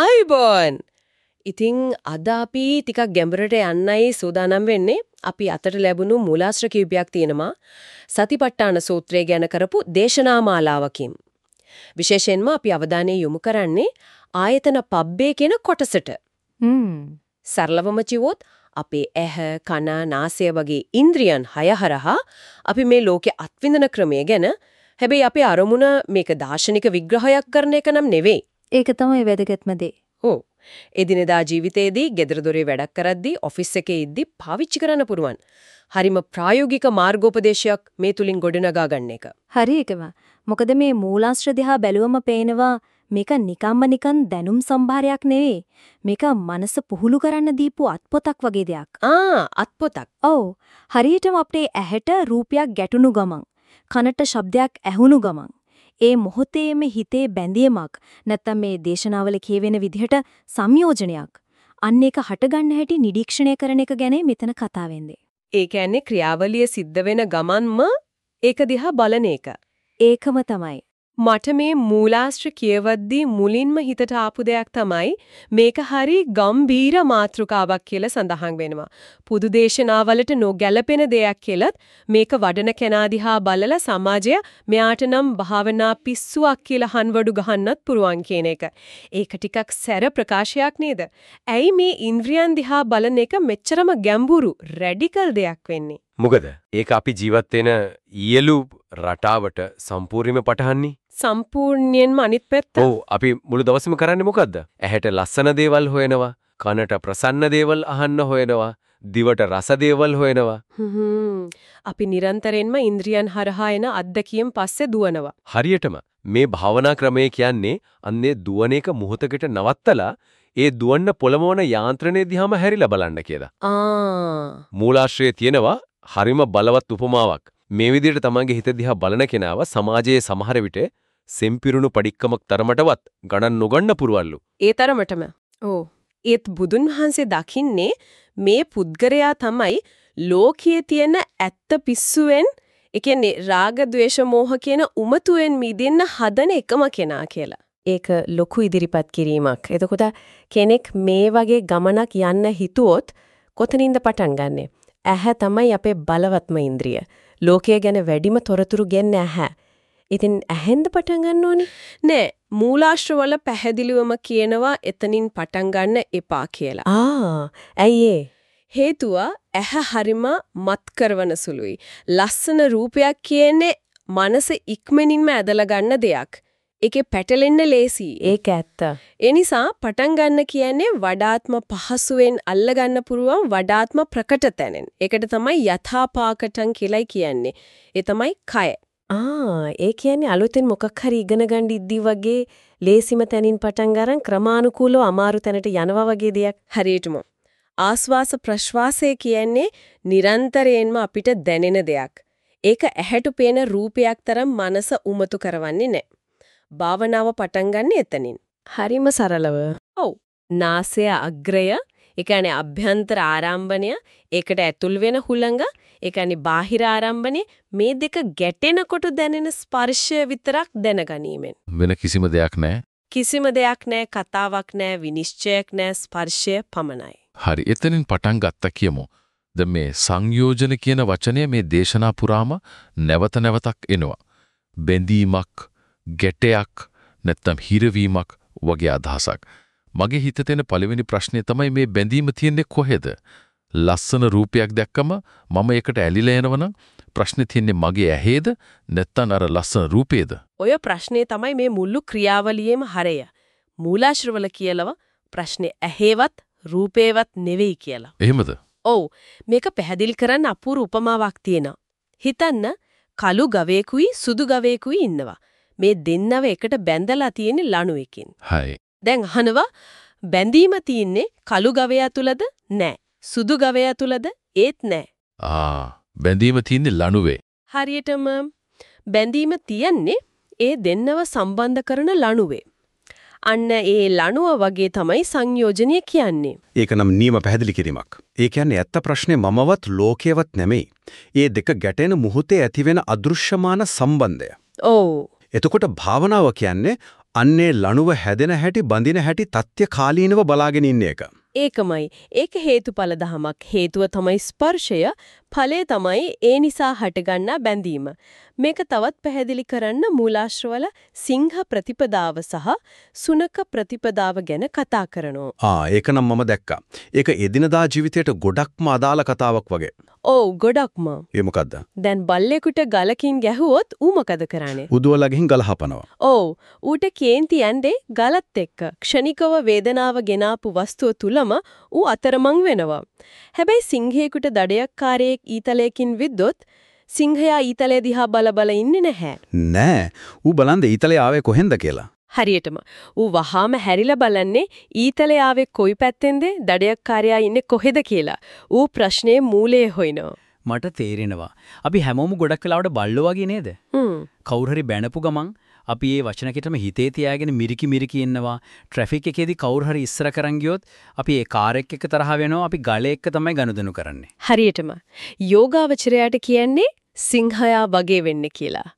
අයිබෝන් ඉතින් අද අපි ටිකක් ගැඹුරට යන්නයි සූදානම් වෙන්නේ. අපි අතට ලැබුණු මූලාශ්‍ර කීපයක් තියෙනවා. සතිපට්ඨාන සූත්‍රය ගැන කරපු දේශනා මාලාවකින්. විශේෂයෙන්ම අපි අවධානය යොමු කරන්නේ ආයතන පබ්බේ කියන කොටසට. හ්ම්. සරලවම කිව්වොත් අපේ ඇහ, කන, නාසය වගේ ඉන්ද්‍රියන් හය හරහා අපි මේ ලෝකේ අත්විඳන ක්‍රමය ගැන හැබැයි අපේ අරමුණ මේක දාර්ශනික විග්‍රහයක් කරන එක නම් නෙවෙයි. ඒක තමයි වැදගත්ම දේ. ඔව්. එදිනෙදා ජීවිතයේදී gedara dore වැඩක් කරද්දී ඔෆිස් එකේ ඉද්දී පාවිච්චි කරන්න පුරුවන්. හරිම ප්‍රායෝගික මාර්ගෝපදේශයක් මේ තුලින් ගොඩනගා ගන්න එක. හරි එකම. මොකද මේ මූලාශ්‍ර දිහා බැලුවම පේනවා මේක නිකම්ම නිකන් දැනුම් සම්භාරයක් නෙවෙයි. මේක මනස පුහුළු කරන්න දීපු අත්පොතක් වගේ දෙයක්. ආ අත්පොතක්. ඔව්. හරියටම අපේ ඇහැට රූපයක් ගැටුණු ගමන්, කනට ශබ්දයක් ඇහුණු ගමන්, ඒ මොහොතේම හිතේ බැඳීමක් නැත්තම් මේ දේශනාවල කියවෙන විදිහට සංයෝජනයක්. අන්න ඒක හටගන්න හැටි නිරීක්ෂණය කරන එක ගැන මෙතන කතා වෙන්නේ. ඒ කියන්නේ ක්‍රියාවලිය සිද්ධ වෙන ගමන්ම ඒක දිහා බලන එක. ඒකම තමයි. මට මේ මූලාශ්‍ර කියවද්දී මුලින්ම හිතට ආපු දෙයක් තමයි මේක හරි ගම්බීර මාතෘකාවක් කියලා සඳහන් වෙනවා. පුදු දේශනාවලට නොගැලපෙන දෙයක් කියලත් මේක වඩන කෙනා දිහා බලලා සමාජය මෙයාට නම් භාවනා පිස්සුවක් කියලා හන්වඩු ගහන්නත් පුරුවන් කියන එක. ඒක ටිකක් සැර ප්‍රකාශයක් නේද? ඇයි මේ ඉන්ද්‍රියන් දිහා බලන එක මෙච්චරම ගැඹුරු රැඩිකල් දෙයක් වෙන්නේ? මොකද ඒක අපි ජීවත් වෙන ඊයලු රටාවට සම්පූර්ණයෙන්ම පටහන්නේ. සම්පූර්ණයෙන්ම අනිත් පැත්ත. ඔව් අපි මුළු දවසම කරන්නේ මොකද්ද? ඇහැට ලස්සන දේවල් හොයනවා, කනට ප්‍රසන්න දේවල් අහන්න හොයනවා, දිවට රස දේවල් හොයනවා. හ්ම් අපි නිරන්තරයෙන්ම ඉන්ද්‍රියන් හරහා එන අත්දැකීම් පස්සේ දුවනවා. හරියටම මේ භාවනා ක්‍රමය කියන්නේ අන්නේ දුවන එක මොහොතකට නවත්තලා ඒ දුවන්න පොළමවන යාන්ත්‍රණය දිහාම හැරිලා බලන්න කියලා. ආ මූලාශ්‍රයේ තියෙනවා හරිම බලවත් උපමාවක්. මේ විදිහට තමන්ගේ හිත දිහා බලන කෙනාව සමාජයේ සමහර විට සෙම්පිරුණු padikkamak තරමටවත් ගණන් නොගන්න පුරවල්ලු. ඒ තරමටම. ඔව්. ඒත් බුදුන් වහන්සේ දකින්නේ මේ පුද්ගරයා තමයි ලෝකයේ තියෙන ඇත්ත පිස්සුවෙන් ඒ කියන්නේ රාග ద్వේෂ මෝහ කියන උමතුවෙන් මිදෙන්න හදන එකම කෙනා කියලා. ඒක ලොකු ඉදිරිපත් කිරීමක්. එතකොට කෙනෙක් මේ වගේ ගමනක් යන්න හිතුවොත් කොතනින්ද පටන් ගන්නෙ? ඇහැ තමයි අපේ බලවත්ම ඉන්ද්‍රිය. ලෝකය ගැන වැඩිම තොරතුරු ගෙන්න ඇහැ. ඉතින් ඇහෙන්ද පටන් ගන්න ඕනි? නෑ, මූලාශ්‍රවල පැහැදිලිවම කියනවා එතනින් පටන් ගන්න එපා කියලා. ආ, ඇයි හේතුව ඇහැ හරිම මත් කරවන සුළුයි. ලස්සන රූපයක් කියන්නේ මනස ඉක්මනින්ම ඇදලා ගන්න දෙයක්. ඒකේ පැටලෙන්න ලේසි. ඒක ඇත්ත. ඒ නිසා පටන් ගන්න කියන්නේ වඩාත්ම පහසුවෙන් අල්ල ගන්න පුරුවන් වඩාත්ම ප්‍රකට තැනෙන්. ඒකට තමයි යථාපාකටන් කියලායි කියන්නේ. ඒ තමයි කය. ආ ඒ කියන්නේ අලුතෙන් මොකක් හරි ඉගෙන ගන්න ඉද්දි වගේ ලේසිම තැනින් පටන් ගන්න ක්‍රමානුකූලව අමාරු තැනට යනවා වගේ දෙයක් හරියටම ආස්වාස ප්‍රශ්වාසය කියන්නේ නිරන්තරයෙන්ම අපිට දැනෙන දෙයක්. ඒක ඇහැට පේන රූපයක් තරම් මනස උමතු කරවන්නේ නැහැ. භාවනාව පටන් ගන්න එතනින්. හරිම සරලව. ඔව්. නාසය අග්‍රය, ඒ කියන්නේ අභ්‍යන්තර ආරම්භණය, ඒකට ඇතුල් වෙන හුළඟ, ඒ කියන්නේ බාහිර ආරම්භණය මේ දෙක ගැටෙනකොට දැනෙන ස්පර්ශය විතරක් දැනගැනීමෙන්. වෙන කිසිම දෙයක් නැහැ. කිසිම දෙයක් නැහැ, කතාවක් නැහැ, විනිශ්චයක් නැහැ, ස්පර්ශය පමණයි. හරි එතනින් පටන් ගත්තා කියමු. ද මේ සංයෝජන කියන වචනය මේ දේශනා පුරාම නැවත නැවතක් එනවා. බැඳීමක්, ගැටයක්, නැත්නම් හිරවීමක් වගේ අදහසක්. මගේ හිතේ තියෙන පළවෙනි ප්‍රශ්නේ තමයි මේ බැඳීම තියෙන්නේ කොහෙද? ලස්සන රූපයක් දැක්කම මම ඒකට ඇලිලා යනවනම් ප්‍රශ්නේ තියෙන්නේ මගේ ඇහේද නැත්නම් අර ලස්සන රූපේද? ඔය ප්‍රශ්නේ තමයි මේ මුළු ක්‍රියාවලියේම හරය. මූලාශ්‍රවල කියලව ප්‍රශ්නේ ඇහේවත් රූපේවත් නෙවෙයි කියලා. එහෙමද? ඔව් මේක පැහැදිලි කරන්න අපූර්ව උපමාවක් තියෙනවා. හිතන්න කළු ගවයෙකුයි සුදු ගවයෙකුයි ඉන්නවා. මේ දෙන්නව එකට බැඳලා තියෙන ලණුවකින්. හයි. දැන් අහනවා බැඳීම තියෙන්නේ කළු ගවයා තුලද? නෑ. සුදු ගවයා තුලද? ඒත් නෑ. ආ බැඳීම තියෙන්නේ ලණුවේ. හරියටම බැඳීම තියන්නේ ඒ දෙන්නව සම්බන්ධ කරන ලණුවේ. අන්න ඒ ලණුව වගේ තමයි සංයෝජනය කියන්නේ. ඒක නම් නියම පැහැදිලි කිරීමක්. ඒ කියන්නේ ඇත්ත ප්‍රශ්නේ මමවත් ලෝකයේවත් නෙමෙයි. ඒ දෙක ගැටෙන මොහොතේ ඇතිවෙන අදෘශ්‍යමාන සම්බන්ධය. ඔව්. එතකොට භාවනාව කියන්නේ අන්නේ ලණුව හැදෙන හැටි බඳින හැටි තත්‍ය කාලීනව බලාගෙන ඉන්න එක. ඒකමයි. ඒක හේතුඵල දහමක්. හේතුව තමයි ස්පර්ශය, ඵලය තමයි ඒ නිසා හටගන්නා බැඳීම. මේක තවත් පැහැදිලි කරන්න මූලාශ්‍රවල සිංහ ප්‍රතිපදාව සහ සුනක ප්‍රතිපදාව ගැන කතා කරනවා. ආ ඒක නම් මම දැක්කා. ඒක එදිනදා ජීවිතයට ගොඩක්ම අදාළ කතාවක් වගේ. ඔව් ගොඩක්ම. ඒ මොකද්ද? දැන් බල්ලෙකුට ගලකින් ගැහුවොත් ඌ මොකද කරන්නේ? උදුවලා ගිහින් ගල හපනවා. ඔව් ඌට කේන්ති යන්නේ ගලත් එක්ක ක්ෂණිකව වේදනාව ගෙනාපු වස්තුව තුලම ඌ අතරමං වෙනවා. හැබැයි සිංහයෙකුට දඩයක්කාරයෙක් ඊතලයකින් විද්දොත් සිංහයා ඊතලය දිහා බල බල ඉන්නේ නැහැ. නෑ. ඌ බලන්ද ඊතලේ ආවේ කොහෙන්ද කියලා. හරියටම ඌ වහාම හැරිලා බලන්නේ ඊතලේ ආවේ කොයි පැත්තෙන්ද දඩයක්කාරයා ඉන්නේ කොහෙද කියලා. ඌ ප්‍රශ්නේ මූලයේ හොයනවා. මට තේරෙනවා. අපි හැමෝම ගොඩක් වෙලාවට බල්ලෝ වගේ නේද? හ්ම්. කවුරු හරි බැනපු ගමන් අපි ඒ වචනකෙටම හිතේ තියාගෙන මිරිකි මිරිකි ඉන්නවා. ට්‍රැෆික් එකේදී කවුරු හරි ඉස්සර කරන් ගියොත් අපි ඒ කාර් එක එක්ක තරහ වෙනවා. අපි ගලේ එක්ක තමයි ගනුදෙනු කරන්නේ. හරියටම යෝගාවචරයට කියන්නේ සිංහයා වගේ වෙන්න කියලා.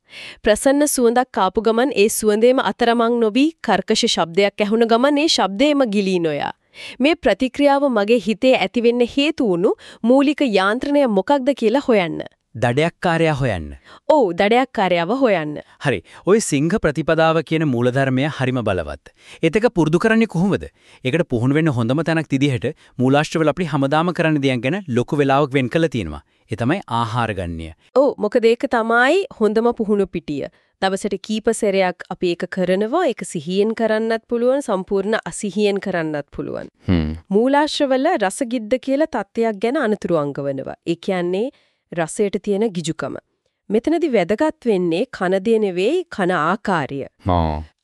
ප්‍රසන්න සුවඳක් ආපු ගමන් ඒ සුවඳේම අතරමං නොවි කර්කශ ශබ්දයක් ඇහුණ ගමන් ඒ ශබ්දේම ගිලී නොයා. මේ ප්‍රතික්‍රියාව මගේ හිතේ ඇතිවෙන්න හේතු වුණු මූලික යාන්ත්‍රණය මොකක්ද කියලා හොයන්න. දඩයක්කාරයා හොයන්න. ඔව් දඩයක්කාරයව හොයන්න. හරි. ওই සිංහ ප්‍රතිපදාව කියන මූලධර්මය හරිම බලවත්. ඒතක පුරුදු කරන්නේ කොහොමද? ඒකට පුහුණු වෙන්න හොඳම තැනක් තිදිහට මූලාශ්‍රවල අපි හැමදාම කරන්න දියන් ගැන ලොකු වෙලාවක් වෙන් කළා තියෙනවා. ඒ තමයි ආහාර ගන්නය. ඔව් මොකද ඒක තමයි හොඳම පුහුණු පිටිය. දවසට කීප සැරයක් අපි ඒක කරනවා ඒක සිහියෙන් කරන්නත් පුළුවන් සම්පූර්ණ අසිහියෙන් කරන්නත් පුළුවන්. මූලාශ්‍රවල රසගිද්ද කියලා තත්ත්වයක් ගැන අනතුරු අංගවනවා. ඒ කියන්නේ රසයට තියෙන ගිජුකම. මෙතනදි වැදගත් වෙන්නේ කන දේ නෙවෙයි කන ආකාරය.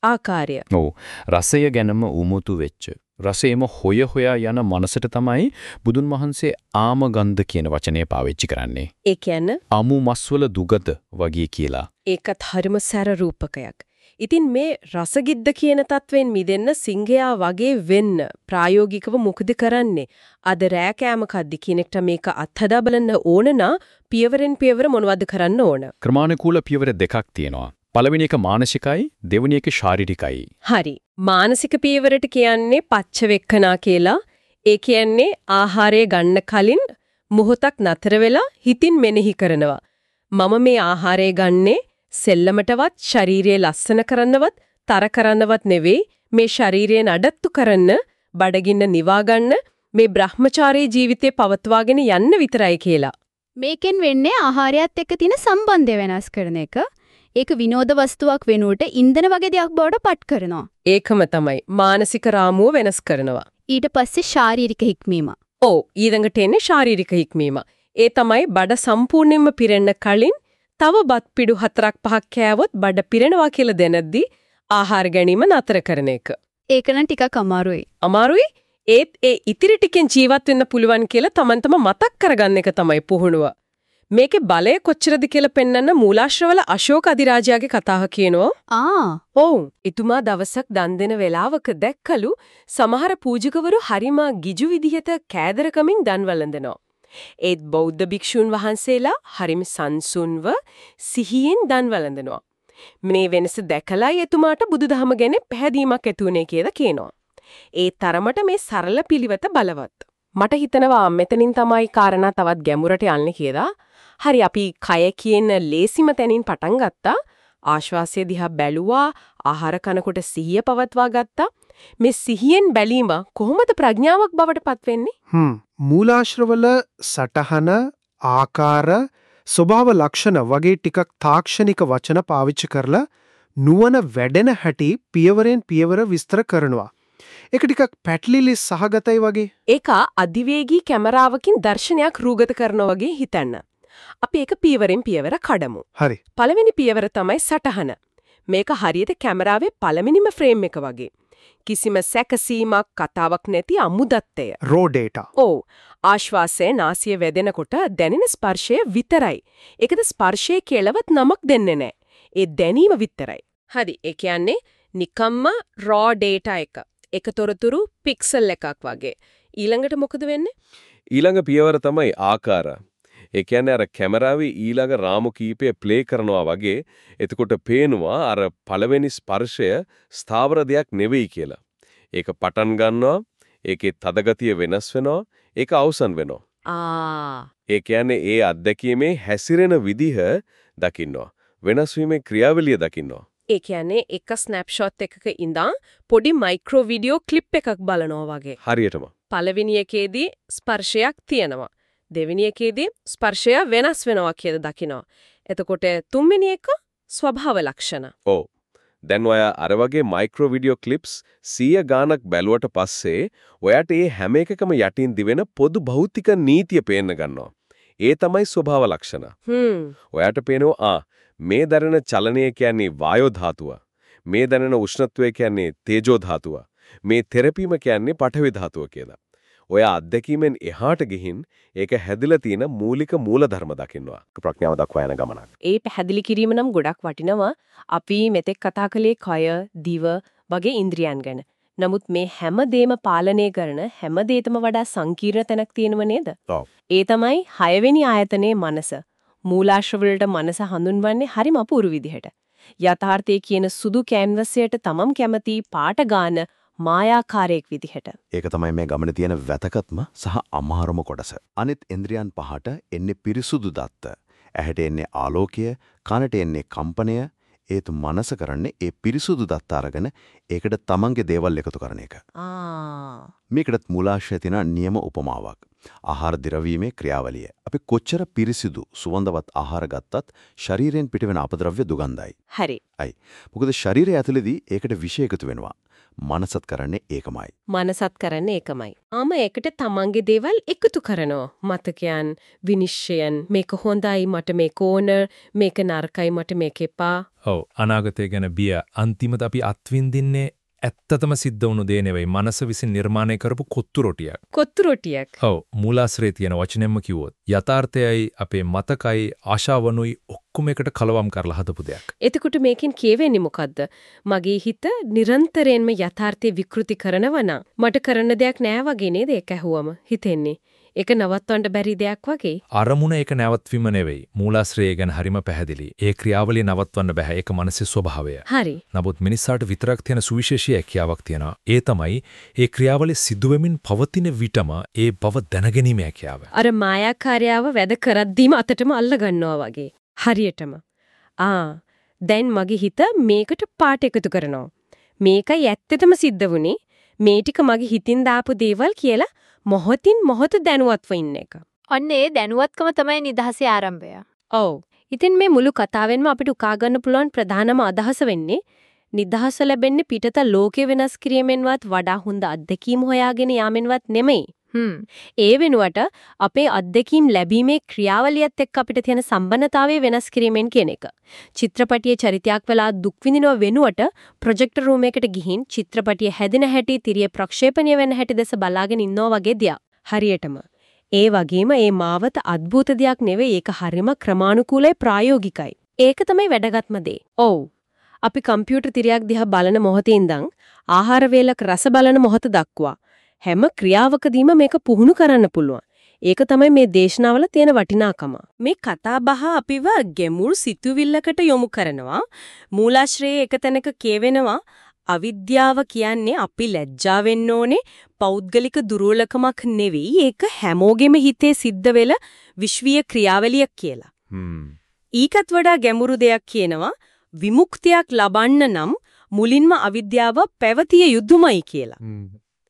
ආකාරය. ඔව් රසය ගැනම උමුතු වෙච්ච රසයේම හොය හොයා යන මනසට තමයි බුදුන් වහන්සේ ආමගන්ධ කියන වචනය පාවිච්චි කරන්නේ. ඒ කියන්නේ අමු මස්වල දුගද වගේ කියලා. ඒකත් හරිම සැර රූපකයක්. ඉතින් මේ රසගිද්ද කියන තත්වෙන් මිදෙන්න සිංහයා වගේ වෙන්න ප්‍රායෝගිකව මොකද කරන්නේ? අද රෑ කෑම කද්දි කෙනෙක්ට මේක අත්හදා බලන්න ඕන නම් පියවරෙන් පියවර මොනවද කරන්න ඕන? ක්‍රමානුකූල පියවර දෙකක් තියෙනවා. පළවෙනි එක මානසිකයි දෙවෙනි එක ශාරීරිකයි. හරි. මානසික පියවරට කියන්නේ පච්ච වෙක්කනා කියලා. ඒ කියන්නේ ආහාරය ගන්න කලින් මොහොතක් නතර වෙලා හිතින් මෙනෙහි කරනවා. මම මේ ආහාරය ගන්නේ සෙල්ලමටවත් ශරීරය ලස්සන කරන්නවත් තර කරන්නවත් නෙවෙයි මේ ශරීරය නඩත්තු කරන්න බඩගින්න නිවා ගන්න මේ බ්‍රහ්මචාරී ජීවිතේ පවත්වාගෙන යන්න විතරයි කියලා. මේකෙන් වෙන්නේ ආහාරයත් එක්ක තියෙන සම්බන්ධය වෙනස් කරන එක. ඒක විනෝද වස්තුවක් වෙනුවට ඉන්ධන වගේ දෙයක් බවට පත් කරනවා. ඒකම තමයි මානසික රාමුව වෙනස් කරනවා. ඊට පස්සේ ශාරීරික හික්මීම. ඔව් ඊළඟට එන්නේ ශාරීරික හික්මීම. ඒ තමයි බඩ සම්පූර්ණයෙන්ම පිරෙන්න කලින් තව බත් පිඩු හතරක් පහක් කෑවොත් බඩ පිරෙනවා කියලා දැනද්දි ආහාර ගැනීම නතර කරන එක. ඒක නම් ටිකක් අමාරුයි. අමාරුයි ඒත් ඒ ඉතිරි ටිකෙන් ජීවත් වෙන්න පුළුවන් කියලා Tamanටම මතක් කරගන්න එක තමයි පුහුණුව. මේකේ බලය කොච්චරද කියලා පෙන්වන්න මූලාශ්‍රවල අශෝක අධිරාජයාගේ කතාව කියනවා. ආ ඔව් එතුමා දවසක් දන් දෙන වෙලාවක දැක්කලු සමහර පූජකවරු හරිම ගිජු විදිහට කෑදරකමින් දන් වළඳනවා. ඒත් බෞද්ධ භික්ෂුන් වහන්සේලා හරිම සංසුන්ව සිහියෙන් දන් වළඳනවා. මේ වෙනස දැකලා එතුමාට බුදුදහම ගැන පැහැදීමක් ඇති වුණේ කියලා කියනවා. ඒ තරමට මේ සරල පිළිවෙත බලවත්. මට හිතනවා මෙතනින් තමයි කාරණා තවත් ගැඹුරට යන්නේ කියලා. හරි අපි කය කියන ලේසිම තැනින් පටන් ගත්තා. ආශ්වාසය දිහා බැලුවා, ආහාර කනකොට සිහිය පවත්වා ගත්තා. මේ සිහියෙන් බැලීම කොහොමද ප්‍රඥාවක් බවට පත් වෙන්නේ? හ්ම් මූලාශ්‍රවල සටහන ආකාර ස්වභාව ලක්ෂණ වගේ ටිකක් තාක්ෂණික වචන පාවිච්චි කරලා නුවණ වැඩෙන හැටි පියවරෙන් පියවර විස්තර කරනවා. ඒක ටිකක් පැටලිලි සහගතයි වගේ. ඒක අධිවේගී කැමරාවකින් දර්ශනයක් රූගත කරනවා වගේ හිතන්න. අපි ඒක පියවරෙන් පියවර කඩමු. හරි. පළවෙනි පියවර තමයි සටහන. මේක හරියට කැමරාවේ පළවෙනිම ෆ්‍රේම් එක වගේ. කිසිම සැකසීමක් කතාවක් නැති අමුදත්තය. Raw data. ඔව්. ආශ්වාසය නාසිය වැදෙනකොට දැනෙන ස්පර්ශය විතරයි. ඒකද ස්පර්ශයේ කෙලවත් නමක් දෙන්නේ නැහැ. ඒ දැනීම විතරයි. හරි. ඒ කියන්නේ නිකම්ම රෝ ඩේටා එක. එකතොරතුරු පික්සල් එකක් වගේ. ඊළඟට මොකද වෙන්නේ? ඊළඟ පියවර තමයි ආකාර. ඒ කියන්නේ අර කැමරාවේ ඊළඟ රාමු කීපය ප්ලේ කරනවා වගේ එතකොට පේනවා අර පළවෙනි ස්පර්ශය ස්ථාවර දෙයක් නෙවෙයි කියලා. ඒක පටන් ගන්නවා, ඒකේ තදගතිය වෙනස් වෙනවා, ඒක අවසන් වෙනවා. ආ ඒ කියන්නේ ඒ අත්දැකීමේ හැසිරෙන විදිහ දකින්නවා. වෙනස් වීමේ ක්‍රියාවලිය දකින්නවා. ඒ කියන්නේ එක ස්නැප්ෂොට් එකක ඉඳන් පොඩි මයික්‍රෝ වීඩියෝ ක්ලිප් එකක් බලනවා වගේ. හරියටම. පළවෙනි එකේදී ස්පර්ශයක් තියෙනවා. දෙවෙනි එකේදී ස්පර්ශය වෙනස් වෙනවා කියලා දකිනවා. එතකොට තුන්වෙනි එක ස්වභාව ලක්ෂණ. ඔව්. දැන් ඔය අර වගේ මයික්‍රෝ වීඩියෝ ක්ලිප්ස් 100 ගාණක් බැලුවට පස්සේ ඔයාට මේ හැම එකකම යටින් දිවෙන පොදු භෞතික නීතිය පේන්න ගන්නවා. ඒ තමයි ස්වභාව ලක්ෂණ. හ්ම්. ඔයාට පේනවා ආ මේ දැනෙන චලනය කියන්නේ වායෝ ධාතුව. මේ දැනෙන උෂ්ණත්වය කියන්නේ තේජෝ ධාතුව. මේ තෙරපීම කියන්නේ පඨවි ධාතුව කියලා. ඔය අත්දැකීමෙන් එහාට ගිහින් ඒක හැදිලා තියෙන මූලික මූලධර්ම දකින්නවා. ප්‍රඥාව දක්වා යන ගමනක්. ඒ පැහැදිලි කිරීම නම් ගොඩක් වටිනවා. අපි මෙතෙක් කතා කළේ කය, දිව වගේ ඉන්ද්‍රියන් ගැන. නමුත් මේ හැම දෙම පාලනය කරන හැම දෙයකම වඩා සංකීර්ණ තැනක් තියෙනව නේද? ඒ තමයි හයවෙනි ආයතනයේ මනස. මූලාශ්‍ර වලට මනස හඳුන්වන්නේ හරිම අපූර්ව විදිහට. යථාර්ථයේ කියන සුදු කැන්වස් එකට තමම් කැමති පාට ගාන මායාකාරයක් විදිහට. ඒක තමයි මේ ගමනේ තියෙන වැතකත්ම සහ අමාරුම කොටස. අනිත් ඉන්ද්‍රියන් පහට එන්නේ පිරිසුදු දත්ත. ඇහැට එන්නේ ආලෝකය, කනට එන්නේ කම්පනය, ඒත් මනස කරන්නේ ඒ පිරිසුදු දත්ත අරගෙන ඒකට තමන්ගේ දේවල් එකතු කරන එක. ආ මේකටත් මූලාශ්‍රය තියෙන නියම උපමාවක්. ආහාර දිරවීමේ ක්‍රියාවලිය. අපි කොච්චර පිරිසිදු සුවඳවත් ආහාර ගත්තත් ශරීරයෙන් පිටවෙන අපද්‍රව්‍ය දුගන්ධයි. හරි. මොකද ශරීරය ඇතුළේදී ඒකට විෂ එකතු වෙනවා. මනසත් කරන්නේ ඒකමයි. මනසත් කරන්නේ ඒකමයි. ආම ඒකට තමන්ගේ දේවල් එකතු කරනවා. මතකයන්, විනිශ්චයන්, මේක හොඳයි මට මේක ඕන, මේක නරකයි මට මේක එපා. ඔව් අනාගතය ගැන බිය අන්තිමට අපි අත්විඳින්නේ ඇත්තතම සිද්ධ වුණු දේ නෙවෙයි මනස විසින් නිර්මාණය කරපු කොත්තු රොටියක්. කොත්තු රොටියක්. ඔව් මූලාශ්‍රයේ තියෙන වචනෙන්ම කිව්වොත් යථාර්ථයයි අපේ මතකයි ආශාවනුයි ඔක්කොම එකට කලවම් කරලා හදපු දෙයක්. එතකොට මේකෙන් කියවෙන්නේ මොකද්ද? මගේ හිත නිරන්තරයෙන්ම යථාර්ථය විකෘති කරනවා නම් මට කරන්න දෙයක් නෑ වගේ නේද ඒක ඇහුවම හිතෙන්නේ. ඒක නවත්වන්න බැරි දෙයක් වගේ. අරමුණ ඒක නැවත්වීම නෙවෙයි. මූලාශ්‍රය ගැන හරිම පැහැදිලි. ඒ ක්‍රියාවලිය නවත්වන්න බෑ. ඒක මනසේ ස්වභාවය. හරි. නමුත් මිනිස්සාට විතරක් තියෙන සුවිශේෂී හැකියාවක් තියෙනවා. ඒ තමයි ඒ ක්‍රියාවලිය සිදුවෙමින් පවතින විටම ඒ බව දැනගැනීමේ හැකියාව. අර මායාකාරයව වැඩ කරද්දීම අතටම අල්ල ගන්නවා වගේ. හරියටම. ආ දැන් මගේ හිත මේකට පාට එකතු කරනවා. මේකයි ඇත්තටම සිද්ධ වුනේ. මේ ටික මගේ හිතින් දාපු දේවල් කියලා මොහොතින් මොහොත දැනුවත්ව ඉන්න එක. ඔන්න ඒ දැනුවත්කම තමයි නිදහසේ ආරම්භය. ඔව්. ඉතින් මේ මුළු කතාවෙන්ම අපිට උකා ගන්න පුළුවන් ප්‍රධානම අදහස වෙන්නේ නිදහස ලැබෙන්නේ පිටත ලෝකේ වෙනස් කිරීමෙන්වත් වඩා හොඳ අත්දැකීම් හොයාගෙන යාමෙන්වත් නෙමෙයි. හ්ම්. ඒ වෙනුවට අපේ අත්දැකීම් ලැබීමේ ක්‍රියාවලියත් එක්ක අපිට තියෙන සම්බන්ධතාවය වෙනස් කිරීමෙන් කියන එක. චිත්‍රපටියේ චරිතයක් වෙලා දුක් විඳිනව වෙනුවට ප්‍රොජෙක්ටර් රූම් එකට ගිහින් චිත්‍රපටිය හැදෙන හැටි තිරිය ප්‍රක්ෂේපණය වෙන හැටි දැස බලාගෙන ඉන්නවා වගේ දෙයක්. හරියටම. ඒ වගේම මේ මාවත අద్భుත දෙයක් නෙවෙයි ඒක හරිම ක්‍රමානුකූලයි ප්‍රායෝගිකයි. ඒක තමයි වැදගත්ම දේ. ඔව්. අපි කම්පියුටර් තිරයක් දිහා බලන මොහොතේ ඉඳන් ආහාර වේලක රස බලන මොහොත දක්වා හැම ක්‍රියාවකදීම මේක පුහුණු කරන්න පුළුවන්. ඒක තමයි මේ දේශනාවල තියෙන වටිනාකම. මේ කතා බහ අපිව ගැඹුරු සිතුවිල්ලකට යොමු කරනවා. මූලාශ්‍රයේ එක තැනක කියවෙනවා අවිද්‍යාව කියන්නේ අපි ලැජ්ජා වෙන්න ඕනේ පෞද්ගලික දුර්වලකමක් නෙවෙයි ඒක හැමෝගෙම හිතේ සිද්ධ වෙල විශ්වීය ක්‍රියාවලියක් කියලා. ඊකත් වඩා ගැඹුරු දෙයක් කියනවා විමුක්තියක් ලබන්න නම් මුලින්ම අවිද්‍යාව පැවතිය යුතුමයි කියලා.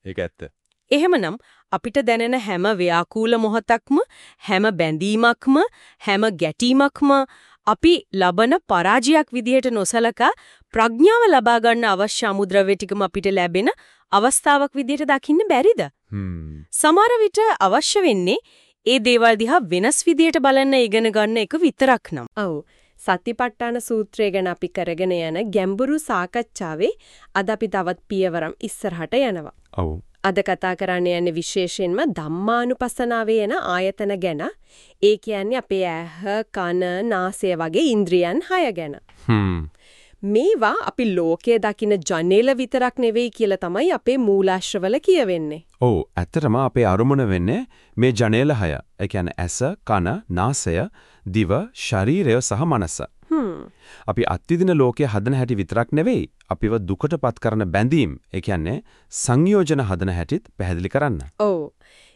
ඒක ඇත්ත. එහෙමනම් අපිට දැනෙන හැම ව්‍යාකූල මොහොතක්ම හැම බැඳීමක්ම හැම ගැටීමක්ම අපි ලබන පරාජයක් විදිහට නොසලකා ප්‍රඥාව ලබා ගන්න අවශ්‍ය අමුද්‍රව්‍ය ටිකම අපිට ලැබෙන අවස්ථාවක් විදිහට දකින්න බැරිද? සමහර විට අවශ්‍ය වෙන්නේ ඒ දේවල් දිහා වෙනස් විදිහට බලන්න ඉගෙන ගන්න එක විතරක් නම්. ඔව්. සතිපට්ඨාන සූත්‍රය ගැන අපි කරගෙන යන ගැඹුරු සාකච්ඡාවේ අද අපි තවත් පියවරක් ඉස්සරහට යනවා. ඔව්. අද කතා කරන්න යන්නේ විශේෂයෙන්ම ධම්මානුපස්සනාවේ යන ආයතන ගැන. ඒ කියන්නේ අපේ ඇහ, කන, නාසය වගේ ඉන්ද්‍රියන් හය ගැන. හ්ම්. මේවා අපි ලෝකයේ දකින ජනේල විතරක් නෙවෙයි කියලා තමයි අපේ මූලාශ්‍රවල කියවෙන්නේ. ඔව් ඇත්තටම අපේ අරුමුණ වෙන්නේ මේ ජනේල හය. ඒ කියන්නේ ඇස, කන, නාසය, දිව, ශරීරය සහ මනස. හ්ම්. අපි අත්විදින ලෝකයේ හදන හැටි විතරක් නෙවෙයි අපිව දුකටපත් කරන බැඳීම් ඒ කියන්නේ සංයෝජන හදන හැටිත් පැහැදිලි කරන්න. ඔව්.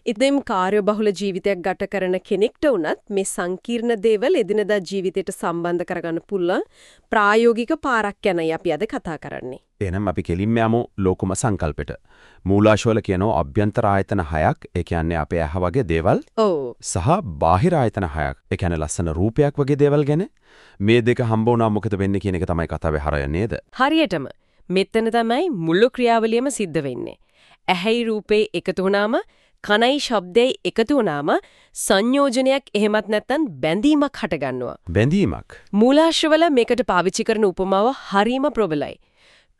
ඉතින් කාර්යබහුල ජීවිතයක් ගත කරන කෙනෙක්ට වුණත් මේ සංකීර්ණ දේවල් එදිනදා ජීවිතයට සම්බන්ධ කරගන්න පුළුවන් ප්‍රායෝගික පාරක් ගැනයි අපි අද කතා කරන්නේ. එහෙනම් අපි කෙලින්ම යමු ලෝකම සංකල්පෙට. මූලාශ්‍රවල කියනවා අභ්‍යන්තර ආයතන හයක් ඒ කියන්නේ අපේ ඇහ වගේ දේවල් ඔව්. සහ බාහිර ආයතන හයක් ඒ කියන්නේ ලස්සන රූපයක් වගේ දේවල් ගැන මේ දෙක හම්බ වුණා මොකද වෙන්නේ කියන එක තමයි කතාවේ හරය නේද? හරියටම මෙතන තමයි මුළු ක්‍රියාවලියම සිද්ධ වෙන්නේ. ඇහැයි රූපේ එකතු වුණාම කනයි ශබ්දේ එකතු වුණාම සංයෝජනයක් එහෙමත් නැත්නම් බැඳීමක් හටගන්නවා. බැඳීමක්. මූලාශ්‍රවල මේකට පාවිච්චි කරන උපමාව හරීම ප්‍රබලයි.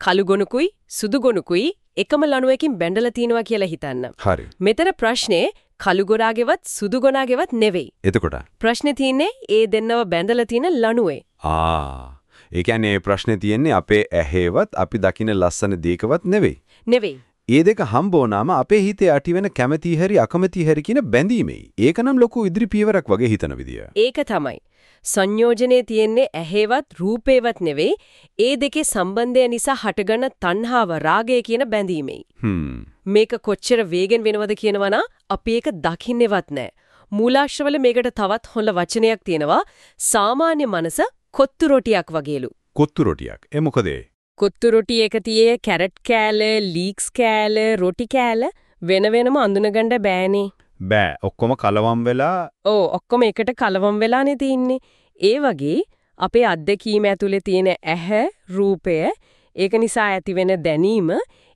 කළු ගොනුකුයි සුදු ගොනුකුයි එකම ලණුවකින් බැඳලා තිනවා කියලා හිතන්න. හරි. මෙතන ප්‍රශ්නේ කළු ගොනාගේවත් සුදු ගොනාගේවත් නෙවෙයි. එතකොට ප්‍රශ්නේ තියෙන්නේ ඒ දෙන්නව බැඳලා තියෙන ලණුවේ. ආ ඒ කියන්නේ ප්‍රශ්නේ තියෙන්නේ අපේ ඇහේවත් අපි දකින ලස්සන දේකවත් නෙවෙයි. නෙවෙයි. ඒ දෙක හම්බ වුණාම අපේ හිතේ ඇතිවෙන කැමැති හැරි අකමැති හැරි කියන බැඳීමයි. ඒකනම් ලොකු ඉදිරි පියවරක් වගේ හිතන විදිය. ඒක තමයි. සංයෝජනේ තියෙන්නේ ඇහේවත් රූපේවත් නෙවෙයි ඒ දෙකේ සම්බන්ධය නිසා හටගන්න තණ්හාව රාගය කියන බැඳීමයි. මේක කොච්චර වේගෙන් වෙනවද කියනවනම් අපි ඒක දකින්නේවත් නැහැ. මූලාශ්‍රවල මේකට තවත් හොඳ වචනයක් තියෙනවා සාමාන්‍ය මනස කොත්තු රොටියක් වගේලු. කොත්තු රොටියක්. ඒ මොකද ඒ? කොත්තු රොටි එක තියේ කැරට් කෑල, ලීක්ස් කෑල, රොටි කෑල වෙන වෙනම අඳුනගන්න බෑනේ. බෑ ඔක්කොම කලවම් වෙලා ඕ ඔක්කොම එකට කලවම් වෙලානේ තින්නේ. ඒ වගේ අපේ අත්දැකීම ඇතුලේ තියෙන ඇහැ, රූපය, ඒක නිසා ඇතිවෙන දැනීම,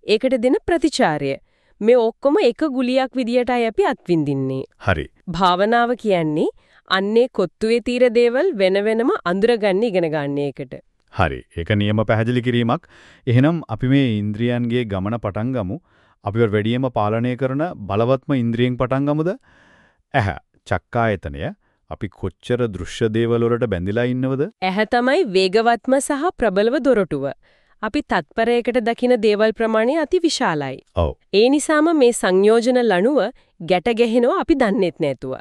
ඒකට දෙන ප්‍රතිචාරය. මේ ඔක්කොම එක ගුලියක් විදියටයි අපි අත්විඳින්නේ. හරි. භාවනාව කියන්නේ අන්නේ කොත්තුවේ තීර දේවල් වෙන වෙනම අඳුරගන්න ඉගෙන ගන්න එකට. හරි. ඒක නියම පැහැදිලි කිරීමක්. එහෙනම් අපි මේ ඉන්ද්‍රියන්ගේ ගමන පටන් ගමු. අපිව වැඩියෙන්ම පාලනය කරන බලවත්ම ඉන්ද්‍රියෙන් පටන් ගමුද? ඇහැ, චක්කායතනය අපි කොච්චර දෘශ්‍ය දේවල් වලට බැඳිලා ඉන්නවද? ඇහැ තමයි වේගවත්ම සහ ප්‍රබලව දොරටුව. අපි තත්පරයකට දකින දේවල් ප්‍රමාණය අති විශාලයි. ඔව්. ඒ නිසාම මේ සංයෝජන ලණුව ගැට ගැහෙනවා අපි දන්නේත් නැතුව.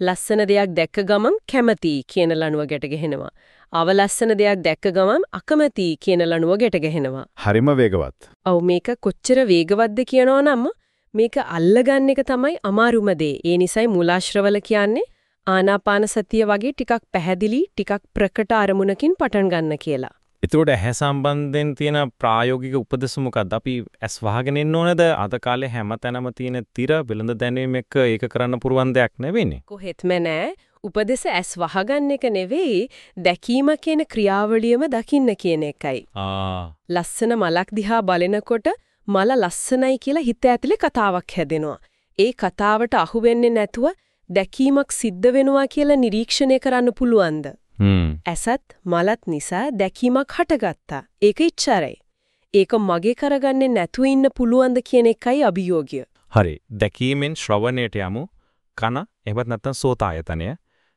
ලස්සන දෙයක් දැක්ක ගමන් කැමති කියන ලණුව ගැට ගැහෙනවා. අවලස්සන දෙයක් දැක්ක ගමන් අකමැති කියන ලණුව ගැට ගැහෙනවා. හරිම වේගවත්. ඔව් මේක කොච්චර වේගවත්ද කියනවා නම් මේක අල්ලගන්න එක තමයි අමාරුම දේ. ඒ නිසයි මූලාශ්‍රවල කියන්නේ ආනාපාන සතිය වගේ ටිකක් පැහැදිලි ටිකක් ප්‍රකට අරමුණකින් පටන් ගන්න කියලා. එතකොට ඇහැ සම්බන්ධයෙන් තියෙන ප්‍රායෝගික උපදෙස් මොකක්ද? අපි ඇස් වහගෙන ඉන්න ඕනද? අද කාලේ හැමතැනම තියෙන tira බිලඳ දැනීම එක්ක ඒක කරන්න පුරුවන් දෙයක් නෙවෙයිනේ. කොහෙත්ම නෑ. උපදෙස ඇස් වහගන්න එක නෙවෙයි දැකීම කියන ක්‍රියාවලියම දකින්න කියන එකයි. ආ ලස්සන මලක් දිහා බලනකොට මල ලස්සනයි කියලා හිත ඇතුලේ කතාවක් හැදෙනවා. ඒ කතාවට අහු නැතුව දැකීමක් සිද්ධ වෙනවා කියලා නිරීක්ෂණය කරන්න පුළුවන්ද? ඇසත් මලත් නිසා දැකීමක් හටගත්තා. ඒක ඉච්චරයි. ඒක මගේ කරගන්නේ නැතුව ඉන්න පුළුවන්ද කියන එකයි අභියෝගය. හරි. දැකීමෙන් ශ්‍රවණයට යමු. කන එහෙමත් නැත්නම් සෝතායතනය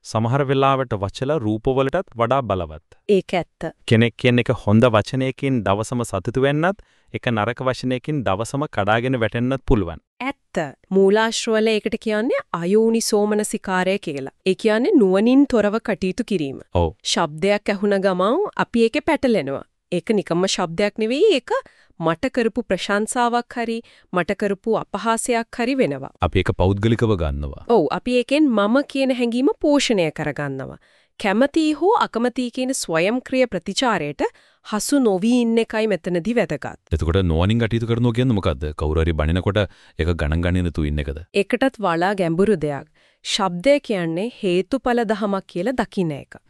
සමහර වෙලාවට වචල රූපවලටත් වඩා බලවත්. ඒක ඇත්ත. කෙනෙක් කියන එක හොඳ වචනයකින් දවසම සතුටු වෙන්නත් එක නරක වචනයකින් දවසම කඩාගෙන වැටෙන්නත් පුළුවන්. ඇත්ත. මූලාශ්‍රවල ඒකට කියන්නේ අයෝනිසෝමනසිකාරය කියලා. ඒ කියන්නේ නුවණින් තොරව කටයුතු කිරීම. ඔව්. ශබ්දයක් ඇහුණ ගමන් අපි ඒකේ පැටලෙනවා. ඒක නිකම්ම ශබ්දයක් නෙවෙයි ඒක මට කරපු ප්‍රශංසාවක් හරි මට කරපු අපහාසයක් හරි වෙනවා. අපි ඒක පෞද්ගලිකව ගන්නවා. ඔව් අපි ඒකෙන් මම කියන හැඟීම පෝෂණය කරගන්නවා. කැමැති හෝ අකමැති කියන ස්වයංක්‍රීය ප්‍රතිචාරයට හසු නොවි ඉන්න එකයි මෙතනදී වැදගත්. එතකොට නොවනින් කටයුතු කරනවා කියන්නේ මොකද්ද? කවුරු හරි බනිනකොට ඒක ගණන් ගන්නේ නැතුව ඉන්න එකද? ඒකටත් වඩා ගැඹුරු දෙයක්. ශබ්දය කියන්නේ හේතුඵල දහමක් කියලා දකින්න එක.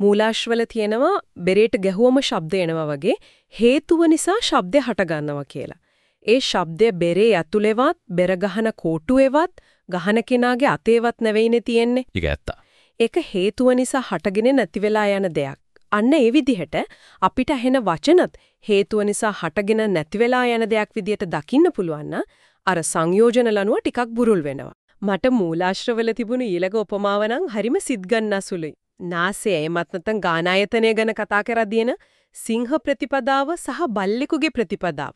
මූලාශ්‍රවල තියෙනවා බෙරේට ගැහුවම ශබ්ද එනවා වගේ හේතුව නිසා ශබ්දය හටගන්නවා කියලා. ඒ ශබ්දය බෙරේ ඇතුලේවත් බෙර ගහන කෝටුවේවත් ගහන කෙනාගේ අතේවත් නෙවෙයිනේ තියෙන්නේ. ඒක ඇත්ත. ඒක හේතුව නිසා හටගෙන නැති වෙලා යන දෙයක්. අන්න ඒ විදිහට අපිට ඇහෙන වචනත් හේතුව නිසා හටගෙන නැති වෙලා යන දෙයක් විදිහට දකින්න පුළුවන් අර සංයෝජන ලනුව ටිකක් බුරුල් වෙනවා. මට මූලාශ්‍රවල තිබුණු ඊළඟ උපමාව නම් හරිම සිත් ගන්නසුළුයි. නාසය එමත් නැත්නම් ගානායතනය ගැන කතා කරද්දීන සිංහ ප්‍රතිපදාව සහ බල්ලෙකුගේ ප්‍රතිපදාව.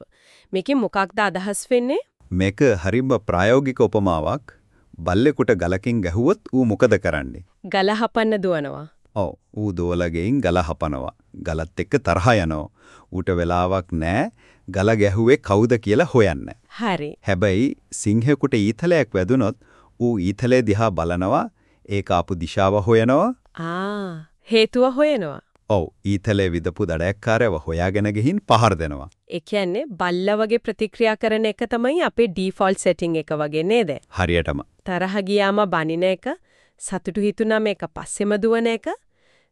මේකෙන් මොකක්ද අදහස් වෙන්නේ? මේක හරිම ප්‍රායෝගික උපමාවක්. බල්ලෙකුට ගලකින් ගැහුවොත් ඌ මොකද කරන්නේ? ගල හපන්න දුවනවා. ඔව් ඌ දෝලගෙයින් ගල හපනවා. ගලත් එක්ක තරහ යනවා. ඌට වෙලාවක් නැහැ ගල ගැහුවේ කවුද කියලා හොයන්න. හරි. හැබැයි සිංහෙකුට ඊතලයක් වැදුනොත් ඌ ඊතලේ දිහා බලනවා ඒක ආපු දිශාව හොයනවා. ආ හේතුව හොයනවා. ඔව් ඊතලේ විදපු දඩයක්කාරයව හොයාගෙන ගිහින් පහර දෙනවා. ඒ කියන්නේ බල්ලා වගේ ප්‍රතික්‍රියා කරන එක තමයි අපේ ඩිෆෝල්ට් සෙටින් එක වගේ නේද? හරියටම. තරහ ගියාම බනින එක, සතුටු හිතුනම ඒක පස්සෙම දුවන එක,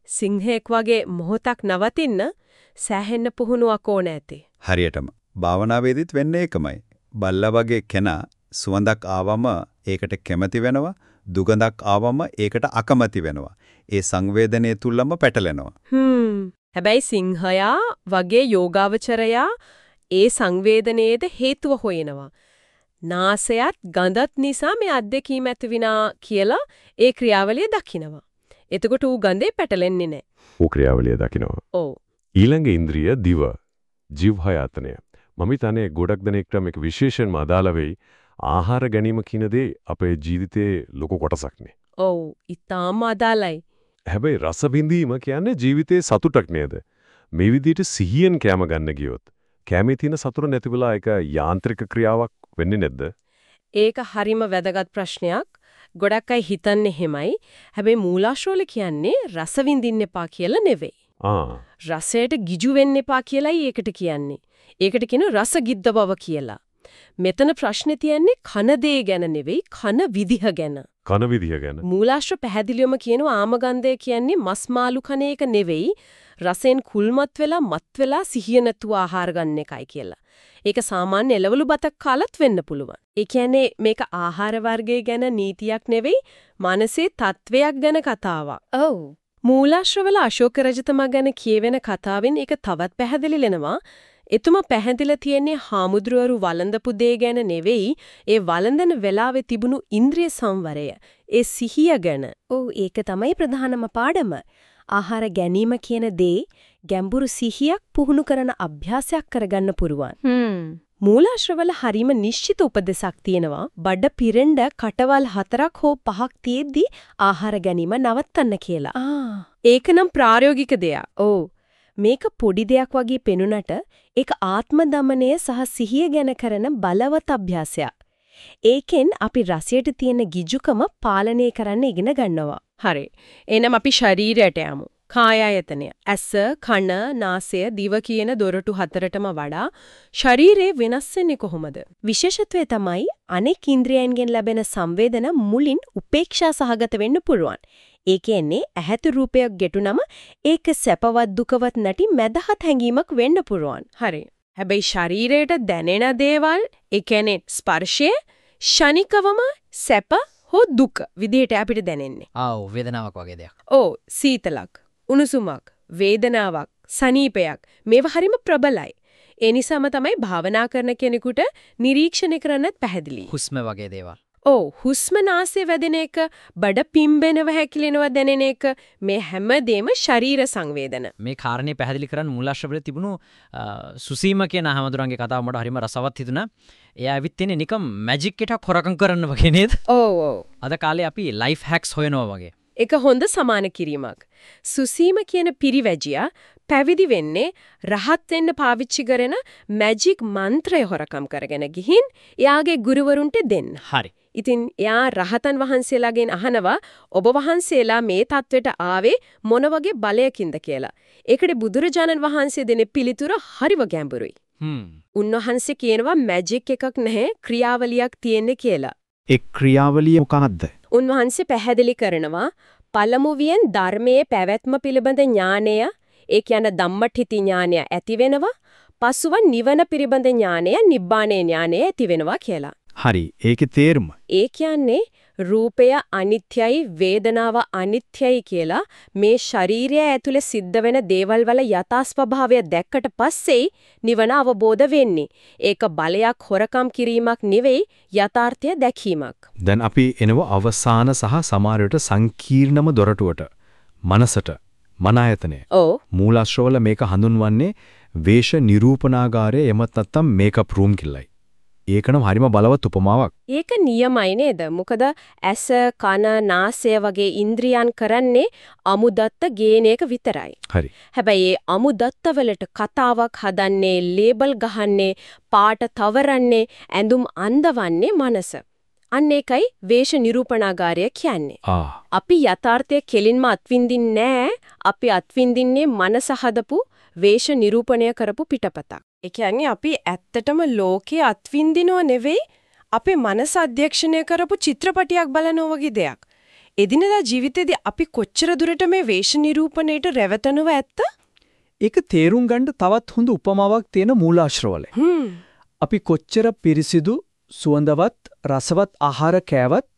සිංහෙක් වගේ මොහොතක් නවතින්න සෑහෙන්න පුහුණුවක් ඕන ඇති. හරියටම. භාවනාවේදීත් වෙන්නේ ඒකමයි. බල්ලා වගේ කෙනා සුවඳක් ආවම ඒකට කැමති වෙනවා දුගඳක් ආවම ඒකට අකමැති වෙනවා. ඒ සංවේදනයේ තුලම පැටලෙනවා. හ්ම්. හැබැයි සිංහයා වගේ යෝගාවචරයා ඒ සංවේදනයේද හේතුව හොයනවා. නාසයත් ගඳත් නිසා මේ අත්දැකීම ඇතිවිනා කියලා ඒ ක්‍රියාවලිය දකිනවා. එතකොට ඌ ගඳේ පැටලෙන්නේ නැහැ. ඌ ක්‍රියාවලිය දකිනවා. ඔව්. ඊළඟ ඉන්ද්‍රිය දිව ජීවහයතනය. මම හිතන්නේ ගොඩක් දෙනෙක්ට මේක විශේෂයෙන්ම අදාළ වෙයි. ආහාර ගැනීම කියන දේ අපේ ජීවිතයේ ලොකු කොටසක්නේ. ඔව්, ඊටාම අදාළයි. හැබැයි රස විඳීම කියන්නේ ජීවිතයේ සතුටක් නේද? මේ විදිහට සිහියෙන් කැම ගන්න ගියොත් කැමේ තියෙන සතුට නැති වෙලා ඒක යාන්ත්‍රික ක්‍රියාවක් වෙන්නේ නැද්ද? ඒක හරිම වැදගත් ප්‍රශ්නයක්. ගොඩක් අය හිතන්නේ එහෙමයි. හැබැයි මූලාශ්‍රවල කියන්නේ රස විඳින්න එපා කියලා නෙවෙයි. ආ. රසයට ගිජු වෙන්න එපා කියලායි ඒකට කියන්නේ. ඒකට කියන රස ගිද්ද බව කියලා. මෙතන ප්‍රශ්නේ තියන්නේ කන දේ ගැන නෙවෙයි කන විදිහ ගැන. කන විදිහ ගැන. මූලාශ්‍ර පැහැදිලිවම කියනවා ආමගන්ධය කියන්නේ මස් මාළු කන එක නෙවෙයි රසෙන් කුල්මත් වෙලා මත් වෙලා සිහිය නැතුව ආහාර ගන්න එකයි කියලා. ඒක සාමාන්‍ය එළවලු බතක් කාලත් වෙන්න පුළුවන්. ඒ කියන්නේ මේක ආහාර වර්ගය ගැන නීතියක් නෙවෙයි මානසික තත්වයක් ගැන කතාවක්. ඔව්. මූලාශ්‍රවල අශෝක රජතුමා ගැන කියවෙන කතාවෙන් ඒක තවත් පැහැදිලි වෙනවා. එතුමා පැහැදිලා තියන්නේ හාමුදුරුවරු වළඳපු දේ ගැන නෙවෙයි ඒ වළඳන වෙලාවේ තිබුණු ඉන්ද්‍රිය සංවරය ඒ සිහිය ගැන. ඔව් ඒක තමයි ප්‍රධානම පාඩම. ආහාර ගැනීම කියන දේ ගැඹුරු සිහියක් පුහුණු කරන අභ්‍යාසයක් කරගන්න පුරුවන්. හ්ම්. මූලාශ්‍රවල හරීම නිශ්චිත උපදේශක් තියෙනවා. බඩ පිරෙන්න කටවල් හතරක් හෝ පහක් තියෙද්දි ආහාර ගැනීම නවත්තන්න කියලා. ආ. ඒකනම් ප්‍රායෝගික දෙයක්. ඔව්. මේක පොඩි දෙයක් වගේ පෙනුනට ඒක ආත්ම දමනය සහ සිහිය ගැන කරන බලවත් අභ්‍යාසයක්. ඒකෙන් අපි රසයට තියෙන ගිජුකම පාලනය කරන්න ඉගෙන ගන්නවා. හරි. එහෙනම් අපි ශරීරයට යමු. කායයතනය. ඇස, කන, නාසය, දිව කියන දොරටු හතරටම වඩා ශරීරය වෙනස් වෙන්නේ කොහොමද? විශේෂත්වය තමයි අනෙක් ඉන්ද්‍රියයන්ගෙන් ලැබෙන සංවේදන මුලින් උපේක්ෂා සහගත වෙන්න පුළුවන්. ඒ කියන්නේ ඇහැට රූපයක් ගැටුනම ඒක සැපවත් දුකවත් නැටි මැදහත් හැඟීමක් වෙන්න පුරුවන්. හරි. හැබැයි ශරීරයට දැනෙන දේවල්, ඒ කියන්නේ ස්පර්ශය, ෂණිකවම සැප හෝ දුක විදිහට අපිට දැනෙන්නේ. ආව් වේදනාවක් වගේ දෙයක්. ඕ සීතලක්, උණුසුමක්, වේදනාවක්, සනීපයක් මේවා හරිම ප්‍රබලයි. ඒ නිසාම තමයි භාවනා කරන කෙනෙකුට නිරීක්ෂණය කරන්නත් පැහැදිලි. හුස්ම වගේ දේවල්. ඔව් හුස්ම නාසයේ වැදෙන එක, බඩ පිම්බෙනව හැකිලෙනව දැනෙන එක මේ හැමදේම ශරීර සංවේදන. මේ කාරණේ පැහැදිලි කරන්න මූලාශ්‍රවල තිබුණු සුසීම කියන අහමදුරන්ගේ කතාව මට හරිම රසවත් හිතුණා. එයා ඇවිත් තින්නේ නිකම් මැජික් එකක් හොරකම් කරන්න වගේ නේද? ඔව් ඔව්. අද කාලේ අපි ලයිෆ් හැක්ස් හොයනවා වගේ. ඒක හොඳ සමාන කිරීමක්. සුසීම කියන පිරිවැජියා පැවිදි වෙන්නේ රහත් වෙන්න පාවිච්චි කරන මැජික් මන්ත්‍රය හොරකම් කරගෙන ගිහින් එයාගේ ගුරුවරුන්ට දෙන්න. හරි. ඉතින් එයා රහතන් වහන්සේලාගෙන් අහනවා ඔබ වහන්සේලා මේ தത്വෙට ආවේ මොන වගේ බලයකින්ද කියලා. ඒකට බුදුරජාණන් වහන්සේ දෙන පිළිතුර හරිව ගැඹුරුයි. උන්වහන්සේ කියනවා මැජික් එකක් නැහැ ක්‍රියාවලියක් තියෙන්නේ කියලා. ඒ ක්‍රියාවලිය මොකක්ද? උන්වහන්සේ පැහැදිලි කරනවා පළමුවියෙන් ධර්මයේ පැවැත්ම පිළිබඳ ඥානය, ඒ කියන ධම්මඨිති ඥානය ඇති වෙනවා. පසුව නිවන පිළිබඳ ඥානය, නිබ්බාණේ ඥානය ඇති වෙනවා කියලා. හරි ඒකේ තේරුම. ඒ කියන්නේ රූපය අනිත්‍යයි වේදනාව අනිත්‍යයි කියලා මේ ශරීරය ඇතුලේ සිද්ධ වෙන දේවල් වල යථා ස්වභාවය දැක්කට පස්සේ නිවන අවබෝධ වෙන්නේ. ඒක බලයක් හොරකම් කිරීමක් නෙවෙයි යථාර්ථය දැකීමක්. දැන් අපි එනව අවසාන සහ සමහරවිට සංකීර්ණම දොරටුවට. මනසට. මන ආයතනය. ඔව්. මූලාශ්‍රවල මේක හඳුන්වන්නේ වේශ නිරූපණාගාරය එමත් නැත්නම් මේකප් රූම් කිල්ලයි. ඒකනම් හරිම බලවත් උපමාවක්. ඒක නියමයි නේද? මොකද ඇස, කන, නාසය වගේ ඉන්ද්‍රියන් කරන්නේ අමුදත්ත ගේන එක විතරයි. හරි. හැබැයි ඒ අමුදත්ත වලට කතාවක් හදන්නේ, ලේබල් ගහන්නේ, පාට තවරන්නේ, ඇඳුම් අඳවන්නේ මනස. අන්න ඒකයි වේශ නිරූපණාගාරය කියන්නේ. ආ. අපි යථාර්ථය කෙලින්ම අත්විඳින්නේ නැහැ. අපි අත්විඳින්නේ මනස හදපු වේශ නිරූපණය කරපු පිටපතක්. ඒ කියන්නේ අපි ඇත්තටම ලෝකයේ අත්විඳිනව නෙවෙයි අපේ මනස අධ්‍යක්ෂණය කරපු චිත්‍රපටියක් බලනවා වගේ දෙයක්. එදිනෙදා ජීවිතේදී අපි කොච්චර දුරට මේ වේශ නිරූපණයට රැවටෙනව ඇත්ත? ඒක තේරුම් ගන්න තවත් හොඳ උපමාවක් තියෙන මූලාශ්‍රවල. අපි කොච්චර පිරිසිදු සුවඳවත් රසවත් ආහාර කෑවත්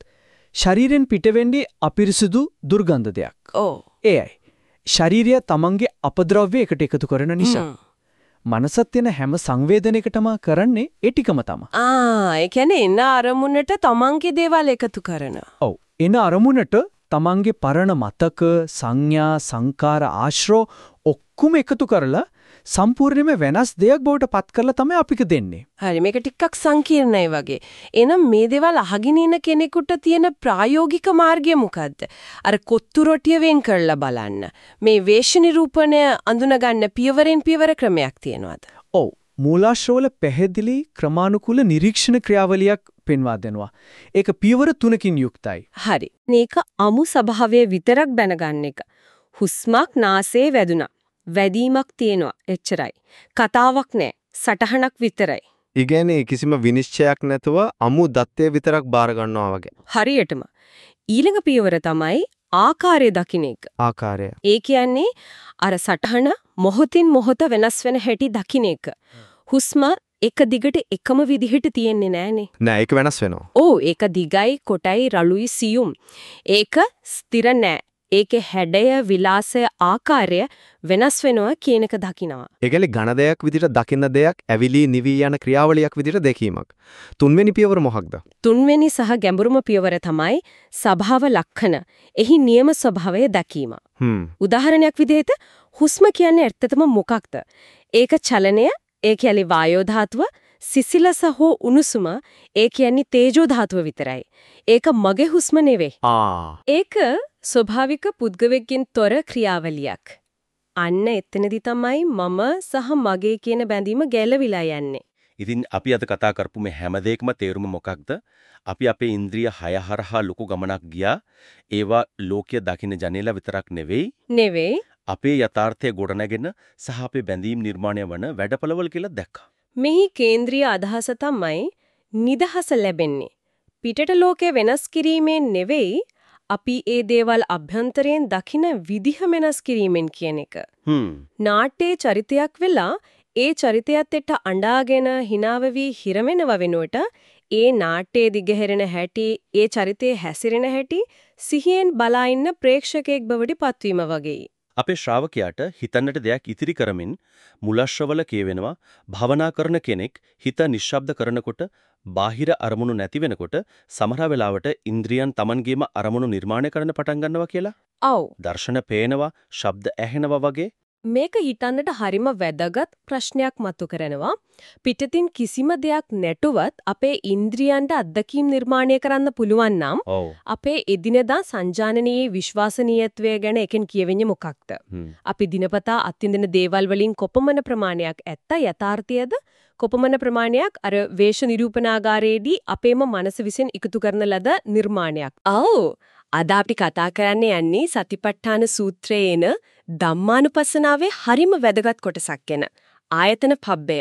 ශරීරෙන් පිටවෙන්නේ අපිරිසිදු දුර්ගන්ධ දෙයක්. ඔව්. ඒයි. ශරීරය තමන්ගේ අපද්‍රව්‍ය එකට එකතු කරන නිසා. මනසත් තියෙන හැම සංවේදනයකටම කරන්නේ ඒ ටිකම තමයි. ආ, ඒ කියන්නේ එන අරමුණට තමන්ගේ දේවල් එකතු කරනවා. ඔව්. එන අරමුණට තමන්ගේ පරණ මතක, සංඥා, සංකාර, ආශ්‍රෝ ඔක්කොම එකතු කරලා සම්පූර්ණයෙන්ම වෙනස් දෙයක් බවට පත් කරලා තමයි අපිට දෙන්නේ. හරි මේක ටිකක් සංකීර්ණයි වගේ. එහෙනම් මේ දේවල් අහගෙන ඉන කෙනෙකුට තියෙන ප්‍රායෝගික මාර්ගය මොකද්ද? අර කොත්තු රොටිය වෙන් කරලා බලන්න. මේ වේශ නිරූපණය අඳුනගන්න පියවරෙන් පියවර ක්‍රමයක් තියෙනවද? ඔව්. මූලාශ්‍රවල පැහැදිලි ක්‍රමානුකූල නිරීක්ෂණ ක්‍රියාවලියක් පෙන්වා දෙනවා. ඒක පියවර තුනකින් යුක්තයි. හරි. මේක අමු ස්වභාවය විතරක් දැනගන්න එක. හුස්මක් නාසයේ වැදුනා. වැදීමක් තියෙනවා. එච්චරයි. කතාවක් නෑ. සටහනක් විතරයි. ඉගැනේ කිසිම විනිශ්චයක් නැතුව අමු දත්තය විතරක් බාර ගන්නවා වගේ. හරියටම. ඊළඟ පියවර තමයි ආකාරය දකින්න එක. ආකාරය. ඒ කියන්නේ අර සටහන මොහොතින් මොහොත වෙනස් වෙන හැටි දකින්න එක. හුස්ම එක දිගට එකම විදිහට තියෙන්නේ නෑනේ. නෑ ඒක වෙනස් වෙනවා. ඔව් ඒක දිගයි කොටයි රළුයි සියුම්. ඒක ස්ථිර නෑ. ඒකේ හැඩය විලාසය ආකාරය වෙනස් වෙනවා කියන එක දකිනවා. ඒ කියන්නේ ඝන දෙයක් විදිහට දකින්න දෙයක් ඇවිලි නිවි යන ක්‍රියාවලියක් විදිහට දැකීමක්. තුන්වෙනි පියවර මොකක්ද? තුන්වෙනි සහ ගැඹුරුම පියවර තමයි ස්වභාව ලක්ෂණ. එහි නියම ස්වභාවය දැකීම. උදාහරණයක් විදිහට හුස්ම කියන්නේ ඇත්තටම මොකක්ද? ඒක චලනය, ඒ කියන්නේ වායෝ ධාතුව, සිසිලස හෝ උණුසුම, ඒ කියන්නේ තේජෝ ධාතුව විතරයි. ඒක මගේ හුස්ම නෙවෙයි. ආ. ඒක ස්වභාවික පුද්ගවෙක්ගෙන් තොර ක්‍රියාවලියක්. අන්න එතනදි තමයි මම සහ මගේ කියන බැඳීම ගැලවිලා යන්නේ. ඉතින් අපි අද කතා කරපු මේ හැම දෙයක්ම තේරුම මොකක්ද? අපි අපේ ඉන්ද්‍රිය හය හරහා ලොකු ගමනක් ගියා. ඒවා ලෝකය දකින්න ජනේල විතරක් නෙවෙයි. නෙවෙයි. අපේ යථාර්ථය ගොඩනගෙන සහ අපේ බැඳීම් නිර්මාණය වන වැඩපළවල් කියලා දැක්කා. මෙහි කේන්ද්‍රීය අදහස තමයි නිදහස ලැබෙන්නේ. පිටට ලෝකය වෙනස් කිරීමෙන් නෙවෙයි අපි ඒ දේවල් අභ්‍යන්තරයෙන් දකින විදිහ වෙනස් කිරීමෙන් කියන එක. හ්ම්. නාට්‍යයේ චරිතයක් වෙලා ඒ චරිතයත් එක්ක අඬාගෙන හිනාවවි හිරවෙනව වෙනුවට ඒ නාට්‍යයේ දිගහැරෙන හැටි ඒ චරිතයේ හැසිරෙන හැටි සිහියෙන් බලා ඉන්න ප්‍රේක්ෂකයෙක් බවට පත්වීම වගේ. අපේ ශ්‍රාවකයාට හිතන්නට දෙයක් ඉතිරි කරමින් මුලශ්‍රවල කියවෙනවා භවනා කරන කෙනෙක් හිත නිශ්ශබ්ද කරනකොට බාහිර අරමුණු නැති වෙනකොට සමහර වෙලාවට ඉන්ද්‍රියන් Tamanගේම අරමුණු නිර්මාණය කරන්න පටන් ගන්නවා කියලා. ඔව්. දර්ශන පේනවා, ශබ්ද ඇහෙනවා වගේ. මේක හිතන්නට හරිම වැදගත් ප්‍රශ්නයක් මතු කරනවා. පිටතින් කිසිම දෙයක් නැටුවත් අපේ ඉන්ද්‍රියන්ට අත්දැකීම් නිර්මාණය කරන්න පුළුවන් නම් අපේ එදිනෙදා සංජානනයේ විශ්වාසනීයත්වය ගැන එකෙන් කියවෙන්නේ මොකක්ද? අපි දිනපතා අත්විඳින දේවල් වලින් කොපමණ ප්‍රමාණයක් ඇත්ත යථාර්ථයද? කොපමණ ප්‍රමාණයක් අර වේශ නිරූපණාගාරයේදී අපේම මනස විසින් එකතු කරන ලද නිර්මාණයක්. ආව් අද අපි කතා කරන්න යන්නේ සතිපට්ඨාන සූත්‍රයේ එන ධම්මානුපස්සනාවේ හරිම වැදගත් කොටසක් ගැන. ආයතන පබ්බය.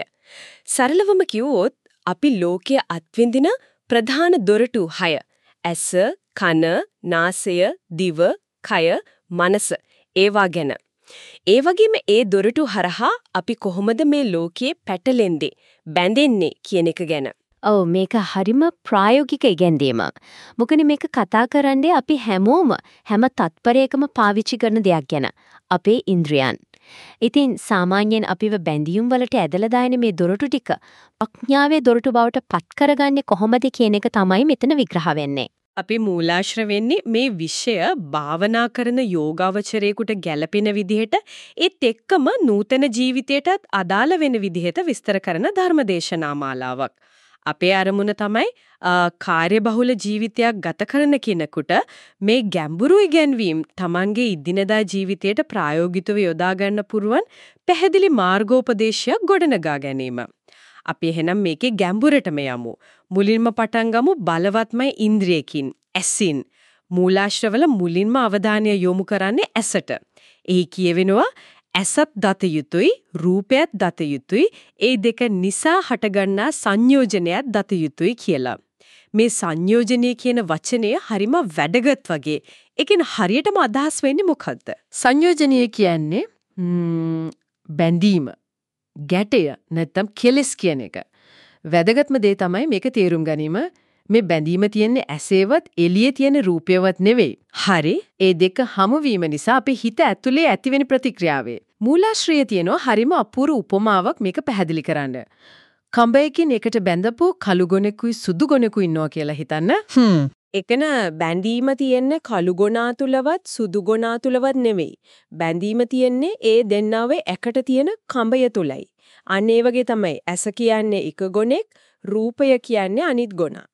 සරලවම කිව්වොත් අපි ලෝකයේ අත්විඳින ප්‍රධාන දොරටු 6. ඇස, කන, නාසය, දිව, කය, මනස. ඒවා ගැන. ඒ වගේම ඒ දොරටු හරහා අපි කොහොමද මේ ලෝකයේ පැටලෙන්නේ, බැඳෙන්නේ කියන එක ගැන. ඔව් මේක හරිම ප්‍රායෝගික ඉගැන්වීමක්. මොකද මේක කතා කරන්නේ අපි හැමෝම හැම තත්පරයකම පාවිච්චි කරන දෙයක් ගැන. අපේ ඉන්ද්‍රියන්. ඉතින් සාමාන්‍යයෙන් අපිව බැඳීම් වලට ඇදලා දාන මේ දොරටු ටික ප්‍රඥාවේ දොරටු බවට පත් කරගන්නේ කොහොමද කියන එක තමයි මෙතන විග්‍රහ වෙන්නේ. අපි මූලාශ්‍ර වෙන්නේ මේ විෂය භාවනා කරන යෝගාවචරයෙකුට ගැළපෙන විදිහට ඒත් එක්කම නූතන ජීවිතයටත් අදාළ වෙන විදිහට විස්තර කරන ධර්මදේශනා මාලාවක්. අපේ අරමුණ තමයි කාර්යබහුල ජීවිතයක් ගත කරන කෙනෙකුට මේ ගැඹුරු ඉගැන්වීම් Tamange ඉදිනදා ජීවිතයට ප්‍රායෝගිකව යොදා ගන්න පුරුවන් පැහැදිලි මාර්ගෝපදේශයක් ගොඩනගා ගැනීම. අපි එහෙනම් මේකේ ගැඹුරටම යමු. මුලින්ම පටන් ගමු බලවත්මයි ඉන්ද්‍රියකින් ඇසින්. මූලාශ්‍රවල මුලින්ම අවධානය යොමු කරන්නේ ඇසට. එහි කියවෙනවා ඇසත් දත යුතුයි රූපයත් දත යුතුයි ඒ දෙක නිසා හටගන්නා සංයෝජනයත් දත යුතුයි කියලා. මේ සංයෝජනය කියන වචනය හරිම වැදගත් වගේ. ඒකෙන් හරියටම අදහස් වෙන්නේ මොකද්ද? සංයෝජනීය කියන්නේ බැඳීම ගැටය නැත්තම් කෙලස් කියන එක. වැදගත්ම දේ තමයි මේක තේරුම් ගැනීම. මේ බැඳීම තියෙන්නේ ඇසේවත් එළියේ තියෙන රූපයවත් නෙවෙයි. හරි. ඒ දෙක හමුවීම නිසා අපේ හිත ඇතුලේ ඇතිවෙන ප්‍රතික්‍රියාවේ. මූලාශ්‍රයේ තියෙනවා හරිම අපූර්ව උපමාවක් මේක පැහැදිලි කරන්න. කඹයකින් එකට බැඳපු කළු ගොනෙකුයි සුදු ගොනෙකුයි ඉන්නවා කියලා හිතන්න. හ්ම්. එකන බැඳීම තියෙන්නේ කළු ගොනා තුලවත් සුදු ගොනා තුලවත් නෙවෙයි. බැඳීම තියෙන්නේ ඒ දෙන්නාවේ එකට තියෙන කඹය තුලයි. අන්න ඒ වගේ තමයි ඇස කියන්නේ එක ගොනෙක්, රූපය කියන්නේ අනිත් ගොනා.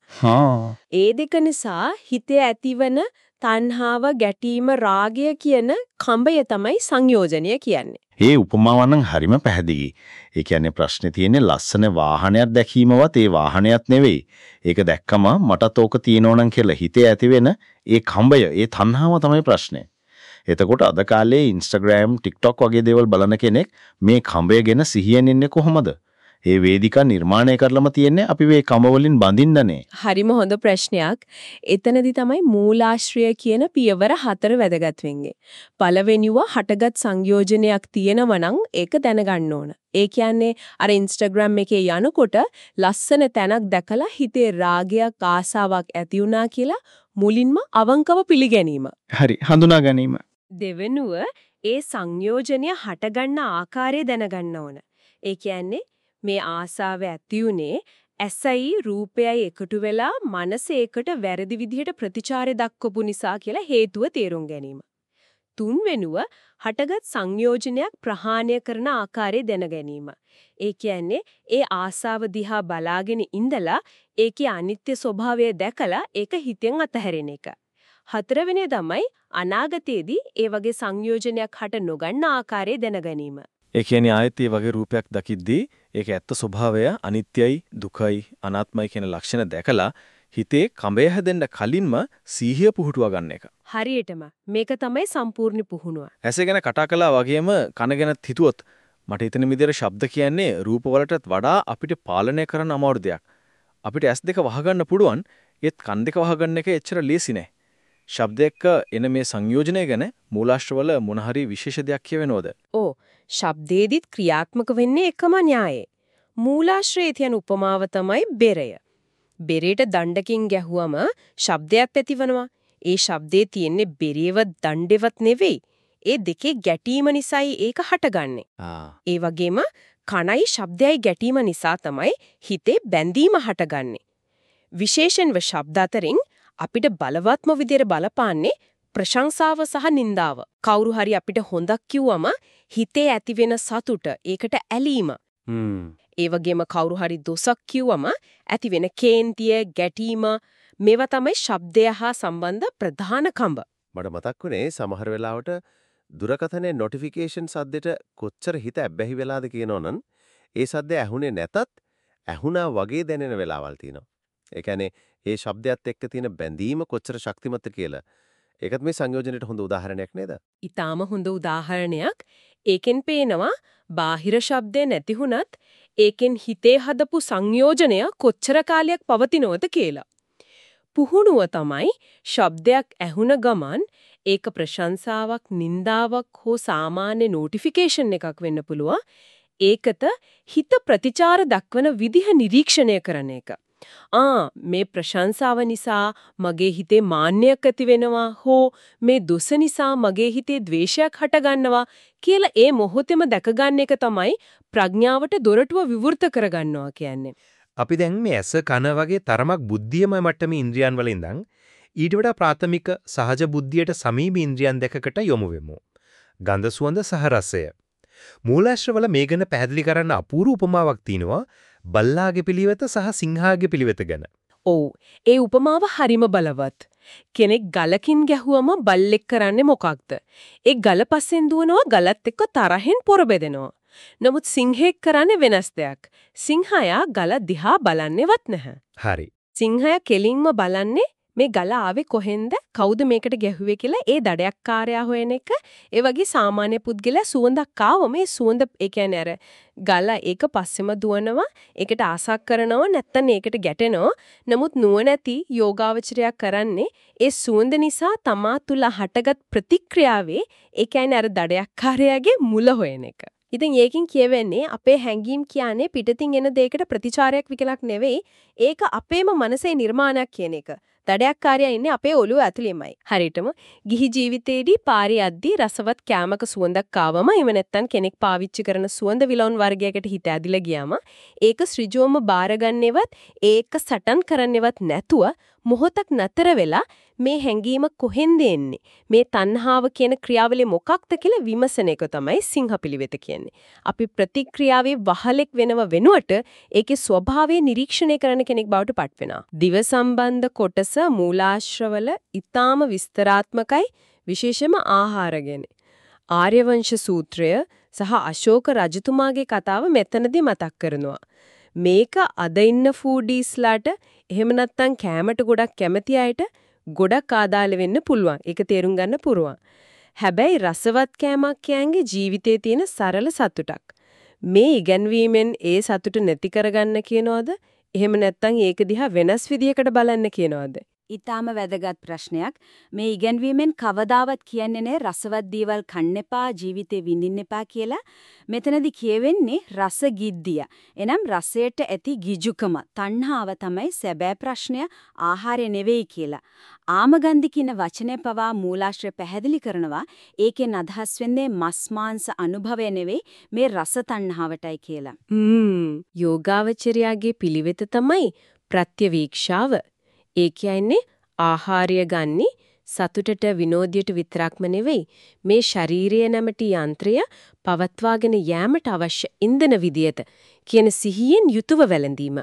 ඒ දෙක නිසා හිතේ ඇතිවන තණ්හාව, ගැටීම, රාගය කියන කඹය තමයි සංයෝජනය කියන්නේ. ඒ උපමාව නම් හරිම පැහැදිලි. ඒ කියන්නේ ප්‍රශ්නේ තියෙන්නේ ලස්සන වාහනයක් දැකීමවත් ඒ වාහනයක් නෙවෙයි. ඒක දැක්කම මටත් ඕක තියෙනවනම් කියලා හිතේ ඇතිවෙන ඒ කම්බය, ඒ තණ්හාව තමයි ප්‍රශ්නේ. එතකොට අද කාලේ Instagram, TikTok වගේ දේවල් බලන කෙනෙක් මේ කම්බය ගැන සිහියෙන් ඉන්නේ කොහොමද? ඒ වේදිකා නිර්මාණය කරලම තියෙන්නේ අපි මේ කම වලින් බඳින්නනේ. හරිම හොඳ ප්‍රශ්නයක්. එතනදි තමයි මූලාශ්‍රය කියන පියවර හතර වැදගත් වෙන්නේ. පළවෙනිව හටගත් සංයෝජනයක් තියෙනවා නම් ඒක දැනගන්න ඕන. ඒ කියන්නේ අර Instagram එකේ යනකොට ලස්සන තැනක් දැකලා හිතේ රාගයක් ආසාවක් ඇති වුණා කියලා මුලින්ම අවංකව පිළිගැනීම. හරි හඳුනා ගැනීම. දෙවෙනුව ඒ සංයෝජනය හටගන්න ආකාරය දැනගන්න ඕන. ඒ කියන්නේ මේ ආසාව ඇති උනේ ඇසයි රූපයයි එකතු වෙලා මනස ඒකට වැරදි විදිහට ප්‍රතිචාරය දක්වපු නිසා කියලා හේතුව තේරුම් ගැනීම. තුන්වෙනුව හටගත් සංයෝජනයක් ප්‍රහාණය කරන ආකාරය දැන ගැනීම. ඒ කියන්නේ ඒ ආසාව දිහා බලාගෙන ඉඳලා ඒකේ අනිත්‍ය ස්වභාවය දැකලා ඒක හිතෙන් අතහැරෙන එක. හතරවෙනි තමයි අනාගතයේදී ඒ වගේ සංයෝජනයක් හට නොගන්න ආකාරය දැන ගැනීම. ඒ කියන්නේ ආයෙත් මේ වගේ රූපයක් දකිද්දී ඒක ඇත්ත ස්වභාවය අනිත්‍යයි දුකයි අනාත්මයි කියන ලක්ෂණ දැකලා හිතේ කඹය හැදෙන්න කලින්ම සීහිය පුහුටුවා ගන්න එක. හරියටම මේක තමයි සම්පූර්ණ පුහුණුව. ඇස ගැන කතා කළා වගේම කන ගැනත් හිතුවොත් මට හිතෙන විදිහට ශබ්ද කියන්නේ රූප වලටත් වඩා අපිට පාලනය කරන්න අමාරු දෙයක්. අපිට ඇස් දෙක වහගන්න පුළුවන් ඒත් කන් දෙක වහගන්න එක එච්චර ලේසි නෑ. ශබ්දයක එන මේ සංයෝජනය ගැන මූලාශ්‍රවල මොන හරි විශේෂ දෙයක් කියවෙනවද? ඕ ශබ්දේදිත් ක්‍රියාත්මක වෙන්නේ එකම න්‍යායේ. මූලාශ්‍රයේ තියෙන උපමාව තමයි බෙරය. බෙරේට දණ්ඩකින් ගැහුවම ශබ්දයක් ඇතිවනවා. ඒ ශබ්දේ තියෙන්නේ බෙරේවත් දණ්ඩෙවත් නෙවෙයි. ඒ දෙකේ ගැටීම නිසායි ඒක හටගන්නේ. ඒ වගේම කණයි ශබ්දයයි ගැටීම නිසා තමයි හිතේ බැඳීම හටගන්නේ. විශේෂයෙන්ම ශබ්ද අතරින් අපිට බලවත්ම විදිහට බලපාන්නේ ප්‍රශංසාව සහ නින්දාව. කවුරු හරි අපිට හොඳක් කිව්වම හිතේ ඇතිවෙන සතුට, ඒකට ඇලීම. ඒ වගේම කවුරු හරි දොසක් කිව්වම ඇතිවෙන කේන්තිය, ගැටීම මේවා තමයි ශබ්දය හා සම්බන්ධ ප්‍රධාන කම්බ. මට මතක් වුණේ සමහර වෙලාවට දුරකථනයේ නොටිෆිකේෂන් සද්දෙට කොච්චර හිත ඇබ්බැහි වෙලාද කියනවනම් ඒ සද්ද ඇහුනේ නැතත් ඇහුණා වගේ දැනෙන වෙලාවල් තියෙනවා. ඒ කියන්නේ ඒ ශබ්දයත් එක්ක තියෙන බැඳීම කොච්චර ශක්තිමත්ද කියලා ඒකත් මේ සංයෝජනයට හොඳ උදාහරණයක් නේද? ඊටාම හොඳ උදාහරණයක්. ඒකෙන් පේනවා බාහිර ශබ්දේ නැතිහුණත් ඒකෙන් හිතේ හදපු සංයෝජනය කොච්චර කාලයක් පවතිනවද කියලා. පුහුණුව තමයි ශබ්දයක් ඇහුණ ගමන් ඒක ප්‍රශංසාවක් නින්දාවක් හෝ සාමාන්‍ය නොටිෆිකේෂන් එකක් වෙන්න පුළුවන්. ඒකත හිත ප්‍රතිචාර දක්වන විදිහ නිරීක්ෂණය කරන එක. ආ මේ ප්‍රශංසාව නිසා මගේ හිතේ මාන්නයක් ඇති වෙනවා හෝ මේ දුස නිසා මගේ හිතේ ද්වේෂයක් හටගන්නවා කියලා ඒ මොහොතේම දැකගන්න එක තමයි ප්‍රඥාවට දොරටුව විවෘත කරගන්නවා කියන්නේ. අපි දැන් මේ ඇස කන වගේ තරමක් බුද්ධියමය මට්ටමේ ඉන්ද්‍රියන් වල ඉඳන් ඊට වඩා ප්‍රාථමික සහජ බුද්ධියට සමීප ඉන්ද්‍රියන් දෙකකට යොමු වෙමු. ගන්ධ සුවඳ සහ රසය. මූලාශ්‍රවල මේ ගැන පැහැදිලි කරන්න අපූර්ව උපමාවක් තියෙනවා බල්ලාගේ පිළිවෙත සහ සිංහාගේ පිළිවෙත ගැන. ඔව් ඒ උපමාව හරිම බලවත්. කෙනෙක් ගලකින් ගැහුවම බල්ලෙක් කරන්නේ මොකක්ද? ඒ ගල පස්සෙන් දුවනවා ගලත් එක්ක තරහෙන් පොරබෙදෙනවා. නමුත් සිංහෙක් කරන්නේ වෙනස් දෙයක්. සිංහයා ගල දිහා බලන්නේවත් නැහැ. හරි. සිංහයා කෙලින්ම බලන්නේ මේ ගල ආවේ කොහෙන්ද? කවුද මේකට ගැහුවේ කියලා? ඒ දඩයක්කාරයා හොයන එක. ඒ වගේ සාමාන්‍ය පුද්ගලයා සුවඳක් ආවම මේ සුවඳ ඒ කියන්නේ අර ගල ඒක පස්සෙම දුවනවා. ඒකට ආසක් කරනවා නැත්තම් ඒකට ගැටෙනවා. නමුත් නුවණැති යෝගාවචරයා කරන්නේ ඒ සුවඳ නිසා තමා තුල හටගත් ප්‍රතික්‍රියාවේ ඒ කියන්නේ අර දඩයක්කාරයාගේ මුල හොයන එක. ඉතින් ඒකෙන් කියවෙන්නේ අපේ හැඟීම් කියන්නේ පිටතින් එන දෙයකට ප්‍රතිචාරයක් විකලක් නෙවෙයි. ඒක අපේම මනසේ නිර්මාණයක් කියන එක. දඩයක්කාරයා ඉන්නේ අපේ ඔළුව ඇතුළෙමයි. හරියටම ගිහි ජීවිතේදී පාරේ යද්දී රසවත් කෑමක සුවඳක් ආවම එව නැත්තම් කෙනෙක් පාවිච්චි කරන සුවඳ විලවුන් වර්ගයකට හිත ඇදිලා ගියාම ඒක ශ්‍රිජෝම බාරගන්නේවත් ඒක සටන් කරන්නේවත් නැතුව මොහොතක් නතර වෙලා මේ හැඟීම කොහෙන්ද එන්නේ මේ තණ්හාව කියන ක්‍රියාවලිය මොකක්ද කියලා විමසන එක තමයි සිංහපිලිවෙත කියන්නේ. අපි ප්‍රතික්‍රියාවේ වහලෙක් වෙනව වෙනුවට ඒකේ ස්වභාවය නිරීක්ෂණය කරන කෙනෙක් බවට පත් වෙනවා. දිව සම්බන්ධ කොටස මූලාශ්‍රවල ඊටාම විස්තරාත්මකයි විශේෂම ආහාර ගැන. ආර්යවංශ සූත්‍රය සහ අශෝක රජතුමාගේ කතාව මෙතනදී මතක් කරනවා. මේක අද ඉන්න ෆූඩීස්ලාට එහෙම නැත්නම් කෑමට ගොඩක් කැමති අයට ගොඩක් ආදාළ වෙන්න පුළුවන්. ඒක තේරුම් ගන්න පුරුවන්. හැබැයි රසවත් කෑමක් කෑන්ගේ ජීවිතේ තියෙන සරල සතුටක්. මේ ඉගැන්වීමෙන් ඒ සතුට නැති කරගන්න කියනවද? එහෙම නැත්නම් ඒක දිහා වෙනස් විදියකට බලන්න කියනවද? ඊටාම වැදගත් ප්‍රශ්නයක්. මේ ඉගැන්වීමෙන් කවදාවත් කියන්නේ නැහැ රසවත් දේවල් කන්න එපා, ජීවිතේ විඳින්න එපා කියලා. මෙතනදී කියවෙන්නේ රස ගිද්දිය. එනම් රසයට ඇති ගිජුකම, තණ්හාව තමයි සැබෑ ප්‍රශ්නය, ආහාරය නෙවෙයි කියලා. ආමගන්ධි කියන වචනය පවා මූලාශ්‍රය පැහැදිලි කරනවා. ඒකෙන් අදහස් වෙන්නේ මස් මාංශ අනුභවය නෙවෙයි මේ රස තණ්හාවටයි කියලා. ම්ම් යෝගාවචරයාගේ පිළිවෙත තමයි ප්‍රත්‍යවීක්ෂාව. ඒ කියන්නේ ආහාරය ගන්නි සතුටට විනෝදයට විතරක්ම නෙවෙයි මේ ශාරීරිය නැමැති යන්ත්‍රය පවත්වාගෙන යෑමට අවශ්‍ය ඉන්ධන විදියට කියන සිහියෙන් යුතුව වැළඳීම.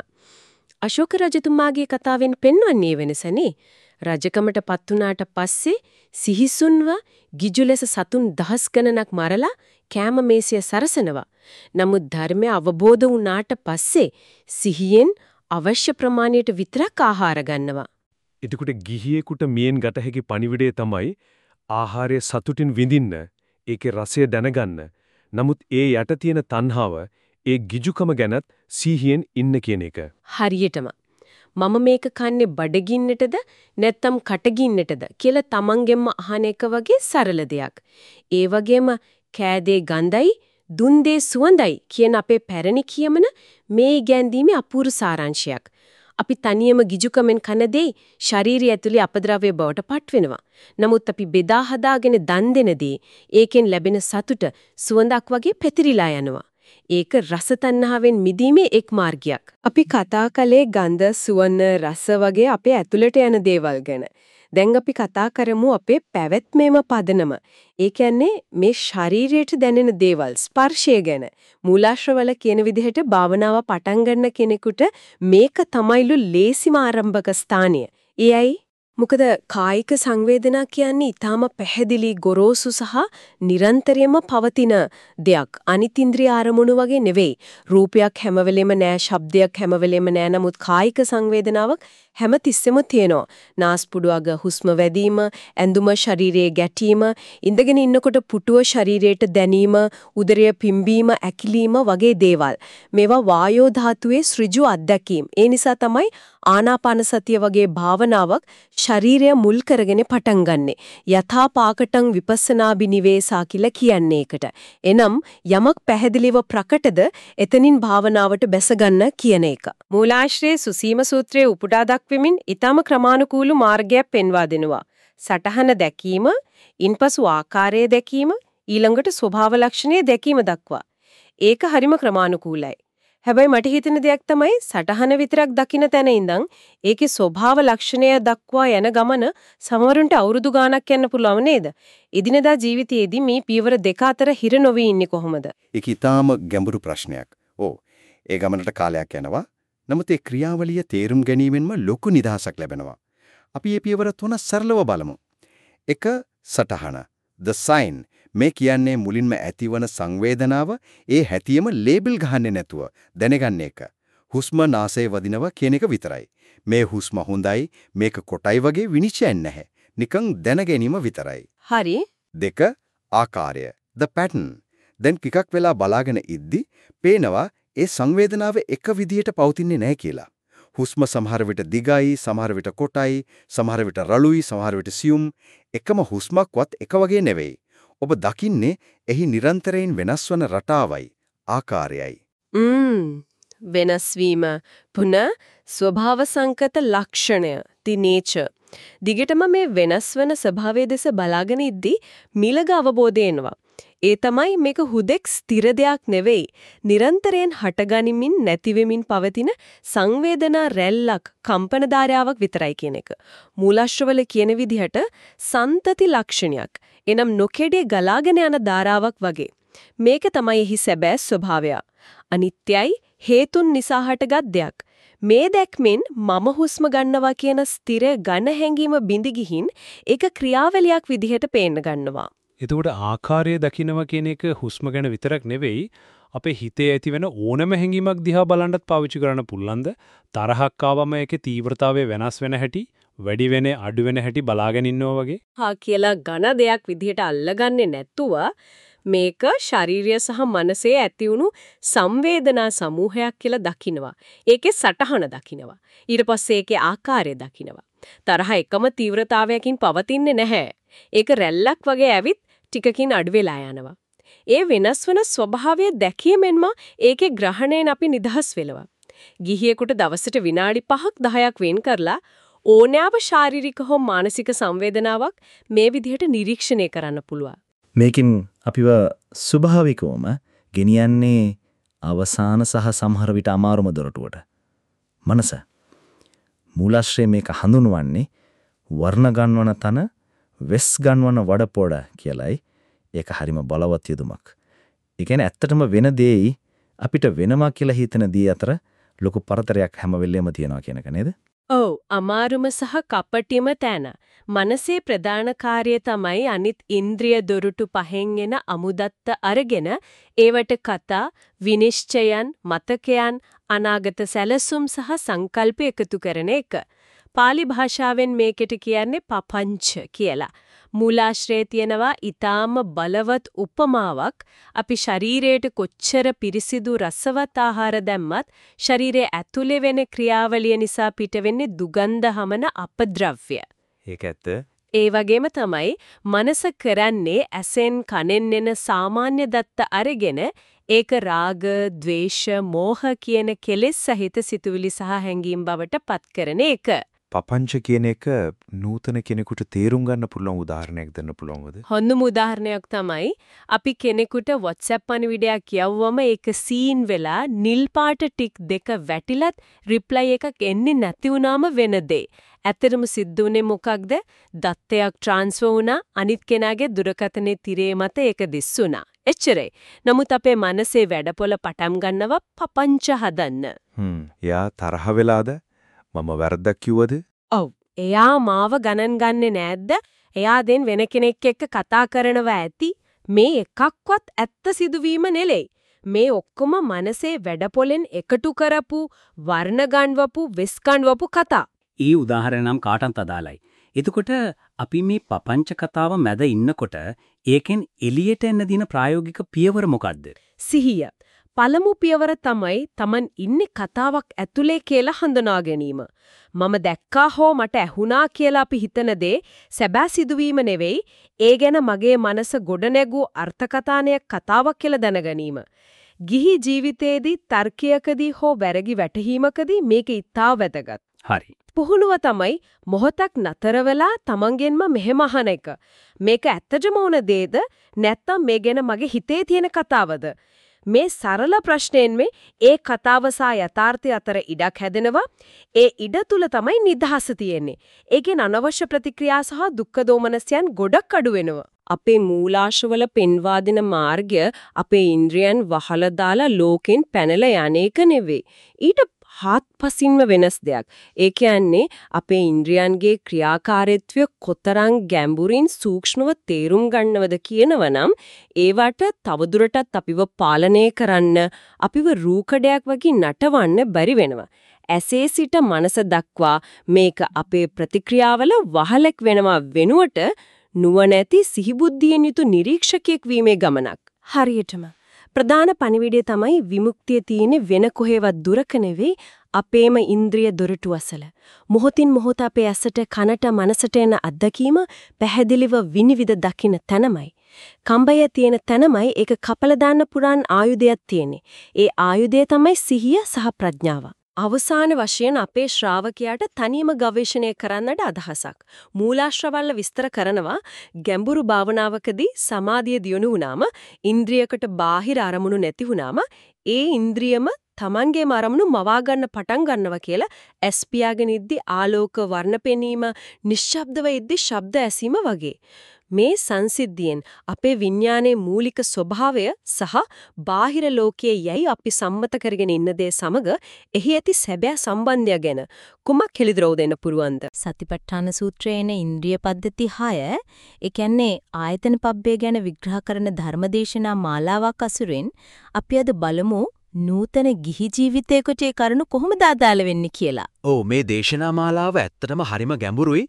අශෝක රජතුමාගේ කතාවෙන් පෙන්වන්නේ වෙනසනේ. රජකමට පත් වුණාට පස්සේ සිහිසුන්ව ගිජු ලෙස සතුන් දහස් ගණනක් මරලා කෑම මේසය සරසනවා. නමුත් ධර්මය අවබෝධ වුණාට පස්සේ සිහියෙන් අවශ්‍ය ප්‍රමාණයට විතරක් ආහාර ගන්නවා. එතකොට ගිහියෙකුට මියෙන් ගත හැකි පණිවිඩය තමයි ආහාරය සතුටින් විඳින්න, ඒකේ රසය දැනගන්න. නමුත් ඒ යට තියෙන තණ්හාව, ඒ ගිජුකම ගැනත් සීහියෙන් ඉන්න කියන එක. හරියටම මම මේක කන්නේ බඩගින්නටද නැත්නම් කටගින්නටද කියලා තමන්ගෙන්ම අහන එක වගේ සරල දෙයක්. ඒ වගේම කෑදේ ගඳයි දුන්දේ සුවඳයි කියන අපේ පැරණි කියමන මේ ඉගැන්දීමේ අපූර්ව සාරාංශයක්. අපි තනියම ගිජුකමෙන් කන දෙයි ශාරීරිය ඇතුලේ අපද්‍රව්‍ය බවට පත් වෙනවා. නමුත් අපි බෙදා හදාගෙන දන් දෙනදී ඒකෙන් ලැබෙන සතුට සුවඳක් වගේ පැතිරිලා යනවා. ඒක රස තණ්හාවෙන් මිදීමේ එක් මාර්ගයක්. අපි කතා කළේ ගන්ධ, සුවඳ, රස වගේ අපේ ඇතුළට යන දේවල් ගැන. දැන් අපි කතා කරමු අපේ පැවැත්මේම පදනම. ඒ කියන්නේ මේ ශරීරයට දැනෙන දේවල් ස්පර්ශය ගැන. මූලාශ්‍රවල කියන විදිහට භාවනාව පටන් ගන්න කෙනෙකුට මේක තමයිලු ලේසිම ආරම්භක ස්ථානය. එයයි මොකද කායික සංවේදනා කියන්නේ ඊටාම පැහැදිලි ගොරෝසු සහ නිරන්තරයෙන්ම පවතින දෙයක්. අනිත් ඉන්ද්‍රිය ආරමුණු වගේ නෙවෙයි. රූපයක් හැම වෙලෙම නෑ, ශබ්දයක් හැම වෙලෙම නෑ. නමුත් කායික සංවේදනාවක් හැම තිස්සෙම තියෙනවා. නාස්පුඩු අග හුස්ම වැදීම, ඇඳුම ශරීරයේ ගැටීම, ඉඳගෙන ඉන්නකොට පුටුව ශරීරයට දැනීම, උදරය පිම්බීම, ඇකිලීම වගේ දේවල්. මේවා වායෝ ධාතුවේ සෘජු අත්දැකීම්. ඒ නිසා තමයි ආනාපාන සතිය වගේ භාවනාවක් ශරීරය මුල් කරගෙන පටන් ගන්නෙ. යථා පාකටං විපස්සනා බිනිවේසා කියලා කියන්නේ ඒකට. එනම් යමක් පැහැදිලිව ප්‍රකටද එතනින් භාවනාවට බැස ගන්න කියන එක. මූලාශ්‍රයේ සුසීම සූත්‍රයේ උපුටා දක්වමින් ඊටම ක්‍රමානුකූල මාර්ගයක් පෙන්වා දෙනවා. සටහන දැකීම, ඉන්පසු ආකාරය දැකීම, ඊළඟට ස්වභාව ලක්ෂණය දැකීම දක්වා. ඒක හරිම ක්‍රමානුකූලයි. හැබැයි මට හිතෙන දෙයක් තමයි සටහන විතරක් දකින්න තැන ඉඳන් ඒකේ ස්වභාව ලක්ෂණය දක්වා යන ගමන සමහරුන්ට අවුරුදු ගාණක් යන්න පුළුවන් නේද? එදිනදා ජීවිතයේදී මේ පියවර දෙක අතර හිර නොවී ඉන්නේ කොහොමද? ඒක ඊටාම ගැඹුරු ප්‍රශ්නයක්. ඕ ඒ ගමනට කාලයක් යනවා. නමුත් ඒ ක්‍රියාවලිය තේරුම් ගැනීමෙන්ම ලොකු නිදහසක් ලැබෙනවා. අපි මේ පියවර තුන සරලව බලමු. එක සටහන. the sign මේ කියන්නේ මුලින්ම ඇතිවන සංවේදනාව ඒ හැටියෙම ලේබල් ගහන්නේ නැතුව දැනගන්න එක. හුස්ම නාසයේ වදිනවා කියන එක විතරයි. මේ හුස්ම හොඳයි මේක කොටයි වගේ විනිශ්චයක් නැහැ. නිකන් දැනගැනීම විතරයි. හරි. දෙක ආකාරය the pattern දැන් ටිකක් වෙලා බලාගෙන ඉද්දි පේනවා ඒ සංවේදනාව එක විදියට පවතින්නේ නැහැ කියලා. හුස්ම සමහර විට දිගයි, සමහර විට කොටයි, සමහර විට රළුයි, සමහර විට සියුම්. එකම හුස්මක්වත් එක වගේ නෙවෙයි. ඔබ දකින්නේ එහි නිරන්තරයෙන් වෙනස් වන රටාවයි, ආකාරයයි. ම්ම් වෙනස් වීම පුන ස්වභාව සංකත ලක්ෂණය the nature දිගටම මේ වෙනස් වෙන ස්වභාවයේ දෙස බලාගෙන ඉද්දි මිලග අවබෝධය එනවා ඒ තමයි මේක හුදෙක් ස්ථිර දෙයක් නෙවෙයි. නිරන්තරයෙන් හටගනිමින් නැතිවෙමින් පවතින සංවේදනා රැල්ලක් කම්පන ධාරාවක් විතරයි කියන එක. මූලාශ්‍රවල කියන විදිහට සන්තති ලක්ෂණයක්. එනම් නොකෙඩේ ගලාගෙන යන ධාරාවක් වගේ. මේක තමයි එහි සැබෑ ස්වභාවය. අනිත්‍යයි හේතුන් නිසා හටගත් දෙයක්. මේ දැක්මෙන් මම හුස්ම ගන්නවා කියන ස්ථිර ඝන හැඟීම බිඳ ගිහින් ඒක ක්‍රියාවලියක් විදිහට පේන්න ගන්නවා. එතකොට ආකාරය දකින්නවා කියන එක හුස්ම ගැන විතරක් නෙවෙයි අපේ හිතේ ඇතිවෙන ඕනම හැඟීමක් දිහා බලන්නත් පාවිච්චි කරන්න පුළුවන්ද තරහක් ආවම ඒකේ තීව්‍රතාවය වෙනස් වෙන හැටි වැඩි වෙන අඩු වෙන හැටි බලාගෙන ඉන්නවා වගේ හා කියලා ඝන දෙයක් විදිහට අල්ලගන්නේ නැතුව මේක ශාරීරිය සහ මනසේ ඇතිවුණු සංවේදනා සමූහයක් කියලා දකිනවා. ඒකේ සටහන දකිනවා. ඊට පස්සේ ඒකේ ආකාරය දකිනවා. තරහ එකම තීව්‍රතාවයකින් පවතින්නේ නැහැ. ඒක රැල්ලක් වගේ ඇවිත් ටිකකින් අඩු වෙලා යනවා. ඒ වෙනස් වෙන ස්වභාවය දැකීමෙන්ම ඒකේ ග්‍රහණයෙන් අපි නිදහස් වෙලවා. ගිහියෙකුට දවසට විනාඩි 5ක් 10ක් වෙන් කරලා ඕනෑව ශාරීරික හෝ මානසික සංවේදනාවක් මේ විදිහට නිරීක්ෂණය කරන්න පුළුවන්. මේකින් අපිව ස්වභාවිකවම ගෙනියන්නේ අවසාන සහ සමහර විට අමාරුම දොරටුවට. මනස. මූලාශ්‍රය මේක හඳුන්වන්නේ වර්ණ ගන්වන තන වෙස් ගන්වන වඩපොඩ කියලයි. ඒක හරිම බලවත් යුතුමක්. ඒ කියන්නේ ඇත්තටම වෙන දෙයි අපිට වෙනවා කියලා හිතන දේ අතර ලොකු පරතරයක් හැම වෙලෙම තියෙනවා කියන එක නේද? ඔව් අමාරුම සහ කපටිම තැන. මනසේ ප්‍රධාන කාර්යය තමයි අනිත් ඉන්ද්‍රිය දොරටු පහෙන් එන අමුදත්ත අරගෙන ඒවට කතා, විනිශ්චයන්, මතකයන්, අනාගත සැලසුම් සහ සංකල්ප එකතු කරන එක. Pāli භාෂාවෙන් මේකට කියන්නේ පපංච කියලා. මූලාශ්‍රයේ තියෙනවා ඊටාම බලවත් උපමාවක් අපි ශරීරයට කොච්චර පිරිසිදු රසවත් ආහාර දැම්මත් ශරීරයේ ඇතුලේ වෙන ක්‍රියාවලිය නිසා පිටවෙන්නේ දුගන්ධ හමන අපද්‍රව්‍ය. ඒක ඇත්ත. ඒ වගේම තමයි මනස කරන්නේ ඇසෙන් කනෙන් එන සාමාන්‍ය දත්ත අරගෙන ඒක රාග, ద్వේෂ, මෝහ කියන කෙලෙස් සහිත සිතුවිලි සහ හැඟීම් බවට පත් කරන එක. පපංච කියන එක නූතන කෙනෙකුට තේරුම් ගන්න පුළුවන් උදාහරණයක් දෙන්න පුළුවන්වද? හොඳම උදාහරණයක් තමයි අපි කෙනෙකුට WhatsApp පණිවිඩයක් කියවුවම ඒක සීන් වෙලා නිල් පාට ටික් දෙක වැටිලත් reply එකක් එන්නේ නැති වුනාම වෙන දේ. ඇත්තටම සිද්ධ වුනේ මොකක්ද? දත්තයක් ට්‍රාන්ස්ෆර් වුණා අනිත් කෙනාගේ දුරකථනයේ තිරේ මත ඒක දිස්සුණා. එච්චරයි. නමුත් අපේ මනසේ වැඩපොළ පටන් ගන්නව පපංච හදන්න. හ්ම්. යා තරහ වෙලාද? මම වැරද්දක් කිව්වද? ඔව්. එයා මාව ගණන් ගන්නෙ නැද්ද? එයා දැන් වෙන කෙනෙක් එක්ක කතා කරනවා ඇති. මේ එකක්වත් ඇත්ත සිදුවීම නෙලෙයි. මේ ඔක්කොම මනසේ වැඩපොලෙන් එකතු කරපු වර්ණ ගන්වපු වෙස් ගන්වපු කතා. ඊ උදාහරණ නම් කාටත් අදාළයි. එතකොට අපි මේ පපංච කතාව මැද ඉන්නකොට ඒකෙන් එළියට එන්න දින ප්‍රායෝගික පියවර මොකද්ද? සිහිය. පළමු පියවර තමයි Taman ඉන්නේ කතාවක් ඇතුලේ කියලා හඳුනා ගැනීම. මම දැක්කා හෝ මට ඇහුණා කියලා අපි හිතන දේ සැබෑ සිදුවීම නෙවෙයි, ඒ ගැන මගේ මනස ගොඩනැගූ අර්ථකථනයක් කතාවක් කියලා දැනගැනීම. ගිහි ජීවිතයේදී තර්කයකදී හෝ වැරදි වැටහීමකදී මේක ඉතා වැදගත්. හරි. පුහුණුව තමයි මොහොතක් නතර වෙලා තමන්ගෙන්ම මෙහෙම අහන එක. මේක ඇත්තටම ඕන දේද නැත්නම් මේ ගැන මගේ හිතේ තියෙන කතාවද? මේ සරල ප්‍රශ්නයෙන් මේ ඒ කතාව සහ යථාර්ථය අතර ඉඩක් හැදෙනවා. ඒ ඉඩ තුල තමයි නිදහස තියෙන්නේ. ඒකෙන් අනවශ්‍ය ප්‍රතික්‍රියා සහ දුක්ඛ දෝමනස්යන් ගොඩක් අඩු වෙනවා. අපේ මූලාශ්‍රවල පෙන්වා දෙන මාර්ගය අපේ ඉන්ද්‍රියන් වහලා දාලා ලෝකෙන් පැනලා යන්නේක නෙවෙයි. ඊට හාත්පසින්ම වෙනස් දෙයක්. ඒ කියන්නේ අපේ ඉන්ද්‍රියන්ගේ ක්‍රියාකාරීත්වය කොතරම් ගැඹුරින් සූක්ෂමව තේරුම් ගන්නවද කියනවනම් ඒවට තවදුරටත් අපිව පාලනය කරන්න අපිව රූකඩයක් වගේ නටවන්න බැරි වෙනවා. ඇසේ සිට මනස දක්වා මේක අපේ ප්‍රතික්‍රියාවල වහලක් වෙනවා වෙනුවට නුවණැති සිහිබුද්ධියෙන් යුතු නිරීක්ෂකයෙක් වීමේ ගමනක්. හරියටම ප්‍රධාන පණිවිඩය තමයි විමුක්තිය තියෙන්නේ වෙන කොහෙවත් දුරක නෙවෙයි අපේම ඉන්ද්‍රිය දොරටු අසල. මොහොතින් මොහොත අපේ ඇසට කනට මනසට එන අත්දැකීම පැහැදිලිව විනිවිද දකින්න තැනමයි. කම්බය තියෙන තැනමයි ඒක කපල දාන්න පුරාන් ආයුධයක් තියෙන්නේ. ඒ ආයුධය තමයි සිහිය සහ ප්‍රඥාව. අවසාන වශයෙන් අපේ ශ්‍රාවකයාට තනියම ගවේෂණය කරන්නට අදහසක්. මූලාශ්‍රවල විස්තර කරනවා ගැඹුරු භාවනාවකදී සමාධිය දියුණු වුණාම ඉන්ද්‍රියකට බාහිර අරමුණු නැති වුණාම ඒ ඉන්ද්‍රියම තමන්ගේම අරමුණු මවා ගන්න පටන් ගන්නවා කියලා ඇස් පියාගෙන ඉද්දි ආලෝක වර්ණ පෙනීම නිශ්ශබ්දව ඉද්දි ශබ්ද ඇසීම වගේ මේ සංසිද්ධියෙන් අපේ විඥානයේ මූලික ස්වභාවය සහ බාහිර ලෝකයේ යයි අපි සම්මත කරගෙන ඉන්න දේ සමග එහි ඇති සැබෑ සම්බන්ධය ගැන කුමක් හෙළිදරව් දෙන්න පුරුවන්ද? සතිපට්ඨාන සූත්‍රයේ එන ඉන්ද්‍රිය පද්ධති 6 ඒ කියන්නේ ආයතන පබ්බේ ගැන විග්‍රහ කරන ධර්මදේශනා මාලාවක් අසුරෙන් අපි අද බලමු නූතන ගිහි ජීවිතයකට ඒ කරුණු කොහොමද අදාළ වෙන්නේ කියලා. ඔව් මේ දේශනා මාලාව ඇත්තටම හරිම ගැඹුරුයි.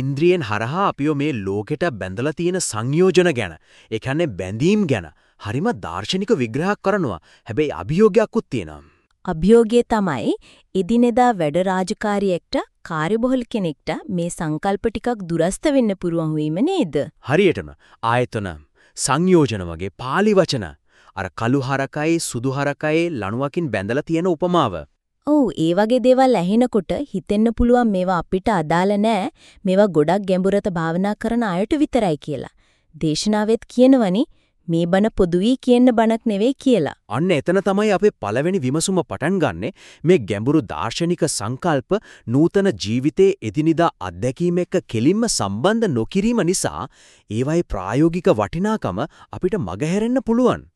ඉන්ද්‍රියෙන් හරහා අපිව මේ ලෝකෙට බැඳලා තියෙන සංයෝජන ගැන, ඒ කියන්නේ බැඳීම් ගැන හරිම දාර්ශනික විග්‍රහයක් කරනවා. හැබැයි අභියෝගයක්ත් තියෙනවා. අභියෝගය තමයි එදිනෙදා වැඩ රාජකාරියෙක්ට කාර්යබහුල කෙනෙක්ට මේ සංකල්ප ටිකක් දුරස්ත වෙන්න පුරුවන් වීම නේද? හරියටම ආයතන සංයෝජන වගේ pāli වචන අර කළු හරකයි සුදු හරකයි ලණුවකින් බැඳලා තියෙන උපමාව. ඔව් ඒ වගේ දේවල් ඇහෙනකොට හිතෙන්න පුළුවන් මේවා අපිට අදාළ නෑ මේවා ගොඩක් ගැඹුරට භාවනා කරන අයට විතරයි කියලා. දේශනාවෙත් කියනවනේ මේ බණ පොදුයි කියන්න බණක් නෙවෙයි කියලා. අන්න එතන තමයි අපේ පළවෙනි විමසුම පටන් ගන්නෙ මේ ගැඹුරු දාර්ශනික සංකල්ප නූතන ජීවිතයේ එදිනිදා අත්දැකීම් එක්ක කෙලින්ම සම්බන්ධ නොකිරීම නිසා ඒවයි ප්‍රායෝගික වටිනාකම අපිට මගහැරෙන්න පුළුවන්.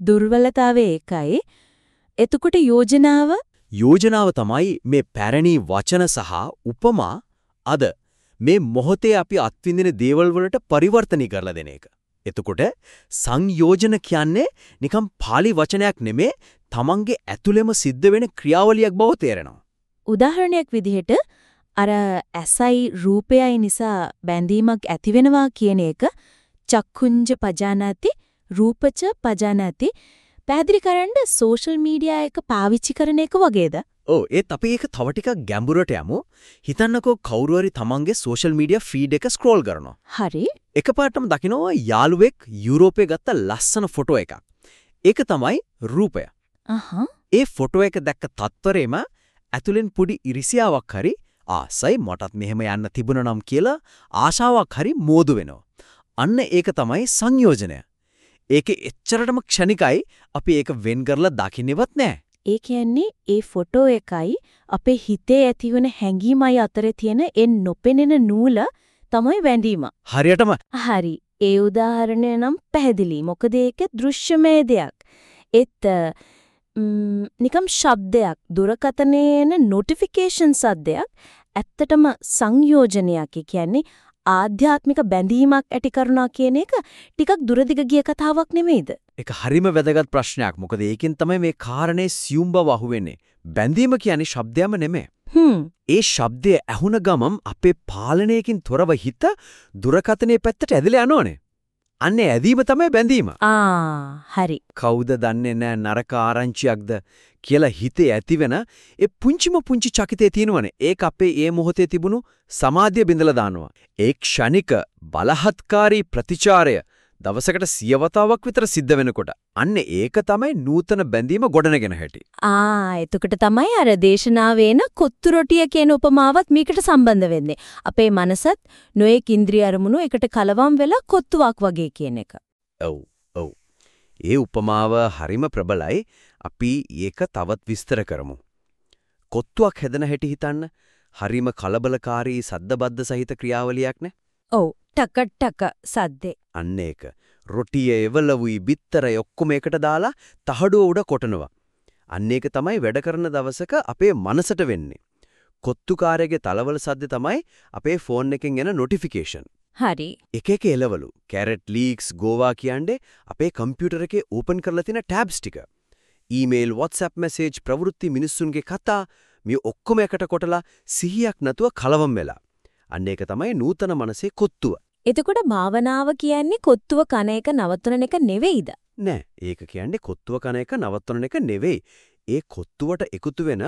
දුර්වලතාවය ඒකයි. එතකොට යෝජනාව යෝජනාව තමයි මේ පැරණි වචන සහ උපමා අද මේ මොහොතේ අපි අත්විඳින දේවල් වලට පරිවර්තනය කරලා දෙන එක. එතකොට සංයෝජන කියන්නේ නිකම් pāli වචනයක් නෙමේ තමන්ගේ ඇතුළෙම සිද්ධ වෙන ක්‍රියාවලියක් බව තේරෙනවා. උදාහරණයක් විදිහට අර ඇසයි රූපයයි නිසා බැඳීමක් ඇති වෙනවා කියන එක චක්කුංජ පජානාති රූපච පජානාති පැහැදිලි කරන්න සෝෂල් මීඩියා එක පාවිච්චි කරන එක වගේද? ඔව් ඒත් අපි ඒක තව ටිකක් ගැඹුරට යමු. හිතන්නකෝ කවුරු හරි තමන්ගේ සෝෂල් මීඩියා ෆීඩ් එක ස්ක්‍රෝල් කරනවා. හරි. එකපාරටම දකිනවා යාළුවෙක් යුරෝපේ ගත්ත ලස්සන ෆොටෝ එකක්. ඒක තමයි රූපය. අහහ. ඒ ෆොටෝ එක දැක්ක තත්පරේම ඇතුලෙන් පොඩි ඉරිසියාවක් හරි ආසයි මටත් මෙහෙම යන්න තිබුණා නම් කියලා ආශාවක් හරි මෝදු වෙනවා. අන්න ඒක තමයි සංයෝජනය. ඒකේ එච්චරටම ක්ෂණිකයි අපි ඒක වෙන් කරලා දකින්නේවත් නැහැ. ඒ කියන්නේ ඒ ෆොටෝ එකයි අපේ හිතේ ඇතිවන හැඟීමයි අතරේ තියෙන ඒ නොපෙනෙන නූල තමයි වැඳීම. හරියටම. හරි. ඒ උදාහරණය නම් පැහැදිලි. මොකද ඒක දෘශ්‍යමය දෙයක්. ඒත් නිකම් ශබ්දයක් දුරකතනේ එන නොටිෆිකේෂන් සද්දයක් ඇත්තටම සංයෝජනයක් කියන්නේ ආධ්‍යාත්මික බැඳීමක් ඇති කරනවා කියන එක ටිකක් දුරදිග ගිය කතාවක් නෙමෙයිද? ඒක හරිම වැදගත් ප්‍රශ්නයක්. මොකද ඒකෙන් තමයි මේ කාරණේ සියුම් බව අහුවෙන්නේ. බැඳීම කියන්නේ ශබ්දයම නෙමෙයි. හ්ම්. ඒ ශබ්දය ඇහුන ගමම් අපේ පාලනයකින් තොරව හිත දුරකතනේ පැත්තට ඇදලා යනෝනේ. අන්නේ ඇදීම තමයි බැඳීම. ආ හරි. කවුද දන්නේ නැහැ නරක ආරංචියක්ද කියලා හිතේ ඇතිවෙන ඒ පුංචිම පුංචි චකිතේ තියෙනවනේ. ඒක අපේ ඒ මොහොතේ තිබුණු සමාධිය බිඳලා දානවා. ඒ ක්ෂණික බලහත්කාරී ප්‍රතිචාරය දවසකට සියවතාවක් විතර සිද්ධ වෙනකොට අන්න ඒක තමයි නූතන බැඳීම ගොඩනගෙන හැටි. ආ එතකොට තමයි අර දේශනාවේන කොත්තු රොටිය කියන උපමාවත් මේකට සම්බන්ධ වෙන්නේ. අපේ මනසත් නොයෙක් ඉන්ද්‍රිය අරමුණු එකට කලවම් වෙලා කොත්තුවක් වගේ කියන එක. ඔව් ඔව්. ඒ උපමාව හරිම ප්‍රබලයි. අපි ඒක තවත් විස්තර කරමු. කොත්තුවක් හැදෙන හැටි හිතන්න. හරිම කලබලකාරී සද්දබද්ද සහිත ක්‍රියාවලියක් නේ. ඔව් ටක ටක සද්දේ. අන්න ඒක. රොටිය එවලවුයි බිත්තරය ඔක්කොම එකට දාලා තහඩුව උඩ කොටනවා. අන්න ඒක තමයි වැඩ කරන දවසක අපේ මනසට වෙන්නේ. කොත්තුකාරයාගේ තලවල සද්ද තමයි අපේ ෆෝන් එකෙන් එන නොටිෆිකේෂන්. හරි. එක එක එලවලු. කැරට් ලීක්ස් ගෝවා කියන්නේ අපේ කම්පියුටර් එකේ ඕපන් කරලා තියෙන ටැබ්ස් ටික. ඊමේල් WhatsApp මැසේජ් ප්‍රවෘත්ති මිනිස්සුන්ගේ කතා මේ ඔක්කොම එකට කොටලා සිහියක් නැතුව කලවම් වෙලා. අන්න ඒක තමයි නූතන මනසේ කොත්තුව. එතකොට භාවනාව කියන්නේ කොත්තුව කන එක නවත්වන එක නෙවෙයිද? නෑ. ඒක කියන්නේ කොත්තුව කන එක නවත්වන එක නෙවෙයි. ඒ කොත්තුවට එකතු වෙන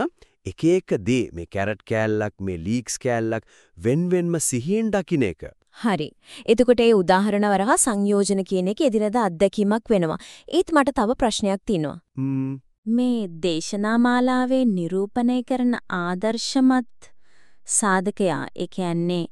එක එක දේ මේ කැරට් කෑල්ලක් මේ ලීක්ස් කෑල්ලක් වෙන් වෙන්ම සිහියෙන් දකින්න එක. හරි. එතකොට ඒ උදාහරණ වරහා සංයෝජන කියන එක එදිනදා අත්දැකීමක් වෙනවා. ඒත් මට තව ප්‍රශ්නයක් තියෙනවා. මේ දේශනා මාලාවේ නිරූපණය කරන ආදර්ශමත් සාධකයා ඒ කියන්නේ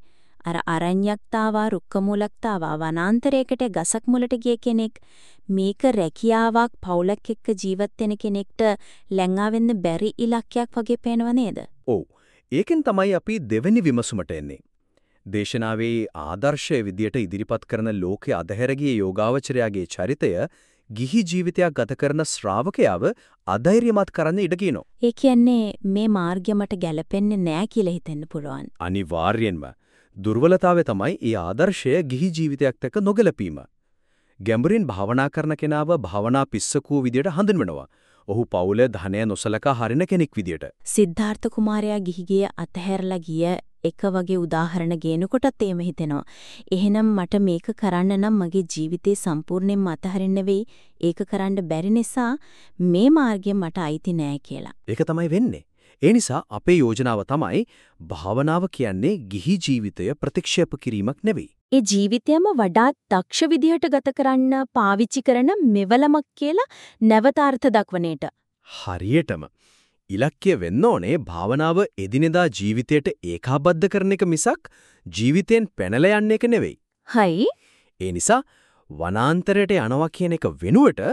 අර අරඤ්‍යක්තාවා රුක්කමූලක්තාවා වනාන්තරයකට ගසක් මුලට ගිය කෙනෙක් මේක රැකියාවක් පවුලක් එක්ක ජීවත් වෙන කෙනෙක්ට ලැංගා වෙන්න බැරි ඉලක්කයක් වගේ පේනව නේද? ඔව්. ඒකෙන් තමයි අපි දෙවෙනි විමසුමට එන්නේ. දේශනාවේ ආදර්ශය විදියට ඉදිරිපත් කරන ලෝකයේ අධහැරගිය යෝගාවචරයාගේ චරිතය ගිහි ජීවිතයක් ගත කරන ශ්‍රාවකයාව අධෛර්යමත් කරන්න ඉඩ කියනවා. ඒ කියන්නේ මේ මාර්ගය මට ගැලපෙන්නේ නෑ කියලා හිතෙන්න පුළුවන්. අනිවාර්යෙන්ම දුර්වලතාවය තමයි ඒ ආදර්ශය ගිහි ජීවිතයත් එක්ක නොගැලපීම. ගැඹුරින් භාවනා කරන කෙනාව භාවනා පිස්සකූ විදියට හඳුන්වනවා. ඔහු පවුලේ ධනය නොසලකා හරින කෙනෙක් විදියට. සිද්ධාර්ථ කුමාරයා ගිහිගිය අතහැරලා ගිය එක වගේ උදාහරණ ගේනකොටත් එහෙම හිතෙනවා. එහෙනම් මට මේක කරන්න නම් මගේ ජීවිතේ සම්පූර්ණයෙන්ම අතහරින්න වෙයි. ඒක කරන්න බැරි නිසා මේ මාර්ගය මට අයිති නෑ කියලා. ඒක තමයි වෙන්නේ. ඒ නිසා අපේ යෝජනාව තමයි භාවනාව කියන්නේ ගිහි ජීවිතය ප්‍රතික්ෂේප කිරීමක් නෙවෙයි. ඒ ජීවිතයම වඩාත් දක්ෂ විදිහට ගත කරන්න පාවිච්චි කරන මෙවලමක් කියලා නැවත අර්ථ දක්වන්නේට. හරියටම ඉලක්කය වෙන්න ඕනේ භාවනාව එදිනෙදා ජීවිතයට ඒකාබද්ධ කරන එක මිසක් ජීවිතෙන් පැනලා යන්න එක නෙවෙයි. හයි. ඒ නිසා වනාන්තරයට යනවා කියන එක වෙනුවට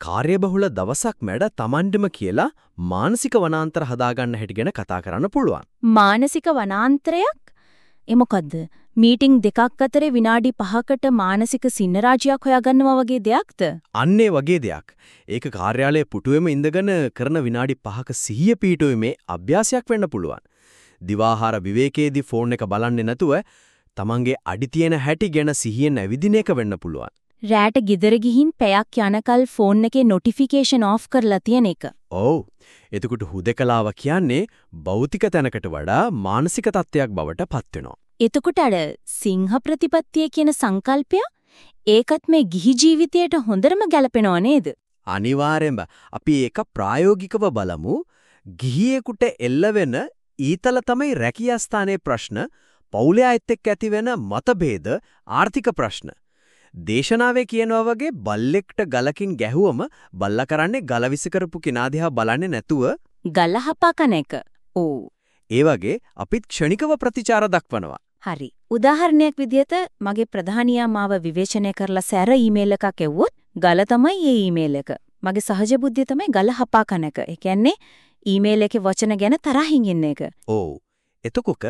කාර්යබහුල දවසක් මැඩ Tamandම කියලා මානසික වනාන්තර හදාගන්න හැටි ගැන කතා කරන්න පුළුවන්. මානසික වනාන්තරයක්? ඒ මොකද්ද? මීටිං දෙකක් අතරේ විනාඩි 5කට මානසික සින්නරාජයක් හොයාගන්නවා වගේ දෙයක්ද? අන්නේ වගේ දෙයක්. ඒක කාර්යාලයේ පුටුවෙම ඉඳගෙන කරන විනාඩි 5ක සිහිය පීඨුවීමේ අභ්‍යාසයක් වෙන්න පුළුවන්. දිවාහාර විවේකයේදී ෆෝන් එක බලන්නේ නැතුව තමන්ගේ අඩි තියෙන හැටි ගැන සිහියෙන් ඇවිදින එක වෙන්න පුළුවන්. රෑට ගෙදර ගිහින් පැයක් යනකල් ෆෝන් එකේ නොටිෆිකේෂන් ඔෆ් කරලා තියෙන එක. ඔව්. එතකොට හුදකලාව කියන්නේ භෞතික තැනකට වඩා මානසික තත්ත්වයක් බවට පත් වෙනවා. එතකොට අර සිංහ ප්‍රතිපත්තිය කියන සංකල්පය ඒකත් මේ ගිහි ජීවිතයට හොඳටම ගැලපෙනව නේද? අනිවාර්යෙන්ම අපි ඒක ප්‍රායෝගිකව බලමු. ගිහියෙකුට එල්ල වෙන ඊතල තමයි රැකියා ස්ථානයේ ප්‍රශ්න, පෞලයා එක්ක ඇතිවෙන මතභේද, ආර්ථික ප්‍රශ්න. දේශනාවේ කියනවා වගේ බල්ලෙක්ට ගලකින් ගැහුවම බල්ලා කරන්නේ ගල විස කරපු කෙනා දිහා බලන්නේ නැතුව ගල හපකන එක. ඕ. ඒ වගේ අපිත් ක්ෂණිකව ප්‍රතිචාර දක්වනවා. හරි. උදාහරණයක් විදිහට මගේ ප්‍රධානියා මාව විවේචනය කරලා සැර ඊමේල් එකක් එව්වොත් ගල තමයි ඒ ඊමේල් එක. මගේ සහජ බුද්ධිය තමයි ගල හපාකන එක. ඒ කියන්නේ ඊමේල් එකේ වචන ගැන තරහින් ඉන්න එක. ඔව්. එතකොක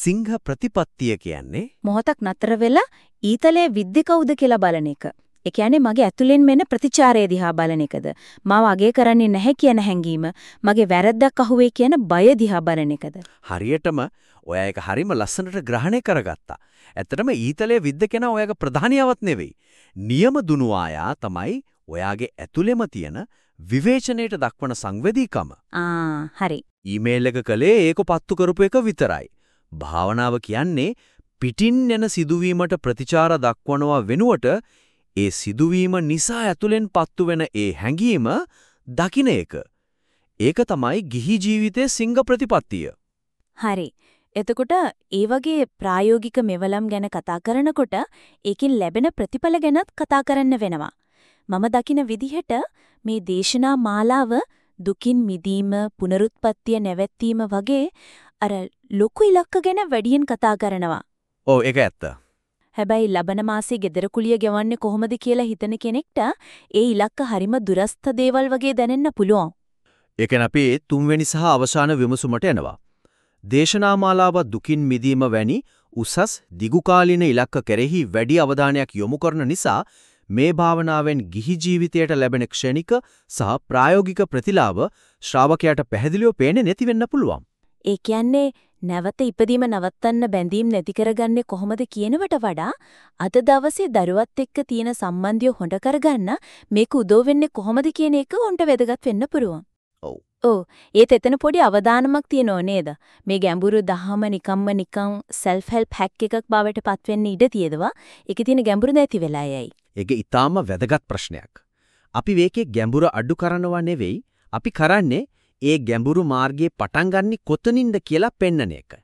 සිංහ ප්‍රතිපත්තිය කියන්නේ මොහොතක් නතර වෙලා ඊතලයේ විද්ද කවුද කියලා බලන එක. ඒ කියන්නේ මගේ ඇතුලෙන් මෙන ප්‍රතිචාරය දිහා බලන එකද මාව අගේ කරන්නේ නැහැ කියන හැඟීම මගේ වැරද්දක් අහුවේ කියන බය දිහා බලන එකද හරියටම ඔයා ඒක හරිම ලස්සනට ග්‍රහණය කරගත්තා. ඇත්තටම ඊතලයේ විද්ද කෙනා ඔයාගේ ප්‍රධානියවත් නෙවෙයි. නියම දුනුවායා තමයි ඔයාගේ ඇතුළෙම තියෙන විවේචනයට දක්වන සංවේදීකම. ආ හරි. ඊමේල් එක කලේ ඒක පත්තු කරපු එක විතරයි. භාවනාව කියන්නේ පිටින් යන සිදුවීමට ප්‍රතිචාර දක්වනවා වෙනුවට ඒ සිදුවීම නිසා ඇතුලෙන් පත්තු වෙන ඒ හැඟීම දකින්න එක. ඒක තමයි ගිහි ජීවිතයේ සිංග ප්‍රතිපත්තිය. හරි. එතකොට ඒ වගේ ප්‍රායෝගික මෙවලම් ගැන කතා කරනකොට ඒකෙන් ලැබෙන ප්‍රතිඵල ගැනත් කතා කරන්න වෙනවා. මම දකින විදිහට මේ දේශනා මාලාව දුකින් මිදීම, පුනරුත්පත්තිය නැවැත්වීම වගේ අර ලොකු ඉලක්ක ගැන වැඩියෙන් කතා කරනවා. ඔව් ඒක ඇත්ත. හැබැයි ලබන මාසේ ගෙදර කුලිය ගෙවන්නේ කොහොමද කියලා හිතන කෙනෙක්ට ඒ ඉලක්ක හරිම දුරස්ත දේවල් වගේ දැනෙන්න පුළුවන්. ඒකෙන් අපි තුන්වෙනි සහ අවසාන විමසුමට එනවා. දේශනාමාලාව දුකින් මිදීම වැනි උසස් දිගුකාලීන ඉලක්ක කෙරෙහි වැඩි අවධානයක් යොමු කරන නිසා මේ භාවනාවෙන් ගිහි ජීවිතයට ලැබෙන ක්ෂණික සහ ප්‍රායෝගික ප්‍රතිලාභ ශ්‍රාවකයාට පැහැදිලිව පේන්නේ නැති වෙන්න පුළුවන්. ඒ කියන්නේ නැවත ඉපදීම නවත්තන්න බැඳීම් නැති කරගන්නේ කොහොමද කියනවට වඩා අද දවසේ දරුවත් එක්ක තියෙන සම්බන්ධය හොඳ කරගන්න මේක උදව් වෙන්නේ කොහොමද කියන එක උන්ට වැදගත් වෙන්න පුළුවන්. ඔව්. ඔව්. ඒත් එතන පොඩි අවධානමක් තියෙනව නේද? මේ ගැඹුරු දහම නිකම්ම නිකම් self help hack එකක් බවට පත් වෙන්න ඉඩ තියෙදවා. ඒකේ තියෙන ගැඹුරු නැති වෙලා යයි. ඒක ඊටාම වැදගත් ප්‍රශ්නයක්. අපි මේකේ ගැඹුර අඩු කරනවා නෙවෙයි අපි කරන්නේ ඒ ගැඹුරු මාර්ගයේ පටන් ගන්නෙ කොතනින්ද කියලා පෙන්නන එක.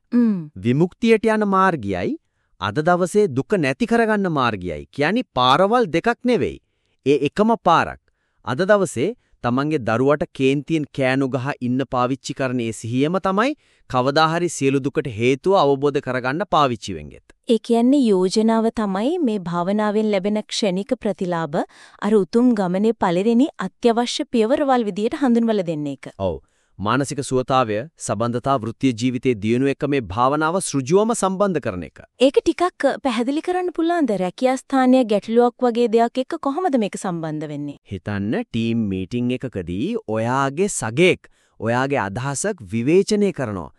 විමුක්තියට යන මාර්ගයයි අද දවසේ දුක නැති කරගන්න මාර්ගයයි කියන්නේ පාරවල් දෙකක් නෙවෙයි. ඒ එකම පාරක්. අද දවසේ තමන්ගේ දරුවට කේන්තියෙන් කෑනු ගහ ඉන්න පාවිච්චි කරන ඒ සිහියම තමයි කවදා හරි සියලු දුකට හේතුව අවබෝධ කරගන්න පාවිච්චි වෙන්නේ. ඒ කියන්නේ යෝජනාව තමයි මේ භාවනාවෙන් ලැබෙන ක්ෂණික ප්‍රතිලාභ අර උතුම් ගමනේ පළවෙනි අත්‍යවශ්‍ය පියවරවල් විදියට හඳුන්වලා දෙන්න එක. ඔව්. මානසික සුවතාවය, සබඳතා වෘත්තීය ජීවිතයේ දියුණුව එක්ක මේ භාවනාව සෘජුවම සම්බන්ධ කරන එක. ඒක ටිකක් පැහැදිලි කරන්න පුළුවන්ද? රැකියා ස්ථානීය ගැටලුවක් වගේ දෙයක් එක්ක කොහොමද මේක සම්බන්ධ වෙන්නේ? හිතන්න ටීම් මීටින් එකකදී ඔයාගේ සගේක් ඔයාගේ අදහසක් විවේචනය කරනවා.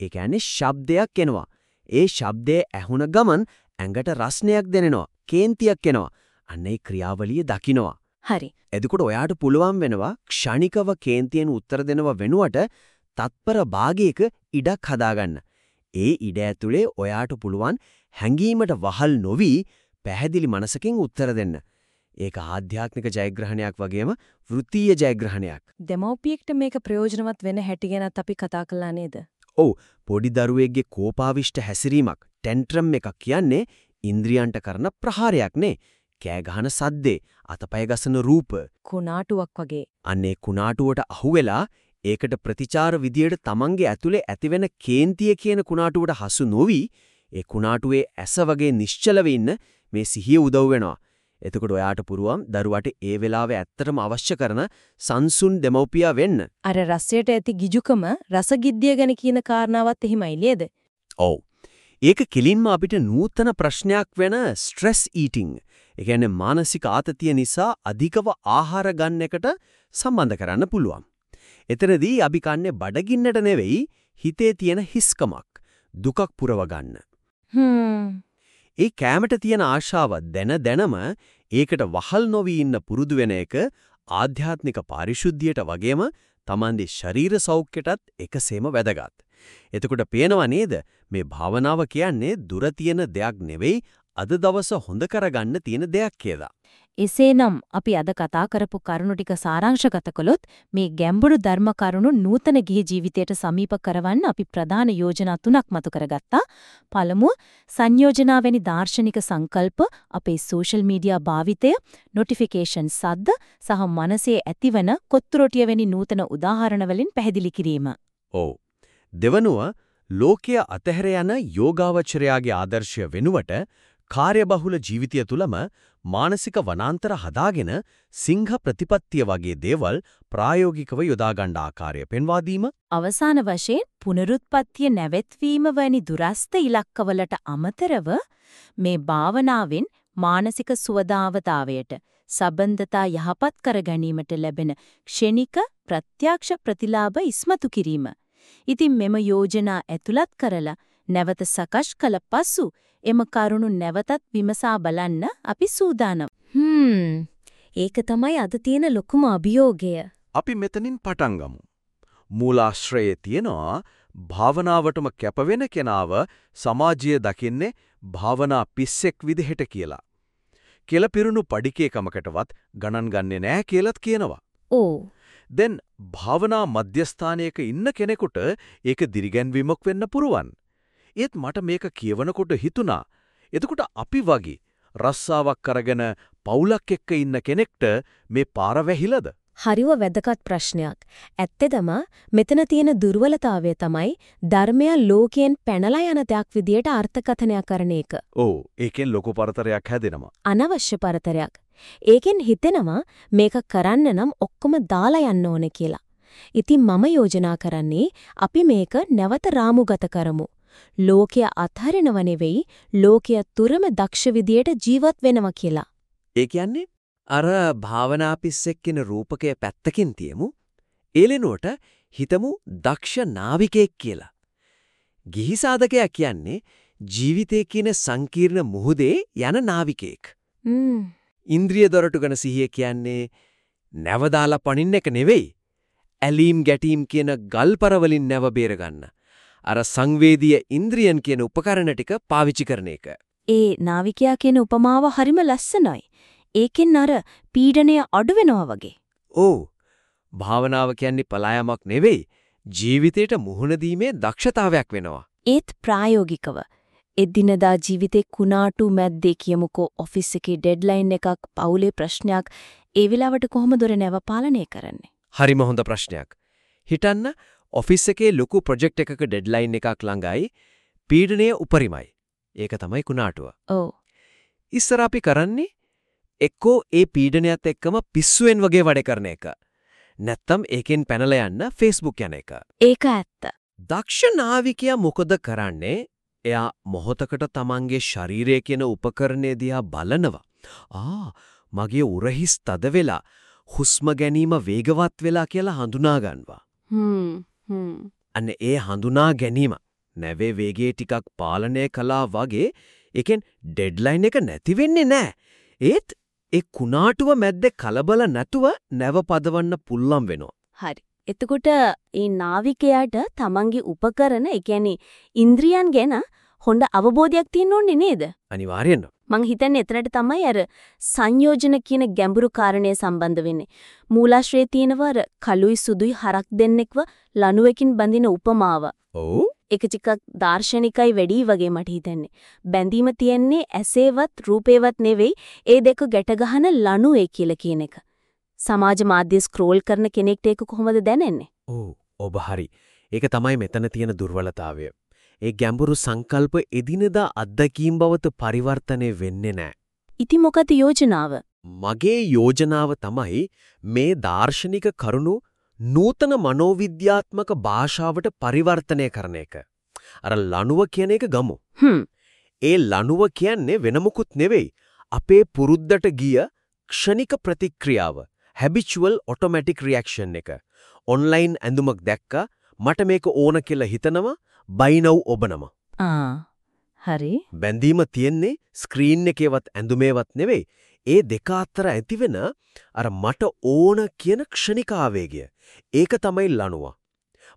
ඒ කියන්නේ ශබ්දයක් එනවා. ඒ ශබ්දය ඇහුන ගමන් ඇඟට රස්නයක් දැනෙනවා. කේන්තියක් එනවා. අන්න ඒ ක්‍රියාවලිය දකින්නවා. හරි. එතකොට ඔයාට පුළුවන් වෙනවා ක්ෂණිකව කේන්තියෙන් උත්තර දෙනව වෙනුවට තත්පර භාගයක ඉඩක් හදාගන්න. ඒ ඉඩ ඇතුලේ ඔයාට පුළුවන් හැඟීමට වහල් නොවි පැහැදිලි මනසකින් උත්තර දෙන්න. ඒක ආධ්‍යාත්මික ජයග්‍රහණයක් වගේම වෘත්තීය ජයග්‍රහණයක්. දෙමෝපියෙක්ට මේක ප්‍රයෝජනවත් වෙන හැටි ගැනත් අපි කතා කළා නේද? ඔව් පොඩි දරුවෙක්ගේ කෝපාවිෂ්ඨ හැසිරීමක් ටෙන්ට්‍රම් එකක් කියන්නේ ඉන්ද්‍රියන්ට කරන ප්‍රහාරයක් නේ. කෑ ගහන සද්දේ අතපය ගසන රූප කුණාටුවක් වගේ. අන්නේ කුණාටුවට අහුවෙලා ඒකට ප්‍රතිචාර විදියට තමන්ගේ ඇතුලේ ඇතිවෙන කේන්තිය කියන කුණාටුවට හසු නොවි ඒ කුණාටුවේ ඇස වගේ නිශ්චලව ඉන්න මේ සිහිය උදව් වෙනවා. එතකොට ඔයාට පුරුවම් දරුවට ඒ වෙලාවේ ඇත්තටම අවශ්‍ය කරන සංසුන් දෙමව්පියා වෙන්න. අර රසයට ඇති ගිජුකම රසගිද්දිය ගැන කියන කාරණාවත් එහෙමයි නේද? ඔව්. ඒක කෙලින්ම අපිට නූතන ප්‍රශ්නයක් වෙන ස්ට්‍රෙස් ඊටිං ඒ කියන්නේ මානසික ආතතිය නිසා අධිකව ආහාර ගන්න එකට සම්බන්ධ කරන්න පුළුවන්. එතනදී අපි කන්නේ බඩගින්නට නෙවෙයි හිතේ තියෙන හිස්කමක් දුකක් පුරව ගන්න. ඒ කැමට තියෙන ආශාව දැන දැනම ඒකට වහල් නොවි ඉන්න පුරුදු වෙන එක ආධ්‍යාත්මික පාරිශුද්ධියට වගේම Tamande ශරීර සෞඛ්‍යයටත් එකසේම වැදගත්. එතකොට පේනව නේද මේ භාවනාව කියන්නේ දුර තියෙන දෙයක් නෙවෙයි අද දවස හොඳ කරගන්න තියෙන දෙයක් කියලා. එසේනම් අපි අද කතා කරපු කරුණු ටික සාරාංශගත කළොත් මේ ගැඹුරු ධර්ම කරුණු නූතන ගිහි ජීවිතයට සමීප කරවන්න අපි ප්‍රධාන යෝජනා තුනක් මතු කරගත්තා. පළමුව සංයෝජනා වැනි දාර්ශනික සංකල්ප අපේ සෝෂල් මීඩියා භාවිතය, නොටිෆිකේෂන් සද්ද සහ මනසේ ඇතිවන කොත්තුරොටිය වැනි නූතන උදාහරණ වලින් පැහැදිලි කිරීම. ඔව්. දෙවනුව ලෝකයේ අතහැර යන යෝගාවචරයාගේ ආදර්ශය වෙනුවට කාර්යබහුල ජීවිතය තුලම මානසික වනාන්තර හදාගෙන සිංහ ප්‍රතිපත්තිය වගේ දේවල් ප්‍රායෝගිකව යොදා ගන්න ආකාරය පෙන්වා දීම අවසාන වශයෙන් පුනරුත්පත්තිය නැවැත්වීම වැනි දුරස්ත ඉලක්කවලට අමතරව මේ භාවනාවෙන් මානසික සුවදාවතාවයට සබන්දතා යහපත් කර ගැනීමට ලැබෙන ක්ෂණික ප්‍රත්‍යක්ෂ ප්‍රතිලාභ ඉස්මතු කිරීම. ඉතින් මෙම යෝජනා ඇතුළත් කරලා නැවත සකස් කළ පසු එම කරුණු නැවතත් විමසා බලන්න අපි සූදානම්. හ්ම්. ඒක තමයි අද තියෙන ලොකුම අභියෝගය. අපි මෙතනින් පටන් ගමු. මූලාශ්‍රයේ තියනවා භාවනාවටම කැපවෙන කෙනාව සමාජය දකින්නේ භාවනා පිස්සෙක් විදිහට කියලා. කෙලපිරුණු පඩිකේකමකටවත් ගණන් ගන්නේ නැහැ කියලත් කියනවා. ඕ. දැන් භාවනා මධ්‍යස්ථානයක ඉන්න කෙනෙකුට ඒක දිරිගැන්වීමක් වෙන්න පුරුවන්. ඒත් මට මේක කියවනකොට හිතුණා එතකොට අපි වගේ රස්සාවක් කරගෙන පවුලක් එක්ක ඉන්න කෙනෙක්ට මේ පාර වැහිලාද? හරිව වැදගත් ප්‍රශ්නයක්. ඇත්තෙදම මෙතන තියෙන දුර්වලතාවය තමයි ධර්මය ලෝකයෙන් පැනලා යන දෙයක් විදියට අර්ථකථනය කරන එක. ඔව් ඒකෙන් ලොකු පරතරයක් හැදෙනවා. අනවශ්‍ය පරතරයක්. ඒකෙන් හිතෙනවා මේක කරන්න නම් ඔක්කොම දාලා යන්න ඕනේ කියලා. ඉතින් මම යෝජනා කරන්නේ අපි මේක නැවත රාමුගත කරමු. ලෝකය අත්හරිනව නෙවෙයි ලෝකය තුරම දක්ෂ විදියට ජීවත් වෙනවා කියලා. ඒ කියන්නේ අර භාවනා පිස්සෙක් කියන රූපකය පැත්තකින් තියමු. ඒලෙනුවට හිතමු දක්ෂ නාවිකයෙක් කියලා. ගිහි සාධකයා කියන්නේ ජීවිතයේ කියන සංකීර්ණ මුහුදේ යන නාවිකයෙක්. ඉන්ද්‍රිය දොරටු ගැන සිහිය කියන්නේ නැවදාලා පනින්න එක නෙවෙයි. ඇලීම් ගැටීම් කියන ගල්පර වලින් නැව බේර ගන්න. අර සංවේදීය ඉන්ද්‍රියන් කියන උපකරණ ටික පාවිච්චි කරන එක. ඒ නාවිකයා කියන උපමාව හරිම ලස්සනයි. ඒකෙන් අර පීඩණය අඩු වෙනවා වගේ. ඔව්. භාවනාව කියන්නේ පලායමක් නෙවෙයි. ජීවිතේට මුහුණ දීමේ දක්ෂතාවයක් වෙනවා. ඒත් ප්‍රායෝගිකව එදිනදා ජීවිතේ කුණාටු මැද්දේ කියමුකෝ ඔෆිස් එකේ ඩෙඩ්ලයින් එකක් පවුලේ ප්‍රශ්නයක් ඒ වෙලාවට කොහොමද නැව පාලනය කරන්නේ? හරිම හොඳ ප්‍රශ්නයක්. හිතන්න ඔෆිස් එකේ ලොකු ප්‍රොජෙක්ට් එකක ඩෙඩ්ලයින් එකක් ළඟයි. පීඩනය උපරිමයි. ඒක තමයි කුණාටුව. ඔව්. ඉස්සර අපි කරන්නේ එක්කෝ ඒ පීඩනයත් එක්කම පිස්සුවෙන් වගේ වැඩ කරන එක. නැත්තම් ඒකෙන් පැනලා යන්න Facebook යන එක. ඒක ඇත්ත. දක්ෂ නාවිකයා මොකද කරන්නේ? එයා මොහොතකට තමන්ගේ ශරීරය කියන උපකරණය දිහා බලනවා. ආ මගේ උරහිස් තද වෙලා හුස්ම ගැනීම වේගවත් වෙලා කියලා හඳුනා ගන්නවා. අන්න ඒ හඳුනා ගැනීම නැවේ වේගයේ ටිකක් පාලනය කළා වගේ ඒකෙන් ඩෙඩ්ලයින් එක නැති වෙන්නේ නැහැ. ඒත් ඒ කුණාටුව මැද්දේ කලබල නැතුව නැව පදවන්න පුල්ලම් වෙනවා. හරි. එතකොට මේ නාවිකයාට තමන්ගේ උපකරණ, ඒ කියන්නේ ඉන්ද්‍රියන් ගැන හොඳ අවබෝධයක් තියෙන්න ඕනේ නේද? අනිවාර්යෙන්ම. මං හිතන්නේ එතනට තමයි අර සංයෝජන කියන ගැඹුරු කාරණය සම්බන්ධ වෙන්නේ. මූලාශ්‍රයේ තියෙනවර කළුයි සුදුයි හරක් දෙන්නෙක්ව ලණුවකින් බඳින උපමාව. ඔව්. ඒක ටිකක් දාර්ශනිකයි වැඩි වගේ මට හිතෙන්නේ. බැඳීම තියෙන්නේ ඇසේවත් රූපේවත් නෙවෙයි ඒ දෙක ගැට ගහන ලණුවේ කියලා කියන එක. සමාජ මාධ්‍ය ස්ක්‍රෝල් කරන කෙනෙක්ට ඒක කොහොමද දැනෙන්නේ? ඔව් ඔබ හරි. ඒක තමයි මෙතන තියෙන දුර්වලතාවය. ඒ ගැඹුරු සංකල්ප එදිනදා අත්දැකීම් බවට පරිවර්තනය වෙන්නේ නැහැ. ඉතින් මොකද යෝජනාව? මගේ යෝජනාව තමයි මේ දාර්ශනික කරුණු නූතන මනෝවිද්‍යාත්මක භාෂාවට පරිවර්තනය කරන එක. අර ලණුව කියන එක ගමු. ඒ ලණුව කියන්නේ වෙන නෙවෙයි. අපේ පුරුද්දට ගිය ක්ෂණික ප්‍රතික්‍රියාව. habitual automatic reaction එක. ඔන්ලයින් ඇඳුමක් දැක්කා මට මේක ඕන කියලා හිතනවා බයිනව් ඔබනම. ආ හරි. බැඳීම තියෙන්නේ ස්ක්‍රීන් එකේවත් ඇඳුමේවත් නෙවෙයි. ඒ දෙක අතර ඇතිවෙන අර මට ඕන කියන ක්ෂණික ආවේගය. ඒක තමයි ලණුව.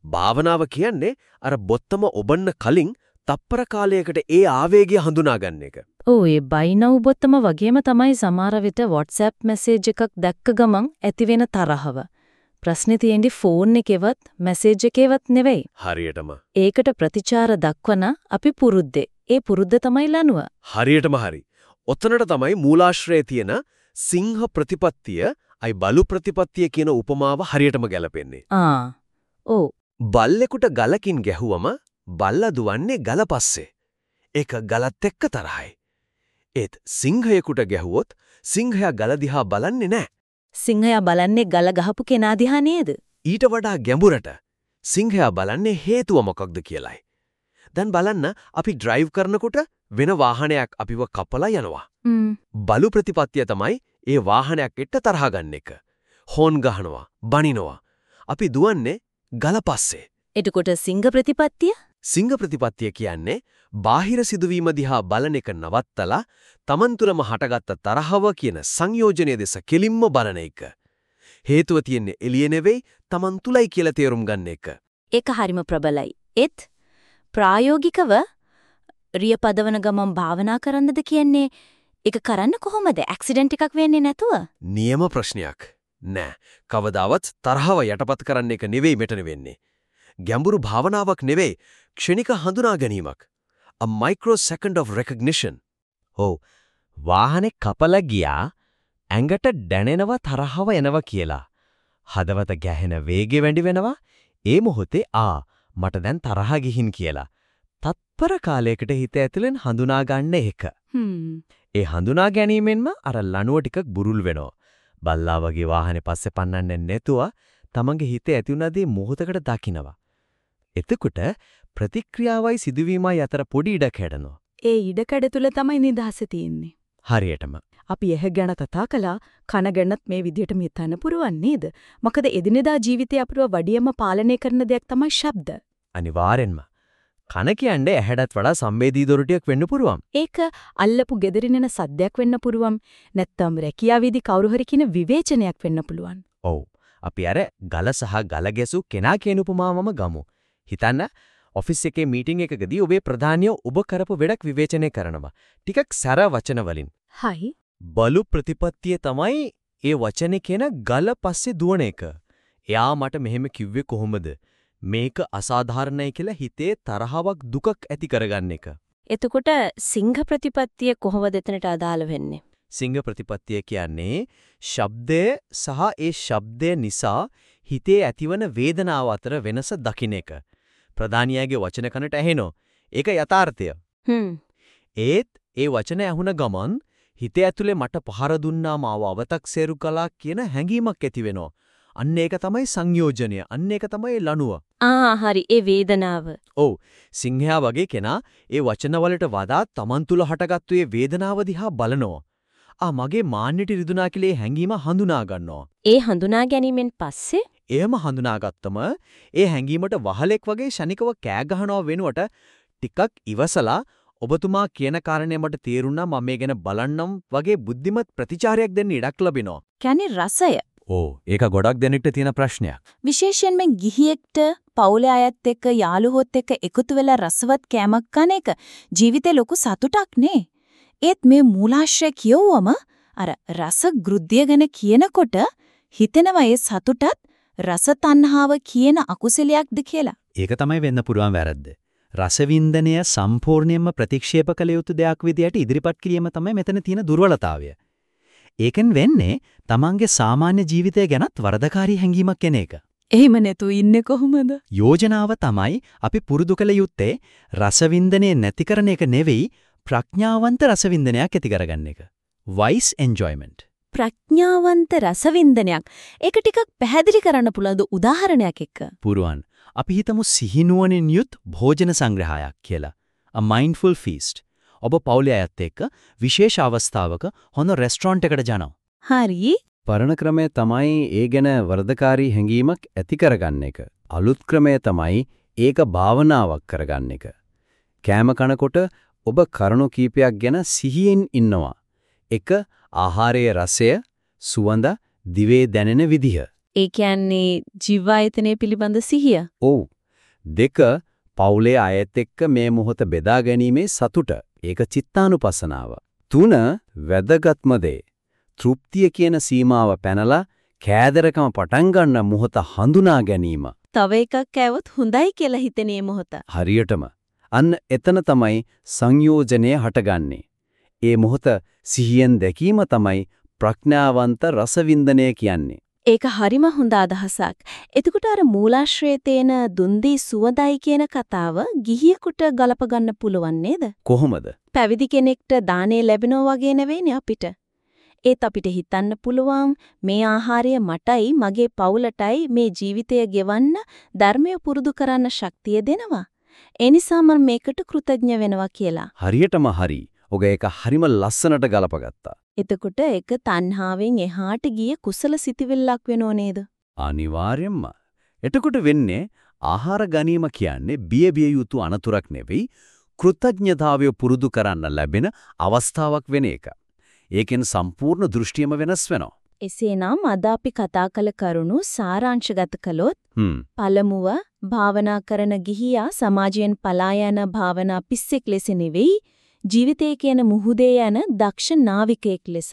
භාවනාව කියන්නේ අර බොත්තම ඔබන්න කලින් තප්පර කාලයකට ඒ ආවේගය හඳුනාගන්න එක. ඔව් ඒ බයිනව් බොත්තම වගේම තමයි සමහර විට WhatsApp මැසේජ් එකක් දැක්ක ගමන් ඇතිවෙන තරහව. ප්‍රශ්නේ තියෙන්නේ ෆෝන් එකේවත් මැසේජ් එකේවත් නෙවෙයි. හරියටම. ඒකට ප්‍රතිචාර දක්වන අපි පුරුද්දේ. ඒ පුරුද්ද තමයි ලනුව. හරියටම හරි. ඔතනට තමයි මූලාශ්‍රයේ තියෙන සිංහ ප්‍රතිපත්තිය අයි බලු ප්‍රතිපත්තිය කියන උපමාව හරියටම ගැලපෙන්නේ. ආ. ඔව්. බල්ලෙකුට ගලකින් ගැහුවම බල්ලා දුවන්නේ ගල පස්සේ. ඒක ගලත් එක්ක තරහයි. ඒත් සිංහයෙකුට ගැහුවොත් සිංහයා ගල දිහා බලන්නේ නැහැ. සිංහයා බලන්නේ ගල ගහපු කෙනා දිහා නේද? ඊට වඩා ගැඹුරට සිංහයා බලන්නේ හේතුව මොකක්ද කියලයි. දැන් බලන්න අපි ඩ්‍රයිව් කරනකොට වෙන වාහනයක් අපිව කපලා යනවා. බලු ප්‍රතිපත්තිය තමයි ඒ වාහනයක් එක්ක තරහ ගන්න එක. හෝන් ගහනවා, බනිනවා. අපි දුවන්නේ ගල පස්සේ. එතකොට සිංහ ප්‍රතිපත්තිය? සිංහ ප්‍රතිපත්තිය කියන්නේ බාහිර සිදුවීම දිහා බලන එක නවත්තලා Taman තුලම හටගත්ත තරහව කියන සංයෝජනයේ දෙස කෙලින්ම බලන එක. හේතුව තියෙන්නේ එළියේ නෙවෙයි Taman තුලයි කියලා තේරුම් ගන්න එක. ඒක හරිම ප්‍රබලයි. ඒත් ප්‍රායෝගිකව රිය පදවන ගමන් භාවනා කරන්නද කියන්නේ ඒක කරන්න කොහොමද? ඇක්සිඩන්ට් එකක් වෙන්නේ නැතුව? නියම ප්‍රශ්නයක්. නෑ. කවදාවත් තරහව යටපත් කරන්න එක නෙවෙයි මෙතන වෙන්නේ. ගැඹුරු භාවනාවක් නෙවෙයි ක්ෂණික හඳුනා ගැනීමක්. A microsecond of recognition. ඔව්. වාහනේ කපලා ගියා ඇඟට දැනෙනව තරහව එනවා කියලා. හදවත ගැහෙන වේගය වැඩි වෙනවා. ඒ මොහොතේ ආ මට දැන් තරහ ගිහින් කියලා. තත්පර කාලයකට හිත ඇතුලෙන් හඳුනා ගන්න එක. ඒ හඳුනා ගැනීමෙන්ම අර ලණුව ටිකක් බුරුල් වෙනවා. බල්ලා වගේ වාහනේ පස්සේ පන්නන්නේ නැතුව තමන්ගේ හිතේ ඇතිවුණ දේ මොහොතකට දකිනවා. එතකොට ප්‍රතික්‍රියාවයි සිදුවීමයි අතර පොඩි ඉඩක් හැදෙනවා. ඒ ඉඩකඩ තුල තමයි නිදහස තියෙන්නේ. හරියටම. අපි එහ ගැන කතා කළා කන ගැනත් මේ විදිහට හිතන්න පුරුවන් නේද? මොකද එදිනෙදා ජීවිතේ අපිව වඩියම පාලනය කරන දෙයක් තමයි ශබ්ද. අනිවාර්යෙන්ම. කන කියන්නේ ඇහැටත් වඩා සංවේදී දොරටියක් වෙන්න පුරුවම්. ඒක අල්ලපු gederinen සද්දයක් වෙන්න පුරුවම්. නැත්තම් රැකියාවේදී කවුරු හරි කියන විවේචනයක් වෙන්න පුළුවන්. ඔව්. අපි අර ගල සහ ගල ගැසු කෙනා කියන උපමාවම ගමු. හිතන්න ඔෆිස් එකේ මීටින් එකකදී ඔබේ ප්‍රධානිය ඔබ කරපු වැඩක් විවේචනය කරනවා. ටිකක් සැර වචන වලින්. හයි. බලු ප්‍රතිපත්තිය තමයි ඒ වචනේ කියන ගල පස්සේ දුවන එක. එයා මට මෙහෙම කිව්වේ කොහොමද? මේක අසාධාරණයි කියලා හිතේ තරහවක් දුකක් ඇති කරගන්න එක. එතකොට සිංහ ප්‍රතිපත්තිය කොහොමද එතනට අදාළ වෙන්නේ? සිංහ ප්‍රතිපත්තිය කියන්නේ ශබ්දය සහ ඒ ශබ්දය නිසා හිතේ ඇතිවන වේදනාව අතර වෙනස දකින්න එක. ප්‍රධානියාගේ වචන කනට ඇහෙනෝ. ඒක යථාර්ථය. ඒත් ඒ වචන ඇහුන ගමන් හිතේ ඇතුලේ මට පහර දුන්නා මාව අවතක්සේරු කළා කියන හැඟීමක් ඇති වෙනවා. අන්න ඒක තමයි සංයෝජනය. අන්න ඒක තමයි ලනුව. ආ හරි ඒ වේදනාව. ඔව් සිංහයා වගේ කෙනා ඒ වචනවලට වඩා Taman තුල හටගත්තු ඒ වේදනාව දිහා බලනවා. ආ මගේ මාන්නෙට රිදුනා කියලා හැඟීම හඳුනා ගන්නවා. ඒ හඳුනා ගැනීමෙන් පස්සේ එයම හඳුනාගත්තම ඒ හැඟීමට වහලෙක් වගේ ෂණිකව කෑ ගහනවා වෙනුවට ටිකක් ඉවසලා ඔබතුමා කියන කාරණේ මට තේරුණා මම මේ ගැන බලන්නම් වගේ බුද්ධිමත් ප්‍රතිචාරයක් දෙන්න ඉඩක් ලැබෙනවා. කියන්නේ රසය. ඕ ඒක ගොඩක් දෙනෙක්ට තියෙන ප්‍රශ්නයක්. විශේෂයෙන්ම ගිහියෙක්ට පවුලේ අයත් එක්ක යාළුවොත් එක්ක එකතු වෙලා රසවත් කෑමක් කන එක ජීවිතේ ලොකු සතුටක් නේ. ඒත් මේ මූලාශ්‍රය කියවුවම අර රස ගෘද්ධිය ගැන කියනකොට හිතෙනවා ඒ සතුටත් රස තණ්හාව කියන අකුසලයක්ද කියලා. ඒක තමයි වෙන්න පුළුවන් වැරද්ද. රසවින්දනය සම්පූර්ණයෙන්ම ප්‍රතික්ෂේප කළ යුතු දෙයක් විදියට ඉදිරිපත් කිරීම තමයි මෙතන තියෙන දුර්වලතාවය. ඒකෙන් වෙන්නේ තමන්ගේ සාමාන්‍ය ජීවිතය ගැනත් වරදකාරී හැඟීමක් එන එක. එහෙම නැතු ඉන්නේ කොහොමද? යෝජනාව තමයි අපි පුරුදු කළ යුත්තේ රසවින්දනය නැති කරන එක නෙවෙයි ප්‍රඥාවන්ත රසවින්දනයක් ඇති කරගන්න එක. wise enjoyment. ප්‍රඥාවන්ත රසවින්දනයක්. ඒක ටිකක් පැහැදිලි කරන්න පුළුවන් උදාහරණයක් එක්ක. පුරුවන්. අපි හිතමු සිහිනුවණින් යුත් භෝජන සංග්‍රහයක් කියලා. a mindful feast. ඔබ පවුලේ අයත් එක්ක විශේෂ අවස්ථාවක හොඳ රෙස්ටරන්ට් එකකට යනවා. හරි. පරණ ක්‍රමය තමයි ඒ ගැන වරදකාරී හැඟීමක් ඇති කරගන්න එක. අලුත් ක්‍රමය තමයි ඒක භාවනාවක් කරගන්න එක. කෑම කනකොට ඔබ කරුණු කීපයක් ගැන සිහියෙන් ඉන්නවා. එක ආහාරයේ රසය, සුවඳ, දිවේ දැනෙන විදිහ. ඒ කියන්නේ ජීවායතනය පිළිබඳ සිහිය. ඔව්. දෙක පවුලේ අයත් එක්ක මේ මොහොත බෙදා ගැනීමේ සතුට. ඒක චිත්තානුපස්සනාව. තුන වැදගත්ම දේ. තෘප්තිය කියන සීමාව පැනලා කෑදරකම පටන් ගන්න මොහොත හඳුනා ගැනීම. තව එකක් කෑවොත් හොඳයි කියලා හිතෙනේ මොහොත. හරියටම. අන්න එතන තමයි සංයෝජනය හටගන්නේ. ඒ මොහොත සිහියෙන් දැකීම තමයි ප්‍රඥාවන්ත රසවින්දනය කියන්නේ. ඒක හරිම හොඳ අදහසක්. එතකොට අර මූලාශ්‍රයේ තේන දුන්දී සුවඳයි කියන කතාව ගිහියෙකුට ගලප ගන්න පුළුවන් නේද? කොහොමද? පැවිදි කෙනෙක්ට දානේ ලැබෙනවා වගේ නෙවෙයිනේ අපිට. ඒත් අපිට හිතන්න පුළුවන් මේ ආහාරය මටයි මගේ පවුලටයි මේ ජීවිතය ගෙවන්න ධර්මය පුරුදු කරන්න ශක්තිය දෙනවා. ඒ නිසා මම මේකට කෘතඥ වෙනවා කියලා. හරියටම හරි. ඔග ඒක හරිම ලස්සනට ගලපගත්තා. එතකොට ඒක තණ්හාවෙන් එහාට ගිය කුසල සිතිවිල්ලක් වෙනව නේද? අනිවාර්යයෙන්ම. එතකොට වෙන්නේ ආහාර ගැනීම කියන්නේ බිය බිය යුතු අනතුරක් නෙවෙයි කෘතඥතාවය පුරුදු කරන්න ලැබෙන අවස්ථාවක් වෙන එක. ඒකෙන් සම්පූර්ණ දෘෂ්ටියම වෙනස් වෙනවා. එසේනම් අද අපි කතා කළ කරුණු සාරාංශගත කළොත් පළමුව භාවනා කරන ගිහියා සමාජයෙන් පලා යන භාවනා පිස්සෙක් ලෙස නෙවෙයි ජීවිතය කියන මුහුදේ යන දක්ෂ නාවිකයෙක් ලෙස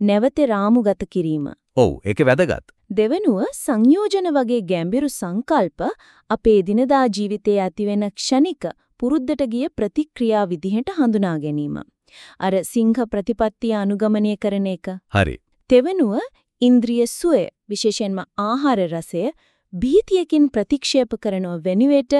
නැවත රාමුගත කිරීම. ඔව් ඒක වැදගත්. දෙවනුව සංයෝජන වගේ ගැඹිරු සංකල්ප අපේ දිනදා ජීවිතයේ ඇතිවෙන ක්ෂණික පුරුද්දට ගිය ප්‍රතික්‍රියා විදිහට හඳුනා ගැනීම. අර සිංහ ප්‍රතිපත්තිය අනුගමනය කරන එක. හරි. තෙවනුව ඉන්ද්‍රිය සුවය විශේෂයෙන්ම ආහාර රසය භීතියකින් ප්‍රතික්ෂේප කරනව වෙනුවට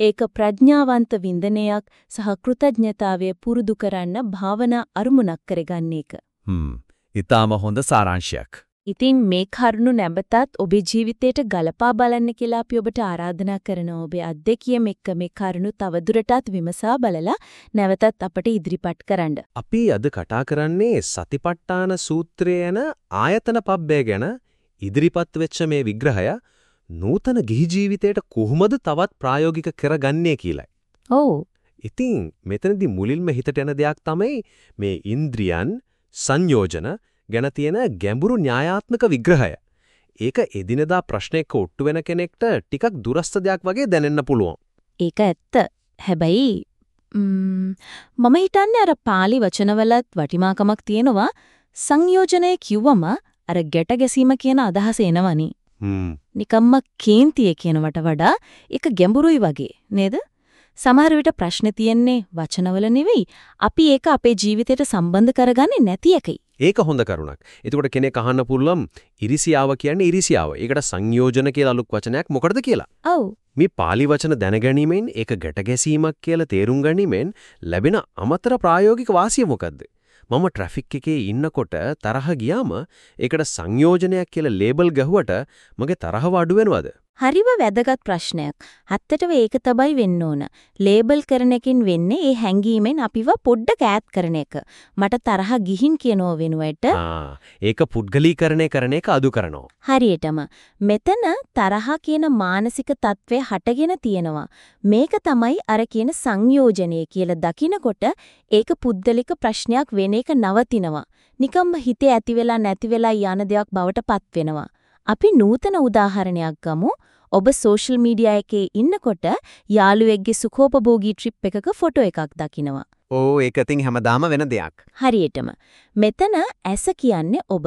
ඒක ප්‍රඥාවන්ත වින්දනයක් සහ කෘතඥතාවය පුරුදු කරන්න භාවනා අරමුණක් කරගන්න එක. හ්ම්. ඊටාම හොඳ සාරාංශයක්. ඉතින් මේ කරුණු නැඹතත් ඔබේ ජීවිතයට ගලපා බලන්න කියලා අපි ඔබට ආරාධනා කරනවා. ඔබේ අත්දැකියම එක්ක මේ කරුණු තවදුරටත් විමසා බලලා නැවතත් අපට ඉදිරිපත් කරන්න. අපි අද කතා කරන්නේ සතිපට්ඨාන සූත්‍රය යන ආයතන පබ්බය ගැන ඉදිරිපත් වෙච්ච මේ විග්‍රහය නූතන ගිහි ජීවිතයට කොහොමද තවත් ප්‍රායෝගික කරගන්නේ කියලයි. ඔව්. ඉතින් මෙතනදී මුලින්ම හිතට එන දෙයක් තමයි මේ ඉන්ද්‍රියන් සංයෝජන ගැන තියෙන ගැඹුරු න්‍යායාත්මක විග්‍රහය. ඒක එදිනදා ප්‍රශ්නයක ඔට්ටු වෙන කෙනෙක්ට ටිකක් දුරස්ත දෙයක් වගේ දැනෙන්න පුළුවන්. ඒක ඇත්ත. හැබැයි මම හිතන්නේ අර pāli වචනවලත් වටිමාකමක් තියෙනවා සංයෝජනය කිව්වම අර ගැට ගැසීම කියන අදහස එනවනි. නිකම්ම කේන්තිය කියනවට වඩා ඒක ගැඹුරුයි වගේ නේද? සමහර විට ප්‍රශ්නේ තියෙන්නේ වචනවල නෙවෙයි අපි ඒක අපේ ජීවිතයට සම්බන්ධ කරගන්නේ නැති එකයි. ඒක හොඳ කරුණක්. එතකොට කෙනෙක් අහන්න පුළුවන් ඉරිසියාව කියන්නේ ඉරිසියාව. ඒකට සංයෝජන කියලා අලුත් වචනයක් මොකටද කියලා. ඔව්. මේ pāli වචන දැනගැනීමෙන් ඒක ගැට ගැසීමක් කියලා තේරුම් ගැනීමෙන් ලැබෙන අමතර ප්‍රායෝගික වාසිය මොකද්ද? මම ට්‍රැෆික් එකේ ඉන්නකොට තරහ ගියාම ඒකට සංයෝජනයක් කියලා ලේබල් ගහුවට මගේ තරහව අඩු වෙනවද? හරිම වැදගත් ප්‍රශ්නයක්. ඇත්තටම ඒක තමයි වෙන්න ඕන. ලේබල් කරන එකෙන් වෙන්නේ ඒ හැඟීමෙන් අපිව පොඩ්ඩක් ඈත් කරන එක. මට තරහ ගිහින් කියනෝ වෙනුවට ඒක පුද්ගලීකරණය කරන එක අඩු කරනවා. හරියටම මෙතන තරහ කියන මානසික తත්වය හටගෙන තියෙනවා. මේක තමයි අර කියන සංයෝජනය කියලා දකිනකොට ඒක පුද්දලික ප්‍රශ්නයක් වෙන එක නවතිනවා. නිකම්ම හිතේ ඇති වෙලා නැති වෙලා යන දෙයක් බවට පත් වෙනවා. අපි නූතන උදාහරණයක් ගමු. ඔබ සෝෂල් මීඩියා එකේ ඉන්නකොට යාළුවෙක්ගේ සුඛෝපභෝගී ට්‍රිප් එකක ෆොටෝ එකක් දකිනවා. ඕ ඒක ඉතින් හැමදාම වෙන දෙයක්. හරියටම. මෙතන ඇස කියන්නේ ඔබ.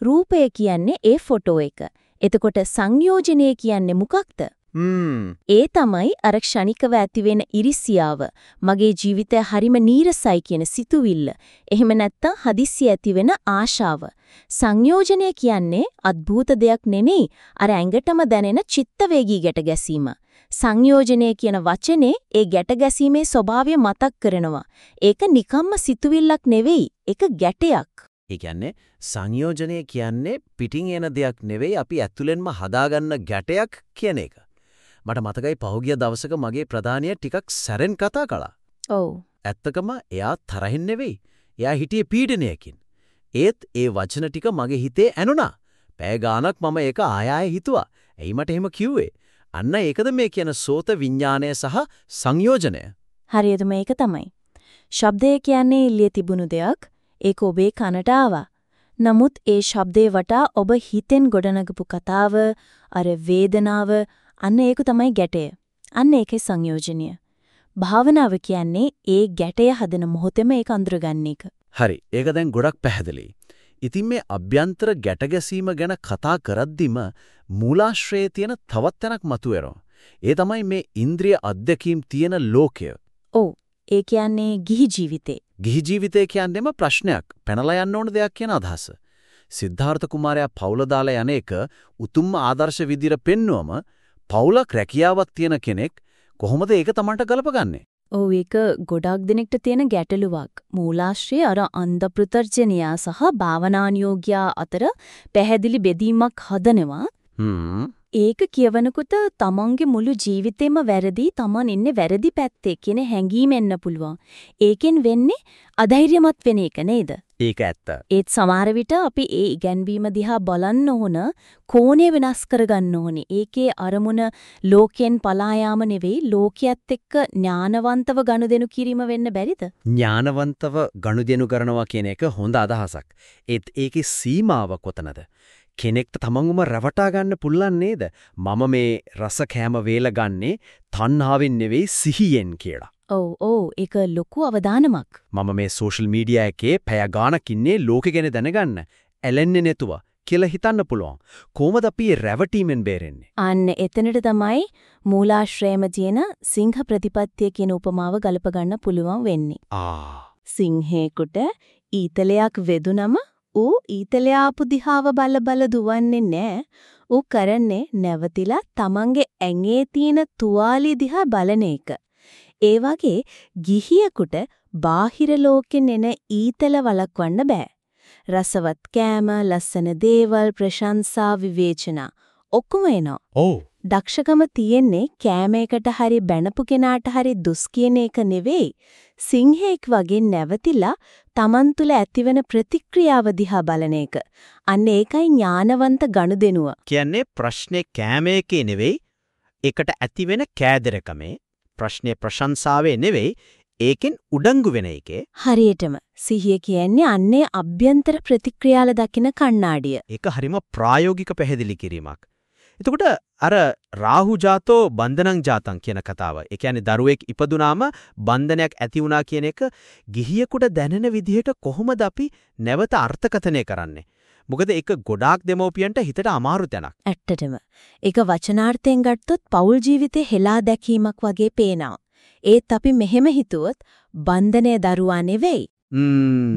රූපය කියන්නේ ඒ ෆොටෝ එක. එතකොට සංයෝජනය කියන්නේ මොකක්ද? ඒ තමයි අර ක්ෂණිකව ඇතිවෙන ඉරිසියාව. මගේ ජීවිතය හරිම නීරසයි කියන සිතුවිල්ල. එහෙම නැත්නම් හදිස්සි ඇතිවෙන ආශාව. සංයෝජනය කියන්නේ අద్భుත දෙයක් නෙමෙයි. අර ඇඟටම දැනෙන චිත්ත වේගී ගැට ගැසීම. සංයෝජනය කියන වචනේ ඒ ගැට ගැසීමේ ස්වභාවය මතක් කරනවා. ඒක නිකම්ම සිතුවිල්ලක් නෙවෙයි. ඒක ගැටයක්. ඒ කියන්නේ සංයෝජනය කියන්නේ පිටින් එන දෙයක් නෙවෙයි අපි ඇතුළෙන්ම හදාගන්න ගැටයක් කියන එක. මට මතකයි පහුගිය දවසක මගේ ප්‍රධානිය ටිකක් සැරෙන් කතා කළා. ඔව්. ඇත්තකම එයා තරහින් නෙවෙයි. එයා හිටියේ පීඩනයකින්. ඒත් ඒ වචන ටික මගේ හිතේ ඇනුණා. පෑ ගානක් මම ඒක ආය හිතුවා. එයි මට එහෙම කිව්වේ. අන්න ඒකද මේ කියන සෝත විඥානය සහ සංයෝජනය. හරියට මේක තමයි. ශබ්දය කියන්නේ එළිය තිබුණු දෙයක්. ඒක ඔබේ කනට ආවා. නමුත් ඒ ශබ්දේ වටා ඔබ හිතෙන් ගොඩනගපු කතාව, අර වේදනාව, අන්න ඒක තමයි ගැටය. අන්න ඒකේ සංයෝජනය. භාවනාව කියන්නේ ඒ ගැටය හදන මොහොතේම ඒක අඳුරගන්න එක. හරි. ඒක දැන් ගොඩක් පැහැදිලි. ඉතින් මේ අභ්‍යන්තර ගැට ගැසීම ගැන කතා කරද්දිම මූලාශ්‍රයේ තියෙන තවත් තැනක් මතුවෙනවා. ඒ තමයි මේ ඉන්ද්‍රිය අධ්‍යක්ීම් තියෙන ලෝකය. ඔව්. ඒ කියන්නේ ගිහි ජීවිතේ. ගිහි ජීවිතය කියන්නේම ප්‍රශ්නයක්. පැනලා යන්න ඕන දෙයක් කියන අදහස. සිද්ධාර්ථ කුමාරයා පවුල දාලා යන එක උතුම්ම ආදර්ශ විදියට පෙන්වුවම පවුලක් රැකියාවක් තියෙන කෙනෙක් කොහොමද ඒක Tamanට ගලපගන්නේ? ඔව් ඒක ගොඩක් දෙනෙක්ට තියෙන ගැටලුවක්. මූලාශ්‍රයේ අර අන්ධ පෘතර්ජනයා සහ භාවනානියෝග්‍යයා අතර පැහැදිලි බෙදීමක් හදනවා. ඒක කියවනකොට තමන්ගේ මුළු ජීවිතේම වැරදි තමන් ඉන්නේ වැරදි පැත්තේ කියන හැඟීම එන්න පුළුවන්. ඒකෙන් වෙන්නේ අධෛර්යමත් වෙන එක නේද? ඒක ඇත්ත. ඒත් සමහර විට අපි ඒ ඉගැන්වීම දිහා බලන්න ඕන කෝණය වෙනස් කරගන්න ඕනේ. ඒකේ අරමුණ ලෝකයෙන් පලා යාම නෙවෙයි ලෝකියත් එක්ක ඥානවන්තව ගනුදෙනු කිරීම වෙන්න බැරිද? ඥානවන්තව ගනුදෙනු කරනවා කියන එක හොඳ අදහසක්. ඒත් ඒකේ සීමාව කොතනද? කෙනෙක්ට තමන්වම රවටා ගන්න පුළුවන් නේද? මම මේ රස කෑම වේල ගන්නේ තණ්හාවෙන් නෙවෙයි සිහියෙන් කියලා. ඔව් ඔව් ඒක ලොකු අවදානමක්. මම මේ සෝෂල් මීඩියා එකේ පැය ගාණක් ඉන්නේ ලෝකෙ ගැන දැනගන්න. ඇලෙන්නේ නැතුව කියලා හිතන්න පුළුවන්. කොහොමද අපි රැවටීමෙන් බේරෙන්නේ? අන්න එතනට තමයි මූලාශ්‍රයම තියෙන සිංහ ප්‍රතිපත්තිය කියන උපමාව ගලප ගන්න පුළුවන් වෙන්නේ. ආ සිංහේකට ඊතලයක් වෙදුනම ඌ ඊතලයාපු දිහාව බල බල දුවන්නේ නෑ. ඌ කරන්නේ නැවතිලා තමන්ගේ ඇඟේ තියෙන තුවාලි දිහා බලන එක. ඒ වගේ ගිහියෙකුට බාහිර ලෝකෙන් එන ඊතල වළක්වන්න බෑ. රසවත් කෑම, ලස්සන දේවල්, ප්‍රශංසා, විවේචනා ඔක්කොම එනවා. ඔව්. දක්ෂකම තියෙන්නේ කෑමයකට හරි බැනපු කෙනාට හරි දුස් කියන එක නෙවෙයි. සිංහෙක් වගේ නැවතිලා Taman තුල ඇතිවන ප්‍රතික්‍රියාව දිහා බලන එක. අන්න ඒකයි ඥානවන්ත ගනුදෙනුව. කියන්නේ ප්‍රශ්නේ කෑමේකේ නෙවෙයි ඒකට ඇති වෙන කෑදරකමේ ප්‍රශ්නේ ප්‍රශංසාවේ නෙවෙයි ඒකෙන් උඩංගු වෙන එකේ හරියටම සිහිය කියන්නේ අන්නේ අභ්‍යන්තර ප්‍රතික්‍රියාල දකින කණ්ණාඩිය. ඒක හරිම ප්‍රායෝගික පැහැදිලි කිරීමක්. එතකොට අර රාහු ජාතෝ බන්ධනං ජාතං කියන කතාව. ඒ කියන්නේ දරුවෙක් ඉපදුනාම බන්ධනයක් ඇති වුණා කියන එක ගිහියෙකුට දැනෙන විදිහට කොහොමද අපි නැවත අර්ථකථනය කරන්නේ? මොකද ඒක ගොඩාක් දෙමව්පියන්ට හිතට අමාරු තැනක්. ඇත්තටම. ඒක වචනාර්ථයෙන් ගත්තොත් පෞල් ජීවිතේ හෙලා දැකීමක් වගේ පේනවා. ඒත් අපි මෙහෙම හිතුවොත් බන්ධනය දරුවා නෙවෙයි.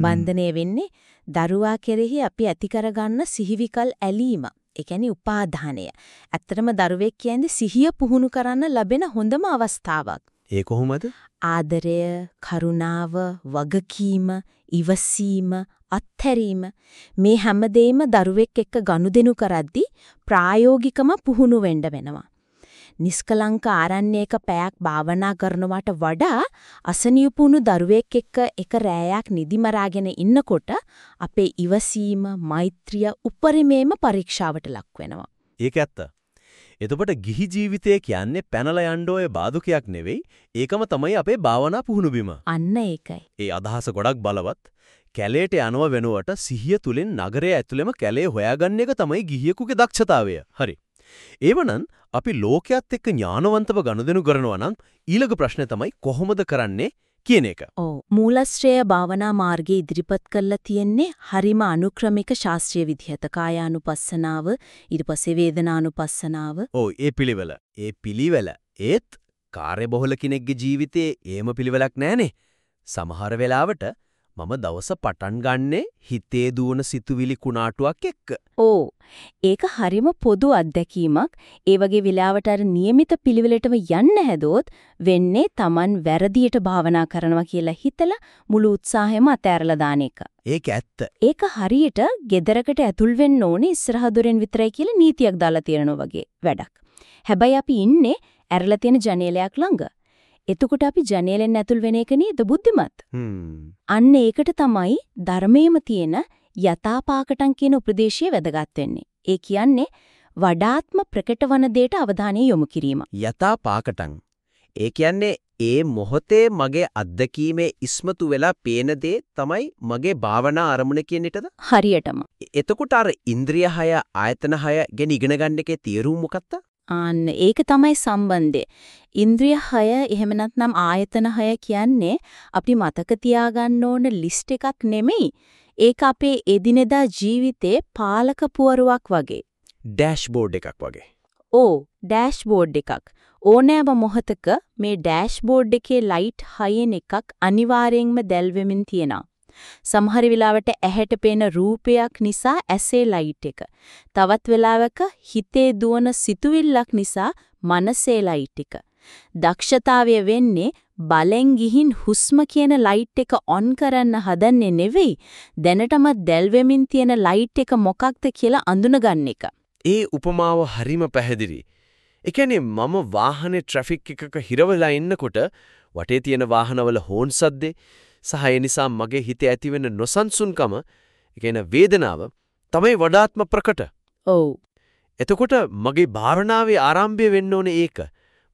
බන්ධනය වෙන්නේ දරුවා කෙරෙහි අපි ඇති කරගන්න සිහිවිකල් ඇලීම. ඒ කියන්නේ උපාදානය. ඇත්තටම දරුවෙක් කියන්නේ සිහිය පුහුණු කරන්න ලැබෙන හොඳම අවස්ථාවක්. ඒ කොහොමද? ආදරය, කරුණාව, වගකීම, ඉවසීම, අත්හැරීම මේ හැමදේම දරුවෙක් එක්ක ගනුදෙනු කරද්දී ප්‍රායෝගිකම පුහුණු වෙන්න වෙනවා. නිස්කලංක ආරණ්‍යයක පැයක් භාවනා කරනවට වඩා අසනියුපුණු දරුවෙක් එක්ක එක රෑයක් නිදිමරාගෙන ඉන්නකොට අපේ ඉවසීම, මෛත්‍රිය උපරිමේම පරීක්ෂාවට ලක් වෙනවා. ඒක ඇත්ත. එතකොට ගිහි ජීවිතය කියන්නේ පැනලා යන්න ඔය බාදුකයක් නෙවෙයි ඒකම තමයි අපේ භාවනා පුහුණු බිම. අන්න ඒකයි. ඒ අදහස ගොඩක් බලවත්. කැලේට යනව වෙනුවට සිහිය තුලින් නගරය ඇතුළෙම කැලේ හොයාගන්න එක තමයි ගිහියෙකුගේ දක්ෂතාවය. හරි. ඒවනම් අපි ලෝකයේත් එක්ක ඥානවන්තව ගනුදෙනු කරනවා නම් ඊළඟ ප්‍රශ්නේ තමයි කොහොමද කරන්නේ කියන එක. ඔව් මූලශ්‍රේය භාවනා මාර්ගයේ ඉදිරිපත් කරලා තියෙන්නේ හරිම අනුක්‍රමික ශාස්ත්‍රීය විදිහට කායානුපස්සනාව ඊට පස්සේ වේදනානුපස්සනාව. ඔව් ඒ පිළිවෙල. ඒ පිළිවෙල ඒත් කාර්යබහුල කෙනෙක්ගේ ජීවිතේ ඒම පිළිවෙලක් නැහනේ. සමහර වෙලාවට මම දවස පටන් ගන්නෙ හිතේ දුවන සිතුවිලි කුණාටුවක් එක්ක. ඕ ඒක හරිම පොදු අත්දැකීමක්. ඒ වගේ වෙලාවට අර નિયમિત පිළිවෙලටම යන්න හැදොත් වෙන්නේ Taman වැරදියට භාවනා කරනවා කියලා හිතලා මුළු උත්සාහයම අතෑරලා දාන එක. ඒක ඇත්ත. ඒක හරියට ගෙදරකට ඇතුල් වෙන්න ඕනේ ඉස්සරහ දොරෙන් විතරයි කියලා නීතියක් දාලා තියෙනවා වගේ වැඩක්. හැබැයි අපි ඉන්නේ ඇරලා තියෙන ජනේලයක් ළඟ. එතකොට අපි ජනේලෙන් ඇතුල් වෙන එක නේද බුද්ධිමත්? අන්න ඒකට තමයි ධර්මයේම තියෙන යථාපාකටන් කියන උපදේශය වැදගත් වෙන්නේ. ඒ කියන්නේ වඩාත්ම ප්‍රකට වන දෙයට අවධානය යොමු කිරීම. යථාපාකටන්. ඒ කියන්නේ ඒ මොහොතේ මගේ අත්දැකීමේ ඉස්මතු වෙලා පේන දේ තමයි මගේ භාවනා අරමුණ කියන එකද? හරියටම. එතකොට අර ඉන්ද්‍රිය 6 ආයතන 6 ගැන ඉගෙන ගන්න එකේ තීරුම මොකක්ද? ආන්න ඒක තමයි සම්බන්ධය. ඉන්ද්‍රිය 6 එහෙම නැත්නම් ආයතන 6 කියන්නේ අපි මතක තියාගන්න ඕන ලිස්ට් එකක් නෙමෙයි. ඒක අපේ එදිනෙදා ජීවිතේ පාලක පුවරුවක් වගේ. ඩෑෂ්බෝඩ් එකක් වගේ. ඕ ඩෑෂ්බෝඩ් එකක්. ඕනෑම මොහතක මේ ඩෑෂ්බෝඩ් එකේ ලයිට් හයෙන් එකක් අනිවාර්යෙන්ම දැල්වෙමින් තියෙනවා. සමහර වෙලාවට ඇහැට පේන රූපයක් නිසා ඇසේ ලයිට් එක. තවත් වෙලාවක හිතේ දුවන සිතුවිල්ලක් නිසා මනසේ ලයිට් එක. දක්ෂතාවය වෙන්නේ බලෙන් ගිහින් හුස්ම කියන ලයිට් එක ඔන් කරන්න හදන්නේ නෙවෙයි දැනටම දැල්වෙමින් තියෙන ලයිට් එක මොකක්ද කියලා අඳුනගන්න එක. ඒ උපමාව හරිම පැහැදිලි. ඒ කියන්නේ මම වාහනේ ට්‍රැෆික් එකක හිරවලා ඉන්නකොට වටේ තියෙන වාහනවල හෝන් සද්දේ සහ ඒ නිසා මගේ හිතේ ඇතිවෙන නොසන්සුන්කම, ඒ කියන්නේ වේදනාව තමයි වඩාත්ම ප්‍රකට. ඔව්. එතකොට මගේ භාවනාවේ ආරම්භය වෙන්න ඕනේ ඒක.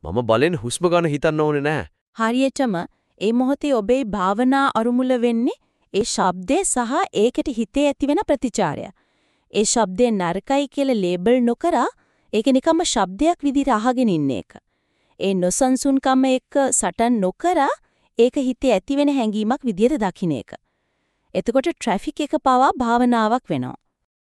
මම බලෙන් හුස්ම ගන්න හිතන්න ඕනේ නැහැ. හරියටම ඒ මොහොතේ ඔබේ භාවනා අරුමුල වෙන්නේ ඒ ශබ්දේ සහ ඒකට හිතේ ඇතිවෙන ප්‍රතිචාරය. ඒ ශබ්දේ නරකයි කියලා ලේබල් නොකර ඒක නිකම්ම ශබ්දයක් විදිහට අහගෙන ඉන්න එක. ඒ නොසන්සුන්කම එක්ක සටන් නොකර ඒක හිතේ ඇතිවෙන හැඟීමක් විදියට දකින්න එක. එතකොට ට්‍රැෆික් එක පවා භාවනාවක් වෙනවා.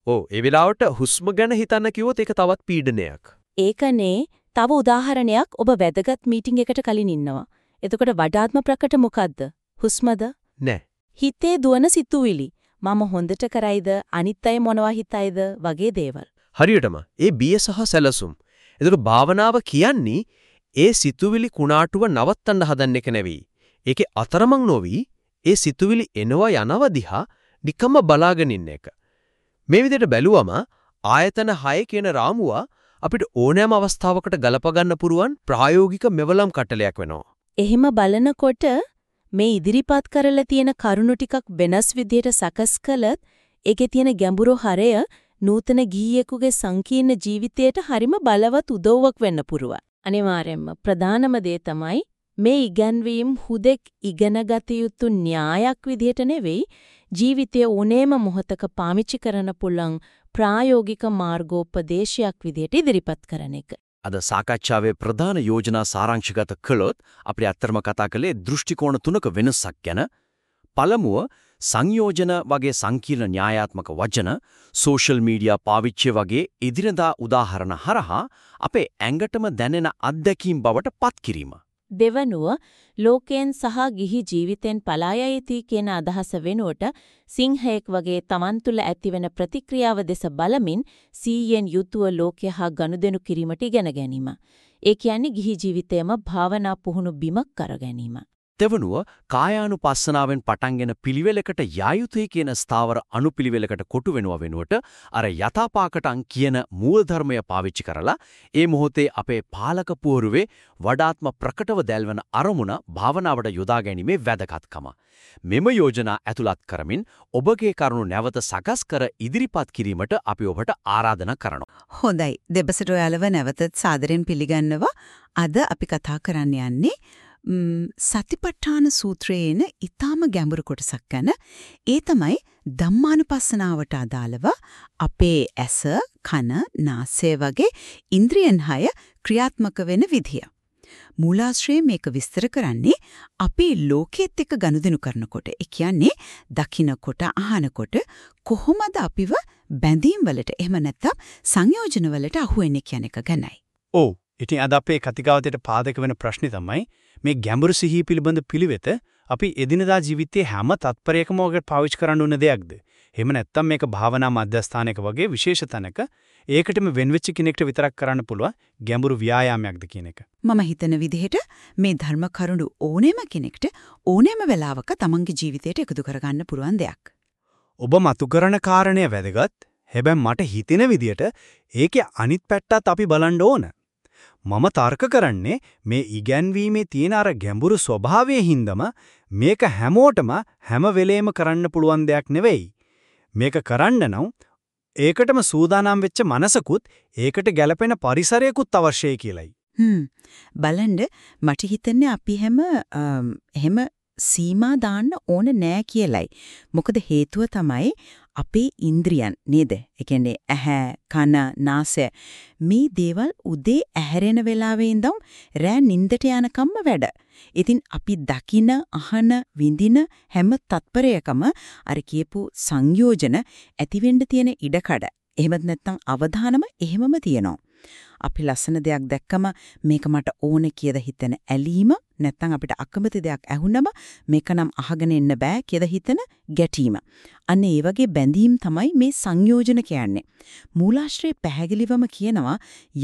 ඔව් ඒ වෙලාවට හුස්ම ගැන හිතන්න කිව්වොත් ඒක තවත් පීඩනයක්. ඒකනේ තව උදාහරණයක් ඔබ වැදගත් මීටින් එකකට කලින් ඉන්නවා. එතකොට වඩාත්ම ප්‍රකට මොකද්ද? හුස්මද? නෑ. හිතේ දුවන සිතුවිලි. මම හොඳට කරයිද අනිත් අය මොනවා හිතයිද වගේ දේවල්. හරියටම ඒ බිය සහ සැලසුම්. ඒතර භාවනාව කියන්නේ ඒ සිතුවිලි කුණාටුව නවත්තන්න හදන්න එක නෙවෙයි. ඒකේ අතරමං නොවි ඒ සිතුවිලි එනවා යනවා දිහා නිකම්ම බලාගෙන ඉන්න එක. මේ විදිහට බැලුවම ආයතන 6 කියන රාමුව අපිට ඕනෑම අවස්ථාවකට ගලප ගන්න පුරුවන් ප්‍රායෝගික මෙවලම් කටලයක් වෙනවා. එහෙම බලනකොට මේ ඉදිරිපත් කරලා තියෙන කරුණු ටිකක් වෙනස් විදිහට සකස් කළත් ඒකේ තියෙන ගැඹුරු හරය නූතන ගීයෙකුගේ සංකීර්ණ ජීවිතයට හරිම බලවත් උදව්වක් වෙන්න පුරුවන්. අනිවාර්යයෙන්ම ප්‍රධානම දේ තමයි මේ ඉගැන්වීම් හුදෙක් ඉගෙනගත යුතු න්‍යායක් විදිහට නෙවෙයි ජීවිතයේ ඕනෑම මොහොතක පාවිච්චි කරන්න පුළුවන් ප්‍රායෝගික මාර්ගෝපදේශයක් විදිහට ඉදිරිපත් කරන එක. අද සාකච්ඡාවේ ප්‍රධාන යෝජනා සාරාංශගත කළොත් අපි අත්‍තරම කතා කළේ දෘෂ්ටිකෝණ තුනක වෙනසක් ගැන. පළමුව සංයෝජන වගේ සංකීර්ණ න්‍යායාත්මක වචන සෝෂල් මීඩියා පාවිච්චිය වගේ ඉදිරියදා උදාහරණ හරහා අපේ ඇඟටම දැනෙන අත්දැකීම් බවට පත් කිරීම. දෙවනුව ලෝකයෙන් සහ ගිහි ජීවිතෙන් පලා යයිති කියන අදහස වෙනුවට සිංහයෙක් වගේ Taman තුල ඇතිවෙන ප්‍රතික්‍රියාව දෙස බලමින් සීයෙන් යුතුව ලෝකය හා ගනුදෙනු කිරීමට ඉගෙන ගැනීම. ඒ කියන්නේ ගිහි ජීවිතයම භාවනා පුහුණු බිමක් කර ගැනීම. තෙවනුව කායානුපස්සනාවෙන් පටන්ගෙන පිළිවෙලකට යා යුතුයි කියන ස්ථාවර අනුපිළිවෙලකට කොටු වෙනවා වෙනුවට අර යථාපාකටන් කියන මූලධර්මය පාවිච්චි කරලා ඒ මොහොතේ අපේ පාලක පුවරුවේ වඩාත්ම ප්‍රකටව දැල්වන අරමුණ භාවනාවට යොදා ගැනීමේ වැදගත්කම. මෙම යෝජනා ඇතුළත් කරමින් ඔබගේ කරුණු නැවත සකස් කර ඉදිරිපත් කිරීමට අපි ඔබට ආරාධනා කරනවා. හොඳයි. දෙබසට ඔයාලව නැවතත් සාදරයෙන් පිළිගන්නවා. අද අපි කතා කරන්න යන්නේ සතිපට්ඨාන සූත්‍රයේ එන ඊටාම ගැඹුරු කොටසක් ගැන ඒ තමයි ධම්මානුපස්සනාවට අදාළව අපේ ඇස කන නාසය වගේ ඉන්ද්‍රියන් හය ක්‍රියාත්මක වෙන විදිය. මූලාශ්‍රයේ මේක විස්තර කරන්නේ අපි ලෝකෙත් එක්ක ගනුදෙනු කරනකොට ඒ කියන්නේ දකින්නකොට අහනකොට කොහොමද අපිව බැඳීම් වලට එහෙම නැත්නම් සංයෝජන වලට අහු වෙන්නේ කියන එක ගැනයි. ඔව් ඉතින් අද අපේ කතිකාවතයට පාදක වෙන ප්‍රශ්නේ තමයි මේ ගැඹුරු සිහිය පිළිබඳ පිළිවෙත අපි එදිනදා ජීවිතයේ හැම තත්පරයකම ඔකට පාවිච්චි කරන්න ඕන දෙයක්ද? එහෙම නැත්නම් මේක භාවනා මධ්‍යස්ථානයක වගේ විශේෂ තැනක ඒකටම වෙන්වෙච්ච කෙනෙක්ට විතරක් කරන්න පුළුවන් ගැඹුරු ව්‍යායාමයක්ද කියන එක. මම හිතන විදිහට මේ ධර්ම කරුණු ඕනෑම කෙනෙක්ට ඕනෑම වෙලාවක තමන්ගේ ජීවිතයට එකතු කරගන්න පුළුවන් දෙයක්. ඔබ මතු කරන කාරණය වැදගත්. හැබැයි මට හිතෙන විදිහට ඒකේ අනිත් පැත්තත් අපි බලන්න ඕන. මම තර්ක කරන්නේ මේ ඉගැන්වීමේ තියෙන අර ගැඹුරු ස්වභාවයේ හින්දම මේක හැමෝටම හැම වෙලේම කරන්න පුළුවන් දෙයක් නෙවෙයි. මේක කරන්න නම් ඒකටම සූදානම් වෙච්ච මනසකුත් ඒකට ගැළපෙන පරිසරයකුත් අවශ්‍යයි කියලයි. හ්ම් බලන්න මට හිතන්නේ අපි හැම එහෙම සීමා දාන්න ඕන නෑ කියලයි. මොකද හේතුව තමයි අපේ ඉන්ද්‍රියන් නේද? ඒ කියන්නේ ඇහැ, කන, නාසය මේ දේවල් උදේ ඇහැරෙන වෙලාවේ ඉඳන් රෑ නිින්දට යනකම්ම වැඩ. ඉතින් අපි දකින, අහන, විඳින හැම තත්පරයකම අර කියපු සංයෝජන ඇතිවෙන්න තියෙන ඉඩකඩ. එහෙමත් නැත්නම් අවධානම එහෙමම තියෙනවා. අපි ලස්සන දෙයක් දැක්කම මේක මට ඕනේ කියලා හිතන ඇලීම නැත්නම් අපිට අකමැති දෙයක් ඇහුනම මේක නම් අහගෙන ඉන්න බෑ කියලා හිතන ගැටීම. අන්න ඒ වගේ බැඳීම් තමයි මේ සංයෝජන කියන්නේ. මූලාශ්‍රයේ පැහැදිලිවම කියනවා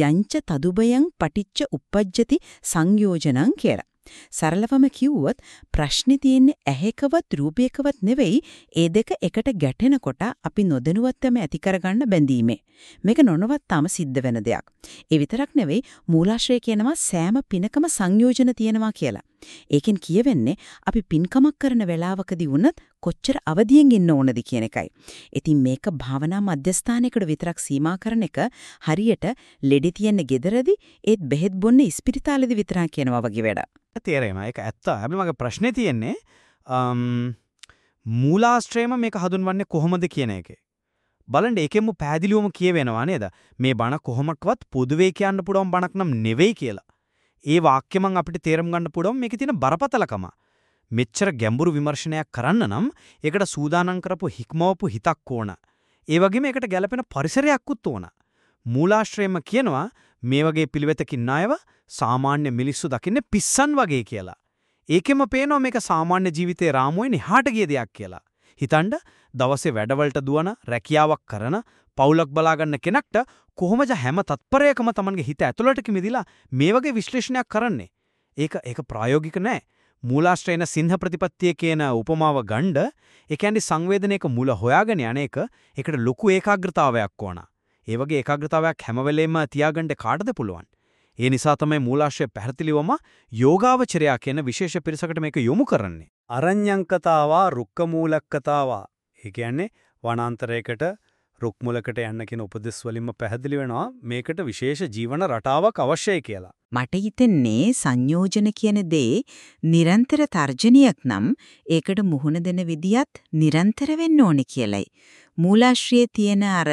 යංච තදුබයං පටිච්ච uppajjati සංයෝජනං කියලා. සරලවම කිව්වොත් ප්‍රශ්නේ තියෙන්නේ ඇහැකවත් රූපයකවත් නෙවෙයි ඒ දෙක එකට ගැටෙනකොට අපි නොදැනුවත්වම ඇති කරගන්න බැඳීමේ. මේක නොනවත්තාම සිද්ධ වෙන දෙයක්. ඒ විතරක් නෙවෙයි මූලාශ්‍රය කියනවා සෑම පිනකම සංයෝජන තියෙනවා කියලා. ඒකෙන් කියවෙන්නේ අපි පින්කමක් කරන වෙලාවකදී වුණත් කොච්චර අවදියෙන් ඉන්න ඕනද කියන එකයි. ඉතින් මේක භාවනා මධ්‍යස්ථානයකට විතරක් සීමා කරන එක හරියට ලෙඩි තියෙන gederadi ඒත් බෙහෙත් බොන්නේ ඉස්පිරිතාලෙදි විතරක් කියනවා වගේ වැඩ. තේරෙනවා. ඒක ඇත්ත. හැබැයි මගේ ප්‍රශ්නේ තියෙන්නේ මූලාශ්‍රයම මේක හඳුන්වන්නේ කොහොමද කියන එකේ. බලන්න ඒකෙම පැහැදිලිවම කියවෙනවා නේද? මේ බණ කොහොමක්වත් පොදුවේ කියන්න පුළුවන් බණක් නම් නෙවෙයි කියලා. ඒ වාක්‍ය මං අපිට තේරුම් ගන්න පුළුවන් මේකේ තියෙන බරපතලකම. මෙච්චර ගැඹුරු විමර්ශනයක් කරන්න නම් ඒකට සූදානම් කරපු හික්මවපු හිතක් ඕන. ඒ වගේම ඒකට ගැළපෙන පරිසරයක්කුත් ඕන. මූලාශ්‍රයම කියනවා මේ වගේ පිළිවෙතකින් ණයව සාමාන්‍ය මිනිස්සු දකින්නේ පිස්සන් වගේ කියලා. ඒකෙම පේනවා මේක සාමාන්‍ය ජීවිතේ රාමුවෙන් එහාට ගිය දෙයක් කියලා. හිතන්න දවසේ වැඩවලට දුවන රැකියාවක් කරන පවුලක් බලාගන්න කෙනෙක්ට කොහොමද හැම තත්පරයකම Tamanගේ හිත ඇතුළට කිමිදිලා මේ වගේ විශ්ලේෂණයක් කරන්නේ? ඒක ඒක ප්‍රායෝගික නෑ. මූලාශ්‍රයන සිංහ ප්‍රතිපත්තිය කියන උපමාව ගණ්ඩ ඒ කියන්නේ සංවේදනයක මුල හොයාගෙන යන එක ඒකට ලොකු ඒකාග්‍රතාවයක් ඕන. ඒ වගේ ඒකාග්‍රතාවයක් හැම වෙලෙම තියාගන්න කාටද පුළුවන්? ඒ නිසා තමයි මූලාශ්‍රය පැහැදිලිවම යෝගාවචරයා කියන විශේෂ පිරිසකට මේක යොමු කරන්නේ. අරඤ්‍යංකතාවා රුක්කමූලක්කතාවා. ඒ කියන්නේ වනාන්තරයකට රුක් මුලකට යන්න කියන උපදෙස් වලින්ම පැහැදිලි වෙනවා මේකට විශේෂ ජීවන රටාවක් අවශ්‍යයි කියලා. මට හිතෙන්නේ සංයෝජන කියන දේ නිරන්තර තර්ජනයක් නම් ඒකට මුහුණ දෙන විදියත් නිරන්තර වෙන්න ඕනේ කියලයි. මූලාශ්‍රයේ තියෙන අර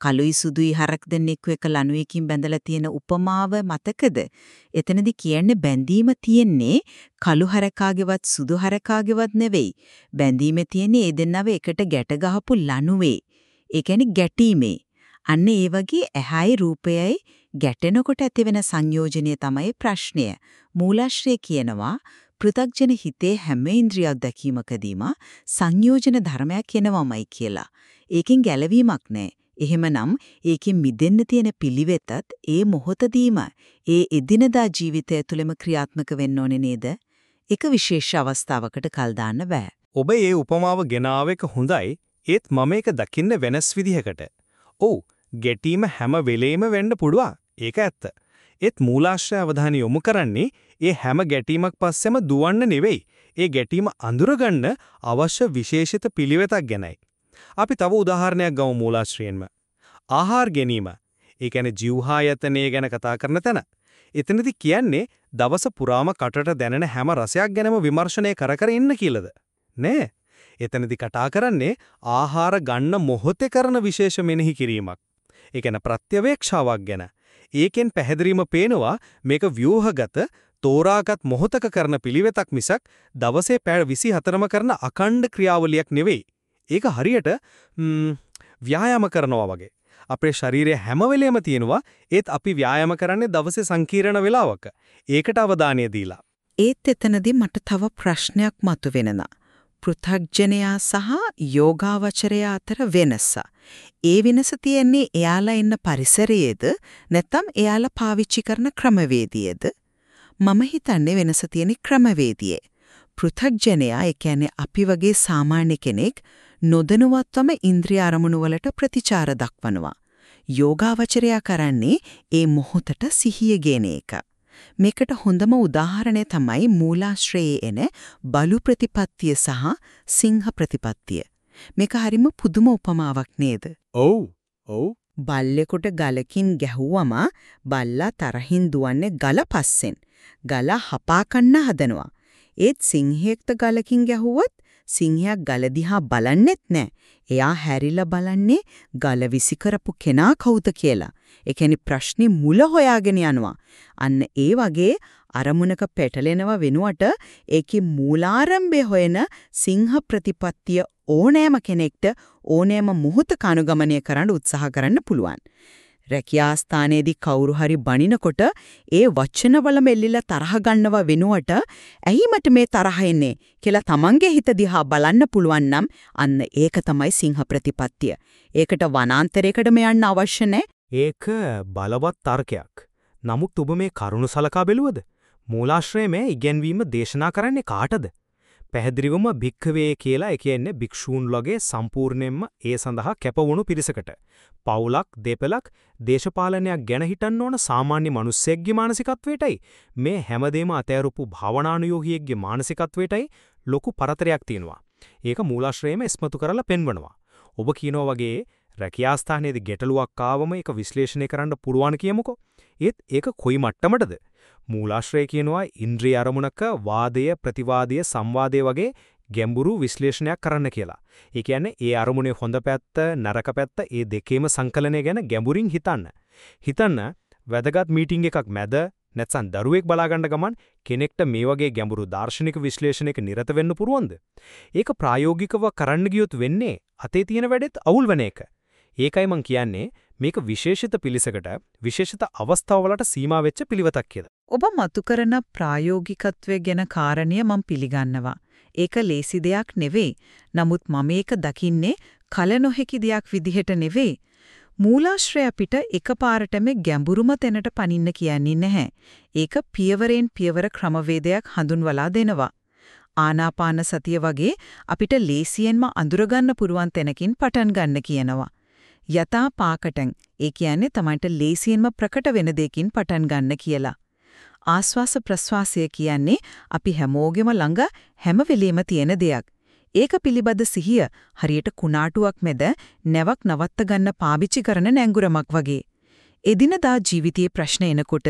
කළුයි සුදුයි හරක් දෙන්නෙක්ව එක ලණුවකින් බැඳලා තියෙන උපමාව මතකද? එතනදි කියන්නේ බැඳීම තියෙන්නේ කළු හරකාගේවත් සුදු හරකාගේවත් නෙවෙයි. බැඳීම තියෙන්නේ ඒ දෙන්නව එකට ගැට ගහපු ලණුවේ. ඒ කියන්නේ ගැටීමේ. අන්න ඒ වගේ ඇහයි රූපයයි ගැටෙනකොට ඇතිවෙන සංයෝජනය තමයි ප්‍රශ්නය. මූලාශ්‍රය කියනවා පෘථග්ජන හිතේ හැම ඉන්ද්‍රියක් දැකීමකදීම සංයෝජන ධර්මයක් එනවමයි කියලා. ඒකෙන් ගැලවීමක් නැහැ. එහෙමනම් ඒකෙන් මිදෙන්න තියෙන පිළිවෙතත් ඒ මොහොතදීම ඒ එදිනදා ජීවිතය තුළම ක්‍රියාත්මක වෙන්න ඕනේ නේද? එක විශේෂ අවස්ථාවකට කල් දාන්න බෑ. ඔබ ඒ උපමාව ගෙනාව එක හොඳයි. ඒත් මම ඒක දකින්න වෙනස් විදිහකට. ඔව්, ගැටීම හැම වෙලේම වෙන්න පුළුවන්. ඒක ඇත්ත. ඒත් මූලාශ්‍රය අවධානය යොමු කරන්නේ ඒ හැම ගැටීමක් පස්සෙම දුවන්න නෙවෙයි. ඒ ගැටීම අඳුරගන්න අවශ්‍ය විශේෂිත පිළිවෙතක් ගැනයි. අපි තව උදාහරණයක් ගමු මූලාශ්‍රයෙන්ම. ආහාර ගැනීම. ඒ කියන්නේ ජීවහායතනය ගැන කතා කරන තැන. එතනදි කියන්නේ දවස පුරාම කටට දැනෙන හැම රසයක් ගැනම විමර්ශනය කර කර ඉන්න කියලාද? නෑ. එතනදි කතා කරන්නේ ආහාර ගන්න මොහොතේ කරන විශේෂ මෙනෙහි කිරීමක්. ඒ කියන්නේ ප්‍රත්‍යවේක්ෂාවක් ගැන. ඒකෙන් පැහැදිලිම පේනවා මේක ව්‍යූහගත තෝරාගත් මොහොතක කරන පිළිවෙතක් මිසක් දවසේ පැය 24ම කරන අකණ්ඩ ක්‍රියාවලියක් නෙවෙයි. ඒක හරියට ව්‍යායාම කරනවා වගේ. අපේ ශරීරය හැම වෙලෙම තියෙනවා ඒත් අපි ව්‍යායාම කරන්නේ දවසේ සංකීර්ණ වේලාවක. ඒකට අවධානය දීලා. ඒත් එතනදී මට තව ප්‍රශ්නයක් මතුවෙනවා. පෘථග්ජනයා සහ යෝගාවචරයා අතර වෙනස. ඒ වෙනස තියෙන්නේ එයාලා ඉන්න පරිසරයේද නැත්නම් එයාලා පාවිච්චි කරන ක්‍රමවේදයේද? මම හිතන්නේ වෙනස තියෙන්නේ ක්‍රමවේදයේ. පෘථග්ජනයා ඒ කියන්නේ අපි වගේ සාමාන්‍ය කෙනෙක් නොදැනුවත්වම ඉන්ද්‍රිය අරමුණු වලට ප්‍රතිචාර දක්වනවා. යෝගාවචරයා කරන්නේ ඒ මොහොතට සිහිය ගෙන එක. මේකට හොඳම උදාහරණය තමයි මූලාශ්‍රයේ එන බලු ප්‍රතිපත්තිය සහ සිංහ ප්‍රතිපත්තිය. මේක හරිම පුදුම උපමාවක් නේද? ඔව්. ඔව්. බල්ලෙකුට ගලකින් ගැහුවම බල්ලා තරහින් දුවන්නේ ගල පස්සෙන්. ගල හපා කන්න හදනවා. ඒත් සිංහෙක්ට ගලකින් ගැහුවොත් සිංහයා ගල දිහා බලන්නෙත් නෑ. එයා හැරිලා බලන්නේ ගල විසි කරපු කෙනා කවුද කියලා. ඒ කියන්නේ ප්‍රශ්නේ මුල හොයාගෙන යනවා. අන්න ඒ වගේ අරමුණක පැටලෙනව වෙනුවට ඒකේ මූලාරම්භය හොයන සිංහ ප්‍රතිපත්තිය ඕනෑම කෙනෙක්ට ඕනෑම මොහොතක අනුගමනය කරන්න උත්සාහ කරන්න පුළුවන්. රැකියා ස්ථානයේදී කවුරු හරි බනිනකොට ඒ වචනවලම එල්ලිලා තරහ ගන්නව වෙනුවට ඇයි මට මේ තරහ එන්නේ කියලා තමන්ගේ හිත දිහා බලන්න පුළුවන් නම් අන්න ඒක තමයි සිංහ ප්‍රතිපත්තිය. ඒකට වනාන්තරයකටම යන්න අවශ්‍ය ඒක බලවත් තර්කයක්. නමුත් ඔබ මේ කරුණ සලකා බැලුවද? මූලාශ්‍රයේ මේ ඉගැන්වීම දේශනා කරන්නේ කාටද? පැහැදිලිවම භික්ඛවේ කියලා ඒ කියන්නේ භික්ෂූන්ලගේ සම්පූර්ණයෙන්ම ඒ සඳහා කැපවුණු පිරිසකට. පවුලක්, දෙපළක්, දේශපාලනයක් ගැන හිතන්න ඕන සාමාන්‍ය මිනිස්සෙක්ගේ මානසිකත්වයටයි මේ හැමදේම අතෑරපු භාවනානුයෝගියෙක්ගේ මානසිකත්වයටයි ලොකු පරතරයක් තියෙනවා. ඒක මූලාශ්‍රයේම ඉස්මතු කරලා පෙන්වනවා. ඔබ කියනවා වගේ රැකියා ස්ථානයේදී ගැටලුවක් ආවම ඒක විශ්ලේෂණය කරන්න පුරුවන් කියමුකෝ. ඒත් ඒක කොයි මට්ටමටද? මූලාශ්‍රය කියනවා ඉන්ද්‍රිය අරමුණක වාදය ප්‍රතිවාදය සංවාදය වගේ ගැඹුරු විශ්ලේෂණයක් කරන්න කියලා. ඒ කියන්නේ ඒ අරමුණේ හොඳ පැත්ත නරක පැත්ත ඒ දෙකේම සංකලනය ගැන ගැඹුරින් හිතන්න. හිතන්න වැදගත් මීටිං එකක් මැද නැත්නම් දරුවෙක් බලාගන්න ගමන් කෙනෙක්ට මේ වගේ ගැඹුරු දාර්ශනික විශ්ලේෂණයක නිරත වෙන්න පුරුවන්ද? ඒක ප්‍රායෝගිකව කරන්න ගියොත් වෙන්නේ අතේ තියෙන වැඩෙත් අවුල් වෙන එක. ඒකයි මං කියන්නේ මේක විශේෂිත පිළිසකට විශේෂිත අවස්ථාවලට සීමා වෙච්ච පිළිවෙතක් කියලා. ඔබ මතු කරන ප්‍රායෝගිකත්වය ගැන කාරණිය මම පිළිගන්නවා. ඒක ලේසි දෙයක් නෙවෙයි. නමුත් මම ඒක දකින්නේ කල නොහැකි දෙයක් විදිහට නෙවෙයි. මූලාශ්‍රය අපිට එකපාරටම ගැඹුරුම තැනට පනින්න කියන්නේ නැහැ. ඒක පියවරෙන් පියවර ක්‍රමවේදයක් හඳුන්වලා දෙනවා. ආනාපාන සතිය වගේ අපිට ලේසියෙන්ම අඳුරගන්න පුරුවන් තැනකින් පටන් ගන්න කියනවා. යථා පාකටන් ඒ කියන්නේ Tamanට ලේසියෙන්ම ප්‍රකට වෙන දෙයකින් පටන් ගන්න කියලා. ආස්වාස ප්‍රස්වාසය කියන්නේ අපි හැමෝගෙම ළඟ හැම වෙලෙම තියෙන දෙයක්. ඒක පිළිබඳ සිහිය හරියට කුණාටුවක් මැද නැවක් නවත්ත ගන්න පාවිච්චි කරන නැංගුරමක් වගේ. එදිනදා ජීවිතයේ ප්‍රශ්න එනකොට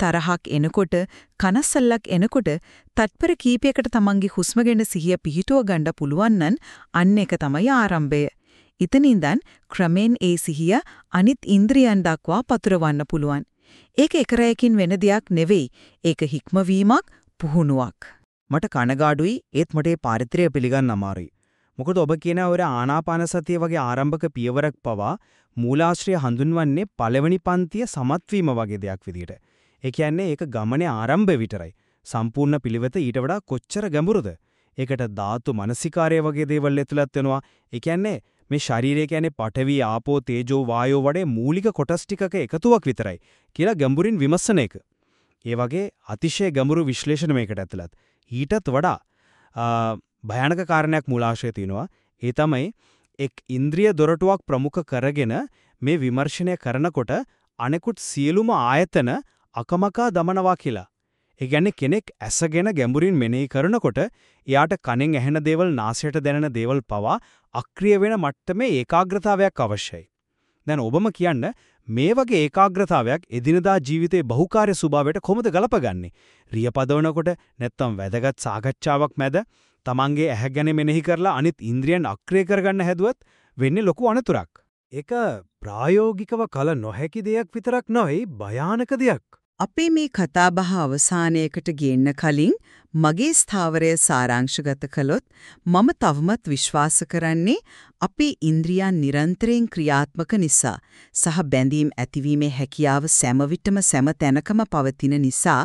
තරහක් එනකොට කනස්සල්ලක් එනකොට තත්පර කීපයකට තමන්ගේ හුස්ම ගැන සිහිය පිහිටුව ගන්න පුළුවන් නම් අන්න ඒක තමයි ආරම්භය. ඉතින් ඉඳන් ක්‍රමෙන් ඒ සිහිය අනිත් ඉන්ද්‍රියන් දක්වා පතුරවන්න පුළුවන්. ඒක එක රැයකින් වෙන දෙයක් නෙවෙයි. ඒක හික්මවීමක්, පුහුණුවක්. මට කනගාඩුයි ඒත් මට ඒ පාරිත්‍රය පිළිගන්න අමාරුයි. මොකද ඔබ කියන ඔර ආනාපාන සතිය වගේ ආරම්භක පියවරක් පවා මූලාශ්‍රය හඳුන්වන්නේ පළවෙනි පන්තිය සමත්වීම වගේ දෙයක් විදිහට. ඒ කියන්නේ ඒක ගමනේ ආරම්භය විතරයි. සම්පූර්ණ පිළිවෙත ඊට වඩා කොච්චර ගැඹුරුද? ඒකට ධාතු මනසිකාරය වගේ දේවල් ඇතුළත් වෙනවා. ඒ කියන්නේ මේ ශරීරය කියන්නේ පඨවි ආපෝ තේජෝ වායෝ වඩේ මූලික කොටස් ටිකක එකතුවක් විතරයි කියලා ගැඹුරින් විමර්ශන එක. ඒ වගේ අතිශය ගැඹුරු විශ්ලේෂණ මේකට ඇතුළත්. ඊටත් වඩා භයානක කාරණයක් මූලාශ්‍රයේ තියෙනවා. ඒ තමයි එක් ඉන්ද්‍රිය දොරටුවක් ප්‍රමුඛ කරගෙන මේ විමර්ශනය කරනකොට අනෙකුත් සියලුම ආයතන අකමකා දමනවා කියලා. ඒ කියන්නේ කෙනෙක් ඇසගෙන ගැඹුරින් මෙනෙහි කරනකොට එයාට කනෙන් ඇහෙන දේවල් නාසයට දැනෙන දේවල් පවා අක්‍රිය වෙන මට්ටමේ ඒකාග්‍රතාවයක් අවශ්‍යයි. දැන් ඔබම කියන්න මේ වගේ ඒකාග්‍රතාවයක් එදිනදා ජීවිතේ බහුකාර්ය ස්වභාවයට කොහොමද ගලපගන්නේ? රිය පදවනකොට නැත්තම් වැදගත් සාකච්ඡාවක් මැද තමන්ගේ ඇහැ ගැන මෙනෙහි කරලා අනිත් ඉන්ද්‍රියන් අක්‍රිය කරගන්න හැදුවත් වෙන්නේ ලොකු අනතුරක්. ඒක ප්‍රායෝගිකව කල නොහැකි දෙයක් විතරක් නොවේ භයානක දෙයක්. අපේ මේ කතාබහ අවසානයකට ගේන්න කලින් මගේ ස්ථාවරය සාරාංශගත කළොත් මම තවමත් විශ්වාස කරන්නේ අපේ ඉන්ද්‍රියන් නිරන්තරයෙන් ක්‍රියාත්මක නිසා සහ බැඳීම් ඇතිවීමේ හැකියාව සෑම විටම සෑම තැනකම පවතින නිසා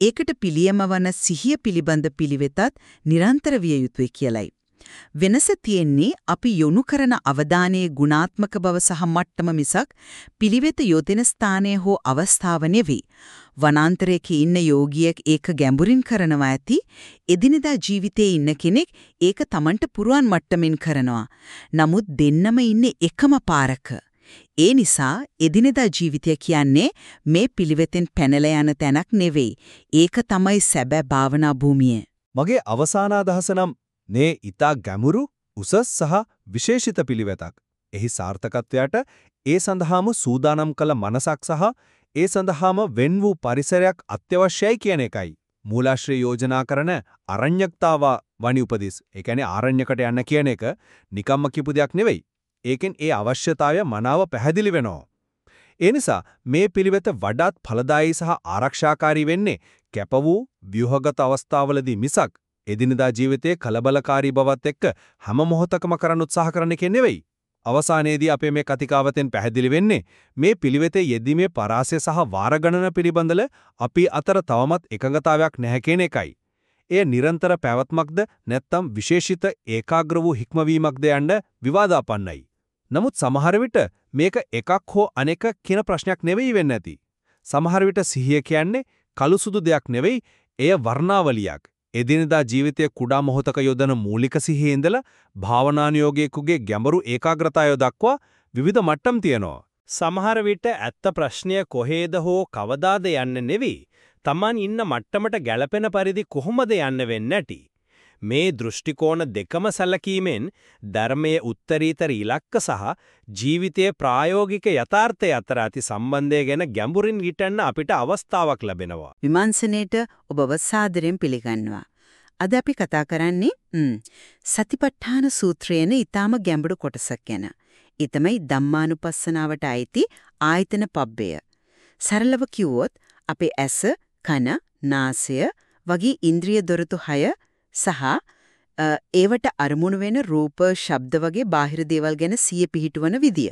ඒකට පිළියම වන සිහිය පිළිබඳ පිළිවෙතත් නිරන්තර විය යුතුයි කියලයි. වෙනස තියෙන්නේ අපි යොමු කරන අවධානයේ ගුණාත්මක බව සහ මට්ටම මිසක් පිළිවෙත යොදෙන ස්ථානය හෝ අවස්ථාව නෙවෙයි. වනාන්තරයක ඉන්න යෝගියෙක් ඒක ගැඹුරින් කරනවා ඇති එදිනෙදා ජීවිතයේ ඉන්න කෙනෙක් ඒක Tamanට පුරුවන් මට්ටමින් කරනවා. නමුත් දෙන්නම ඉන්නේ එකම පාරක. ඒ නිසා එදිනෙදා ජීවිතය කියන්නේ මේ පිළිවෙතෙන් පැනලා යන තැනක් නෙවෙයි. ඒක තමයි සැබෑ භාවනා භූමිය. මගේ අවසාන අදහස නම් නේ ඊතා ගැඹුරු උසස් සහ විශේෂිත පිළිවෙතක්. එහි සාර්ථකත්වයට ඒ සඳහාම සූදානම් කළ මනසක් සහ ඒ සඳහාම වෙන් වූ පරිසරයක් අත්‍යවශ්‍යයි කියන එකයි. මූලාශ්‍රය යෝජනා කරන අරඤ්‍යක්තාව වනි උපදෙස්. ඒ කියන්නේ ආරණ්‍යකට යන්න කියන එක නිකම්ම කිපු දෙයක් නෙවෙයි. ඒකෙන් ඒ අවශ්‍යතාවය මනාව පැහැදිලි වෙනවා. ඒ නිසා මේ පිළිවෙත වඩාත් ඵලදායී සහ ආරක්ෂාකාරී වෙන්නේ කැප වූ ව්‍යුහගත අවස්ථාවලදී මිසක් එදිනදා ජීවිතයේ කලබලකාරී බවත් එක්ක හැම මොහොතකම කරන්න උත්සාහ කරන එක නෙවෙයි. අවසානයේදී අපේ මේ කතිකාවතෙන් පැහැදිලි වෙන්නේ මේ පිළිවෙතේ යෙදීමේ පරාසය සහ වාර ගණන පිළිබඳල අපි අතර තවමත් එකඟතාවයක් නැහැ කියන එකයි. එය නිරන්තර පැවැත්මක්ද නැත්නම් විශේෂිත ඒකාග්‍ර වූ හික්මවීමක්ද යන්න විවාදාපන්නයි. නමුත් සමහර විට මේක එකක් හෝ අනෙක කියන ප්‍රශ්නයක් නෙවෙයි වෙන්න ඇති. සමහර විට සිහිය කියන්නේ කළු සුදු දෙයක් නෙවෙයි එය වර්ණාවලියක්. එදිනදා ජීවිතයේ කුඩා මොහොතක යොදන මූලික සිහියේ ඉඳලා භාවනානුයෝගියෙකුගේ ගැඹුරු ඒකාග්‍රතාවය දක්වා විවිධ මට්ටම් තියෙනවා. සමහර විට ඇත්ත ප්‍රශ්නය කොහේද හෝ කවදාද යන්න නෙවෙයි. Taman ඉන්න මට්ටමට ගැළපෙන පරිදි කොහොමද යන්න වෙන්නේ නැටි. මේ දෘෂ්ටි කෝණ දෙකම සැලකීමෙන් ධර්මයේ උත්තරීතර ඉලක්ක සහ ජීවිතයේ ප්‍රායෝගික යථාර්ථය අතර ඇති සම්බන්ධය ගැන ගැඹුරින් හිතන්න අපිට අවස්ථාවක් ලැබෙනවා. විමර්ශනයේට ඔබව සාදරයෙන් පිළිගන්නවා. අද අපි කතා කරන්නේ සතිපට්ඨාන සූත්‍රයේන ඊටාම ගැඹුරු කොටසක් ගැන. ඒ තමයි ධම්මානුපස්සනාවට අයිති ආයතන පබ්බය. සරලව කිව්වොත් අපේ ඇස, කන, නාසය වගේ ඉන්ද්‍රිය දොරටු 6 සහ ඒවට අරමුණු වෙන රූප, ශබ්ද වගේ බාහිර දේවල් ගැන සිය පිහිටවන විදිය.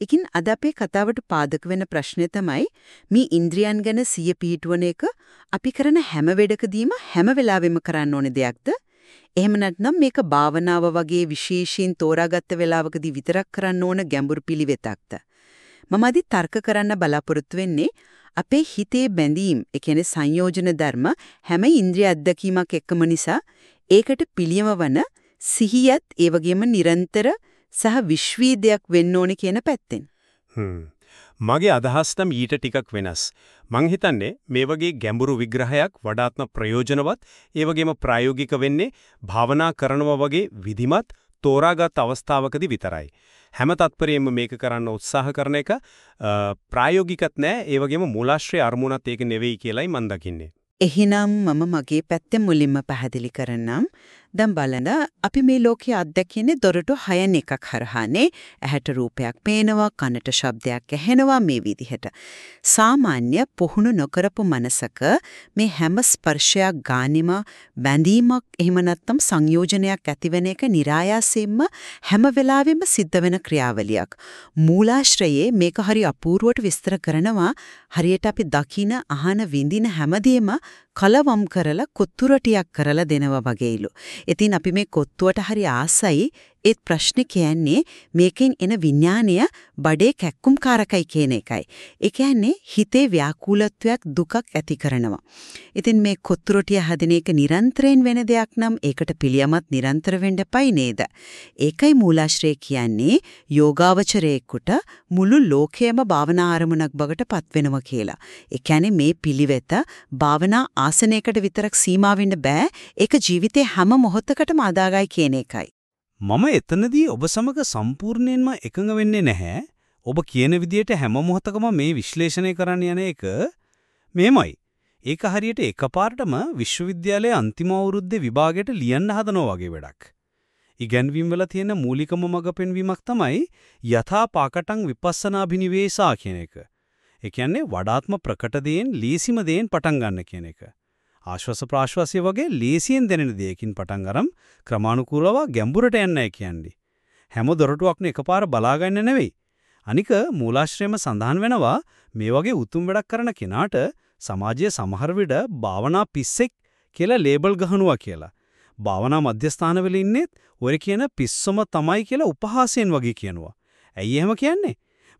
එකින් අද අපේ කතාවට පාදක වෙන ප්‍රශ්නේ තමයි මේ ඉන්ද්‍රියන් ගැන සිය පිහිටවන එක අපි කරන හැම වෙඩකදීම හැම වෙලාවෙම කරන්න ඕනේ දෙයක්ද? එහෙම නැත්නම් මේක භාවනාව වගේ විශේෂයෙන් තෝරාගත්ත වෙලාවකදී විතරක් කරන්න ඕන ගැඹුරු පිළිවෙතක්ද? මම අදි තර්ක කරන්න බලාපොරොත්තු වෙන්නේ අපේ හිතේ බැඳීම්, ඒ කියන්නේ සංයෝජන ධර්ම හැම ඉන්ද්‍රිය අත්දැකීමක් එක්කම නිසා ඒකට පිළියම වන සිහියත් ඒ වගේම නිරන්තර සහ විශ්වීය දෙයක් වෙන්න ඕනේ කියන පැත්තෙන්. හ්ම්. මගේ අදහස් නම් ඊට ටිකක් වෙනස්. මං හිතන්නේ මේ වගේ ගැඹුරු විග්‍රහයක් වඩාත්ම ප්‍රයෝජනවත් ඒ වගේම ප්‍රායෝගික වෙන්නේ භාවනා කරනවා වගේ විධිමත් තෝරාගත් අවස්ථාවකදී විතරයි. හැම තත්පරයෙන්ම මේක කරන්න උත්සාහ කරන එක ප්‍රායෝගිකත් නෑ ඒ වගේම මූලාශ්‍රය අරමුණත් ඒක නෙවෙයි කියලායි මම දකින්නේ. එහෙනම් මම මගේ පැත්තෙන් මුලින්ම පැහැදිලි කරන්නම්. දැන් බලන්න අපි මේ ලෝකයේ අත්දැකීනේ දොරටු 6න් එකක් හරහානේ. ඇහැට රූපයක් පේනවා කනට ශබ්දයක් ඇහෙනවා මේ විදිහට. සාමාන්‍ය පුහුණු නොකරපු මනසක මේ හැම ස්පර්ශයක් ගානිම බැඳීමක් එහෙම නැත්නම් සංයෝජනයක් ඇතිවෙන එක નિરાයාසයෙන්ම හැම වෙලාවෙම සිද්ධ වෙන ක්‍රියාවලියක්. මූලාශ්‍රයේ මේක හරි අපූර්වට විස්තර කරනවා. හරියට අපි දකින අහන විඳින හැමදේම කලවම් කරලා කොත්තුරටියක් කරලා දෙනවා වගේලු. ඉතින් අපි මේ කොත්තුවට හරි ආසයි ඒත් ප්‍රශ්නේ කියන්නේ මේකෙන් එන විඥාණය බඩේ කැක්කුම්කාරකයි කියන එකයි. ඒ කියන්නේ හිතේ ව්‍යාකූලත්වයක් දුකක් ඇති කරනවා. ඉතින් මේ කොත්තුරටිය හදන එක නිරන්තරයෙන් වෙන දෙයක් නම් ඒකට පිළියමත් නිරන්තර වෙන්න එපයි නේද? ඒකයි මූලාශ්‍රය කියන්නේ යෝගාවචරයේකට මුළු ලෝකයම භාවනා ආරමුණක් බවට පත් වෙනවා කියලා. ඒ කියන්නේ මේ පිළිවෙත භාවනා ආසනයකට විතරක් සීමා වෙන්න බෑ. ඒක ජීවිතේ හැම මොහොතකටම අදාගයි කියන එකයි. මම එතනදී ඔබ සමග සම්පූර්ණයෙන්ම එකඟ වෙන්නේ නැහැ. ඔබ කියන විදිහට හැම මොහොතකම මේ විශ්ලේෂණය කරන්න යන එක මේමයි. ඒක හරියට එකපාරටම විශ්වවිද්‍යාලයේ අන්තිම අවුරුද්දේ විභාගයට ලියන්න හදනවා වගේ වැඩක්. ඉගැන්වීම් වල තියෙන මූලිකම මඟ පෙන්වීමක් තමයි යථා පාකටං විපස්සනාභිනිවේසා කියන එක. ඒ කියන්නේ වඩාත්ම ප්‍රකට දේෙන් ලීසිම දේෙන් පටන් ගන්න කියන එක. ආශ්වාස ප්‍රාශ්වාසය වගේ ලේසියෙන් දැනෙන දෙයකින් පටන් අරන් ක්‍රමානුකූලව ගැඹුරට යන්නයි කියන්නේ. හැම දොරටුවක්ම එකපාර බලාගන්න නෙවෙයි. අනික මූලාශ්‍රයම සඳහන් වෙනවා මේ වගේ උතුම් වැඩක් කරන කෙනාට සමාජයේ සමහර විට භාවනා පිස්සෙක් කියලා ලේබල් ගහනවා කියලා. භාවනා මධ්‍යස්ථානවල ඉන්නෙත් ඔය කියන පිස්සම තමයි කියලා උපහාසයෙන් වගේ කියනවා. ඇයි එහෙම කියන්නේ?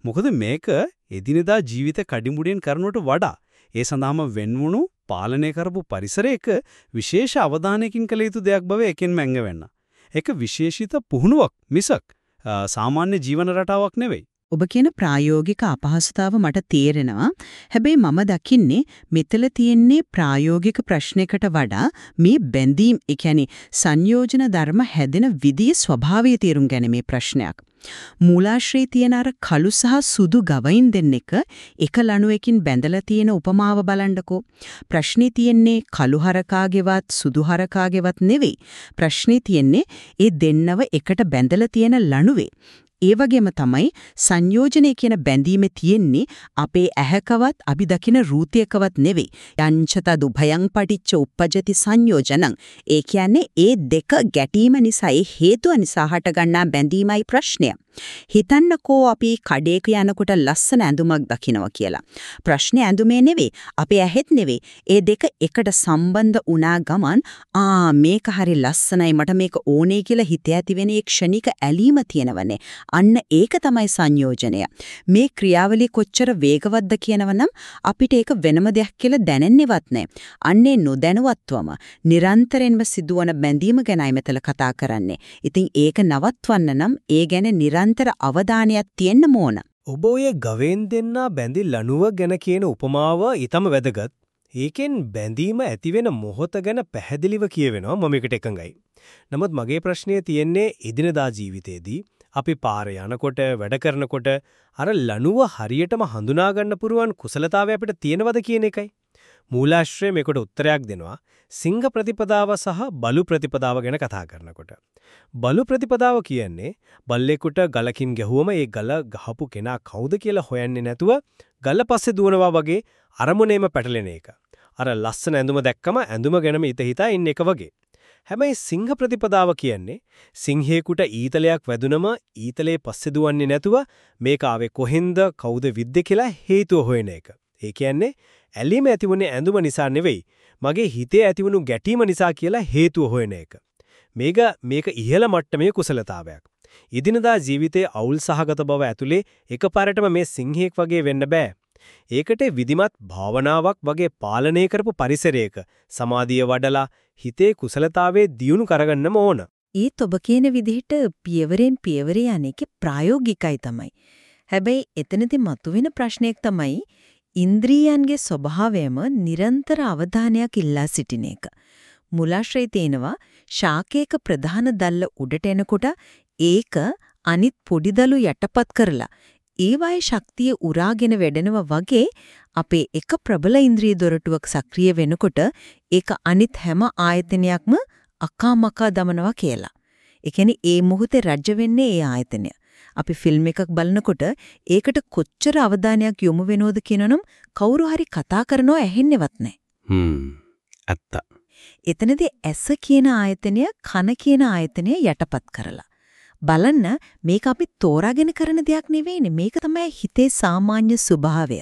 මොකද මේක එදිනෙදා ජීවිත කඩිමුඩෙන් කරනවට වඩා ඒ සඳහාම වෙන්වුණු පාලනය කරපු පරිසරයක විශේෂ අවධානයකින් කළ යුතු දෙයක් බව එකෙන් මැංග වෙන්න. ඒක විශේෂිත පුහුණුවක් මිසක් සාමාන්‍ය ජීවන රටාවක් නෙවෙයි. ඔබ කියන ප්‍රායෝගික අපහසුතාව මට තේරෙනවා. හැබැයි මම දකින්නේ මෙතල තියෙන්නේ ප්‍රායෝගික ප්‍රශ්නයකට වඩා මේ බැඳීම්, ඒ කියන්නේ සංයෝජන ධර්ම හැදෙන විදියේ ස්වභාවය තේරුම් ගැනීමේ ප්‍රශ්නයක්. මූලාශ්‍රයේ තියෙන අර කළු සහ සුදු ගවයින් දෙන්නෙක් එක ලණුවකින් බැඳලා තියෙන උපමාව බලන්නකෝ. ප්‍රශ්නේ තියෙන්නේ කළු හරකාගේවත් සුදු හරකාගේවත් නෙවෙයි. ප්‍රශ්නේ තියෙන්නේ ඒ දෙන්නව එකට බැඳලා තියෙන ලණුවේ. ඒ වගේම තමයි සංයෝජනය කියන බැඳීමේ තියෙන්නේ අපේ ඇහැකවත් අපි දකින රූතියකවත් නෙවෙයි. යංචත දුභයං පටිච්ච උප්පජති සංයෝජනං. ඒ කියන්නේ ඒ දෙක ගැටීම නිසා ඒ හේතුව නිසා හටගන්නා බැඳීමයි ප්‍රශ්නය. හිතන්නකෝ අපි කඩේක යනකොට ලස්සන ඇඳුමක් දකිනවා කියලා. ප්‍රශ්නේ ඇඳුමේ නෙවෙයි, අපේ ඇහෙත් නෙවෙයි. ඒ දෙක එකට සම්බන්ධ වුණා ගමන් ආ මේක හරි ලස්සනයි මට මේක ඕනේ කියලා හිත ඇති වෙන ඒ ක්ෂණික ඇලීම තියෙනවනේ. අන්න ඒක තමයි සංයෝජනය. මේ ක්‍රියාවලිය කොච්චර වේගවත්ද කියනවනම් අපිට ඒක වෙනම දෙයක් කියලා දැනෙන්නේවත් නැහැ. අන්නේ නොදැනුවත්වම නිරන්තරයෙන්ම සිදුවන බැඳීම ගැනයි මෙතන කතා කරන්නේ. ඉතින් ඒක නවත්වන්න නම් ඒ ගැන නිරන්තර අවධානයක් තියෙන්න ඕන. ඔබ ඔය ගවෙන් දෙන්නා බැඳි ලණුව ගැන කියන උපමාව ඊටම වැදගත්. ඒකෙන් බැඳීම ඇතිවෙන මොහොත ගැන පැහැදිලිව කියවෙනවා මම එකට එකඟයි. නමුත් මගේ ප්‍රශ්නය තියෙන්නේ එදිනදා ජීවිතේදී අපි පාරේ යනකොට වැඩ කරනකොට අර ලණුව හරියටම හඳුනා ගන්න පුරුවන් කුසලතාවය අපිට තියෙනවද කියන එකයි. මූලාශ්‍රය මේකට උත්තරයක් දෙනවා සිංහ ප්‍රතිපදාව සහ බලු ප්‍රතිපදාව ගැන කතා කරනකොට. බලු ප්‍රතිපදාව කියන්නේ බල්ලෙකුට ගලකින් ගැහුවම ඒ ගල ගහපු කෙනා කවුද කියලා හොයන්නේ නැතුව ගල පස්සේ දුවනවා වගේ අරමුණේම පැටලෙන එක. අර ලස්සන ඇඳුම දැක්කම ඇඳුම ගැනම හිත හිතා ඉන්න එක වගේ. හැබැයි සිංහ ප්‍රතිපදාව කියන්නේ සිංහයෙකුට ඊතලයක් වැදුනම ඊතලේ පස්සේ දුවන්නේ නැතුව මේක ආවේ කොහෙන්ද කවුද විද්ද කියලා හේතුව හොයන එක. ඒ කියන්නේ ඇලීම ඇතිවුනේ ඇඳුම නිසා නෙවෙයි මගේ හිතේ ඇතිවුණු ගැටීම නිසා කියලා හේතුව හොයන එක. මේක මේක ඉහළ මට්ටමේ කුසලතාවයක්. ඉදිනදා ජීවිතයේ අවුල් සහගත බව ඇතුලේ එකපාරටම මේ සිංහෙක් වගේ වෙන්න බෑ. ඒකට විධිමත් භාවනාවක් වගේ පාලනය කරපු පරිසරයක සමාධිය වඩලා හිතේ කුසලතාවයේ දියුණු කරගන්නම ඕන. ඒත් ඔබ කියන විදිහට පියවරෙන් පියවර යන්නේක ප්‍රායෝගිකයි තමයි. හැබැයි එතනදී මතුවෙන ප්‍රශ්නයක් තමයි ඉන්ද්‍රියයන්ගේ ස්වභාවයම නිරන්තර අවධානයක් ඉල්ලා සිටින එක. මුලාශ්‍රේ තේනවා ශාකේක ප්‍රධාන දැල්ල උඩට එනකොට ඒක අනිත් පොඩි දළු යටපත් කරලා ඒවායේ ශක්තිය උරාගෙන වැඩෙනවා වගේ අපේ එක ප්‍රබල ඉන්ද්‍රිය දොරටුවක් සක්‍රිය වෙනකොට ඒක අනිත් හැම ආයතනයක්ම අකාමකා දමනවා කියලා. ඒ කියන්නේ ඒ මොහොතේ රජ වෙන්නේ ඒ ආයතනය. අපි ෆිල්ම් එකක් බලනකොට ඒකට කොච්චර අවධානයක් යොමු වෙනවද කියනනම් කවුරු හරි කතා කරනව ඇහෙන්නේවත් නැහැ. හ්ම්. ඇත්ත. එතනදී ඇස කියන ආයතනය කන කියන ආයතනය යටපත් කරලා බලන්න මේක අපි තෝරාගෙන කරන දෙයක් නෙවෙයිනේ මේක තමයි හිතේ සාමාන්‍ය ස්වභාවය.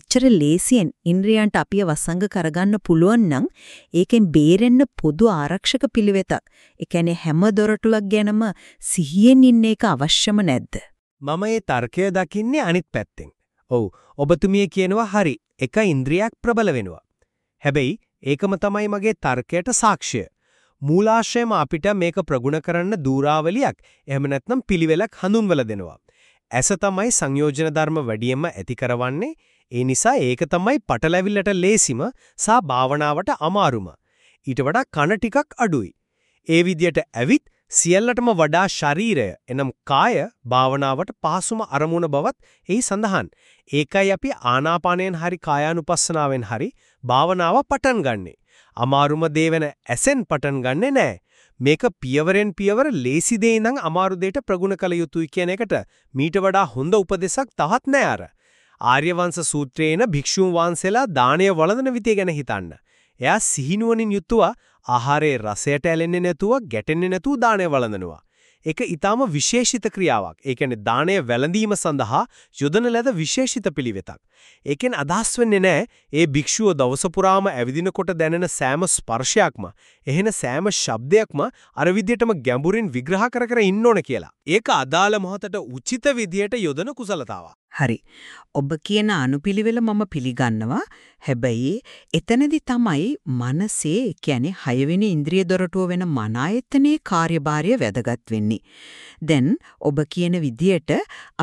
එච්චර ලේසියෙන් ඉන්ද්‍රියන්ට අපිව වසංග කරගන්න පුළුවන් නම් ඒකෙන් බේරෙන්න පොදු ආරක්ෂක පිළිවෙතක්. ඒ කියන්නේ හැම දොරටුවක් ගැනම සිහියෙන් ඉන්න එක අවශ්‍යම නැද්ද? මම මේ තර්කය දකින්නේ අනිත් පැත්තෙන්. ඔව් ඔබතුමිය කියනවා හරි එක ඉන්ද්‍රියක් ප්‍රබල වෙනවා. හැබැයි ඒකම තමයි මගේ තර්කයට සාක්ෂිය. මූලාශ්‍රයම අපිට මේක ප්‍රගුණ කරන්න දූරාවලියක් එහෙම නැත්නම් පිළිවෙලක් හඳුන්වලා දෙනවා. ඇස තමයි සංයෝජන ධර්ම වැඩියෙන්ම ඇති කරවන්නේ. ඒ නිසා ඒක තමයි පටලැවිල්ලට ලේසිම සා භාවනාවට අමාරුම. ඊට වඩා කන ටිකක් අඩුයි. ඒ විදියට ඇවිත් සියල්ලටම වඩා ශරීරය එනම් කාය භාවනාවට පහසුම අරමුණ බවත් එහි සඳහන්. ඒකයි අපි ආනාපානයෙන් හරි කායානුපස්සනාවෙන් හරි භාවනාව පටන් ගන්නේ. අමාරුම දේ වෙන ඇසෙන් පටන් ගන්නෙ නෑ. මේක පියවරෙන් පියවර ලේසි දේ ඉඳන් අමාරු දෙයට ප්‍රගුණ කළ යුතුයි කියන එකට මීට වඩා හොඳ උපදේශක් තවත් නෑ අර. ආර්යවංශ සූත්‍රයේන භික්ෂුන් වහන්සේලා දානය වළඳන විදිය ගැන හිතන්න. එයා සිහිනුවණින් යුතුව ආහාරයේ රසයට ඇලෙන්නේ නැතුව ගැටෙන්නේ නැතුව දානය වළඳනවා. ඒක ඊටාම විශේෂිත ක්‍රියාවක්. ඒ කියන්නේ දාණය වැළඳීම සඳහා යොදන ලද විශේෂිත පිළිවෙතක්. ඒකෙන් අදහස් වෙන්නේ නැහැ ඒ භික්ෂුව දවස පුරාම ඇවිදිනකොට දැනෙන සෑම ස්පර්ශයක්ම, එහෙන සෑම ශබ්දයක්ම අර විදියටම ගැඹුරින් විග්‍රහ කර කර ඉන්න ඕන කියලා. ඒක අදාළ මොහොතට උචිත විදියට යොදන කුසලතාවක්. හරි. ඔබ කියන අනුපිළිවෙල මම පිළිගන්නවා. හැබැයි එතනදි තමයි මනසේ කියන්නේ හයවෙනි ඉන්ද්‍රිය දොරටුව වෙන මන ආයතනයේ කාර්යභාරය වැදගත් වෙන්නේ. දැන් ඔබ කියන විදියට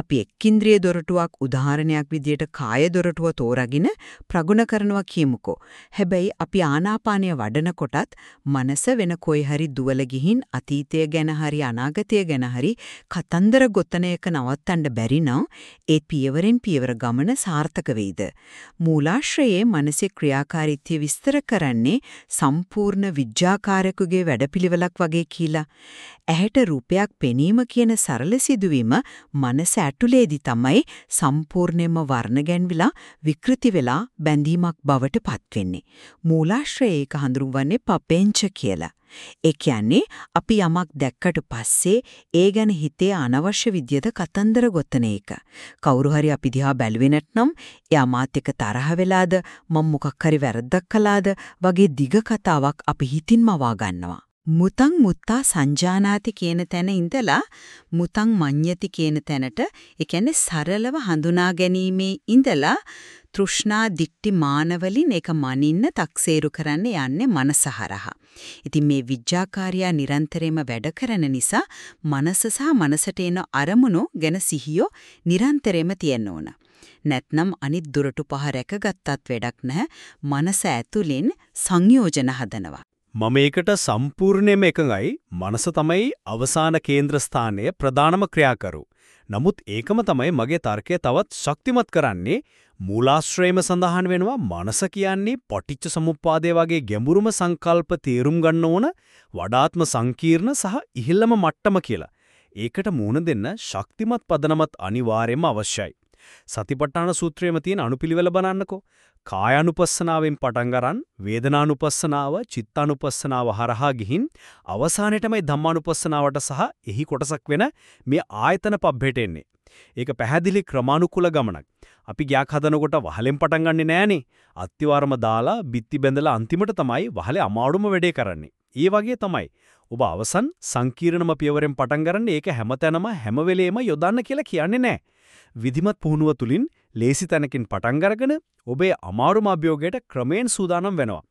අපි එක් ඉන්ද්‍රිය දොරටුවක් උදාහරණයක් විදියට කාය දොරටුව තෝරාගෙන ප්‍රගුණ කරනවා කියමුකෝ. හැබැයි අපි ආනාපානය වඩන කොටත් මනස වෙන කොයි හරි දුවල ගිහින් අතීතය ගැන හරි අනාගතය ගැන හරි කතන්දර ගොතන එක නවත්තන්න බැරි නම් ඒ පියවරෙන් පියවර ගමන සාර්ථක වෙයිද? මූලාශ්‍රයේ මනසේ ක්‍රියාකාරීත්වය විස්තර කරන්නේ සම්පූර්ණ විඥාකාරකගේ වැඩපිළිවෙලක් වගේ කියලා. ඇහැට රූපයක් පෙනීම කියන සරල සිදුවීම මනස ඇතුලේදී තමයි සම්පූර්ණයෙන්ම වර්ණ ගැන්විලා විකෘති වෙලා බැඳීමක් බවට පත් වෙන්නේ. මූලාශ්‍රයේ ඒක හඳුන්වන්නේ පපෙන්ච කියලා. ඒ කියන්නේ අපි යමක් දැක්කට පස්සේ ඒ ගැන හිතේ අනවශ්‍ය විදියට කතන්දර ගොතන එක. කවුරු හරි අපි දිහා බැලුවේ නැත්නම් එයා මාත් එක්ක තරහ වෙලාද මම මොකක් හරි වැරද්දක් කළාද වගේ දිග කතාවක් අපි හිතින්ම වා ගන්නවා. මුතං මුත්තා සංජානාති කියන තැන ඉඳලා මුතං මඤ්ඤති කියන තැනට ඒ කියන්නේ සරලව හඳුනා ගැනීමේ ඉඳලා තෘෂ්ණා දික්ටි මානවලින් ඒක මනින්න තක්සේරු කරන්න යන්නේ මනස හරහා. ඉතින් මේ විඥාකාරියා නිරන්තරයෙන්ම වැඩ කරන නිසා මනස සහ මනසට එන අරමුණු ගැන සිහියෝ නිරන්තරයෙන්ම තියෙන්න ඕන. නැත්නම් අනිත් දුරටු පහ රැකගත්තත් වැඩක් නැහැ. මනස ඇතුලෙන් සංයෝජන හදනවා. මම ඒකට සම්පූර්ණයෙන්ම එකඟයි. මනස තමයි අවසාන කේන්ද්‍ර ස්ථානයේ ප්‍රධානම ක්‍රියාකරු. නමුත් ඒකම තමයි මගේ තර්කය තවත් ශක්තිමත් කරන්නේ මූලාශ්‍රයම සඳහන් වෙනවා මනස කියන්නේ පටිච්ච සමුප්පාදය වගේ ගැඹුරුම සංකල්ප තේරුම් ගන්න ඕන වඩාත්ම සංකීර්ණ සහ ඉහළම මට්ටම කියලා. ඒකට මූණ දෙන්න ශක්තිමත් පදනමත් අනිවාර්යයෙන්ම අවශ්‍යයි. සතිපට්ඨාන සූත්‍රයේම තියෙන අනුපිළිවෙල බලන්නකෝ. කායානුපස්සනාවෙන් පටන් ගන්න වේදනානුපස්සනාව, චිත්තානුපස්සනාව හරහා ගිහින් අවසානයේටමයි ධම්මානුපස්සනාවට සහ එහි කොටසක් වෙන මේ ආයතන පබ්බෙට එන්නේ. ඒක පැහැදිලි ක්‍රමානුකූල ගමනක්. අපි ගයක් හදනකොට වහලෙන් පටන් ගන්නෙ නෑනේ. අත්තිවාරම දාලා බිත්ති බැඳලා අන්තිමට තමයි වහලේ අමාරුම වැඩේ කරන්නේ. ඒ වගේ තමයි. ඔබ අවසන් සංකීර්ණම පියවරෙන් පටන් ගන්න ඒක හැමතැනම හැම වෙලේම යොදන්න කියලා කියන්නේ නැහැ. විධිමත් පුහුණුව තුලින් ලේසි තැනකින් පටන් අරගෙන ඔබේ අමාරුම අභියෝගයට ක්‍රමයෙන් සූදානම් වෙනවා.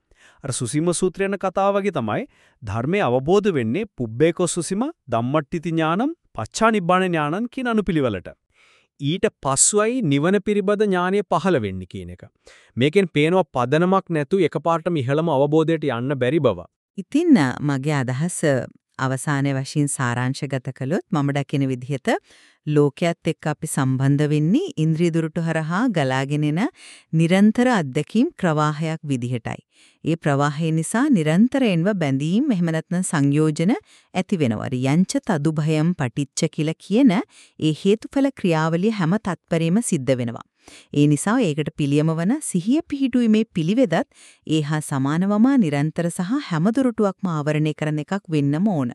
අර සුසීම සූත්‍රයන කතාව වගේ තමයි ධර්මයේ අවබෝධ වෙන්නේ පුබ්බේකෝ සුසීම ධම්මට්ටිති ඥානම් පච්චා නිබ්බාන ඥානං කියන අනුපිළිවෙලට. ඊට පස්සුවයි නිවන පිරිබඳ ඥානය පහළ වෙන්නේ කියන එක. මේකෙන් පේනවා පදනමක් නැතු එකපාරටම ඉහළම අවබෝධයට යන්න බැරි බව. ඉතින් මගේ අදහස අවසානයේ වශයෙන් සාරාංශගත කළොත් මම දකින විදිහට ලෝකයේත් එක්ක අපි සම්බන්ධ වෙන්නේ ඉන්ද්‍රිය දුරුට හරහා ගලාගෙන එන නිරන්තර අත්දැකීම් ප්‍රවාහයක් විදිහටයි. ඒ ප්‍රවාහය නිසා නිරන්තරයෙන්ම බැඳීම් එහෙම නැත්නම් සංයෝජන ඇති වෙනවා. යංච තදුභයම් පටිච්ච කියලා කියන ඒ හේතුඵල ක්‍රියාවලිය හැම තත්පරෙම සිද්ධ වෙනවා. ඒ නිසා ඒකට පිළියම වන සිහිය පිහිටුීමේ පිළිවෙදත් ඒහා සමානවම නිරන්තර සහ හැමදොරටුවක්ම ආවරණය කරන එකක් වෙන්නම ඕන.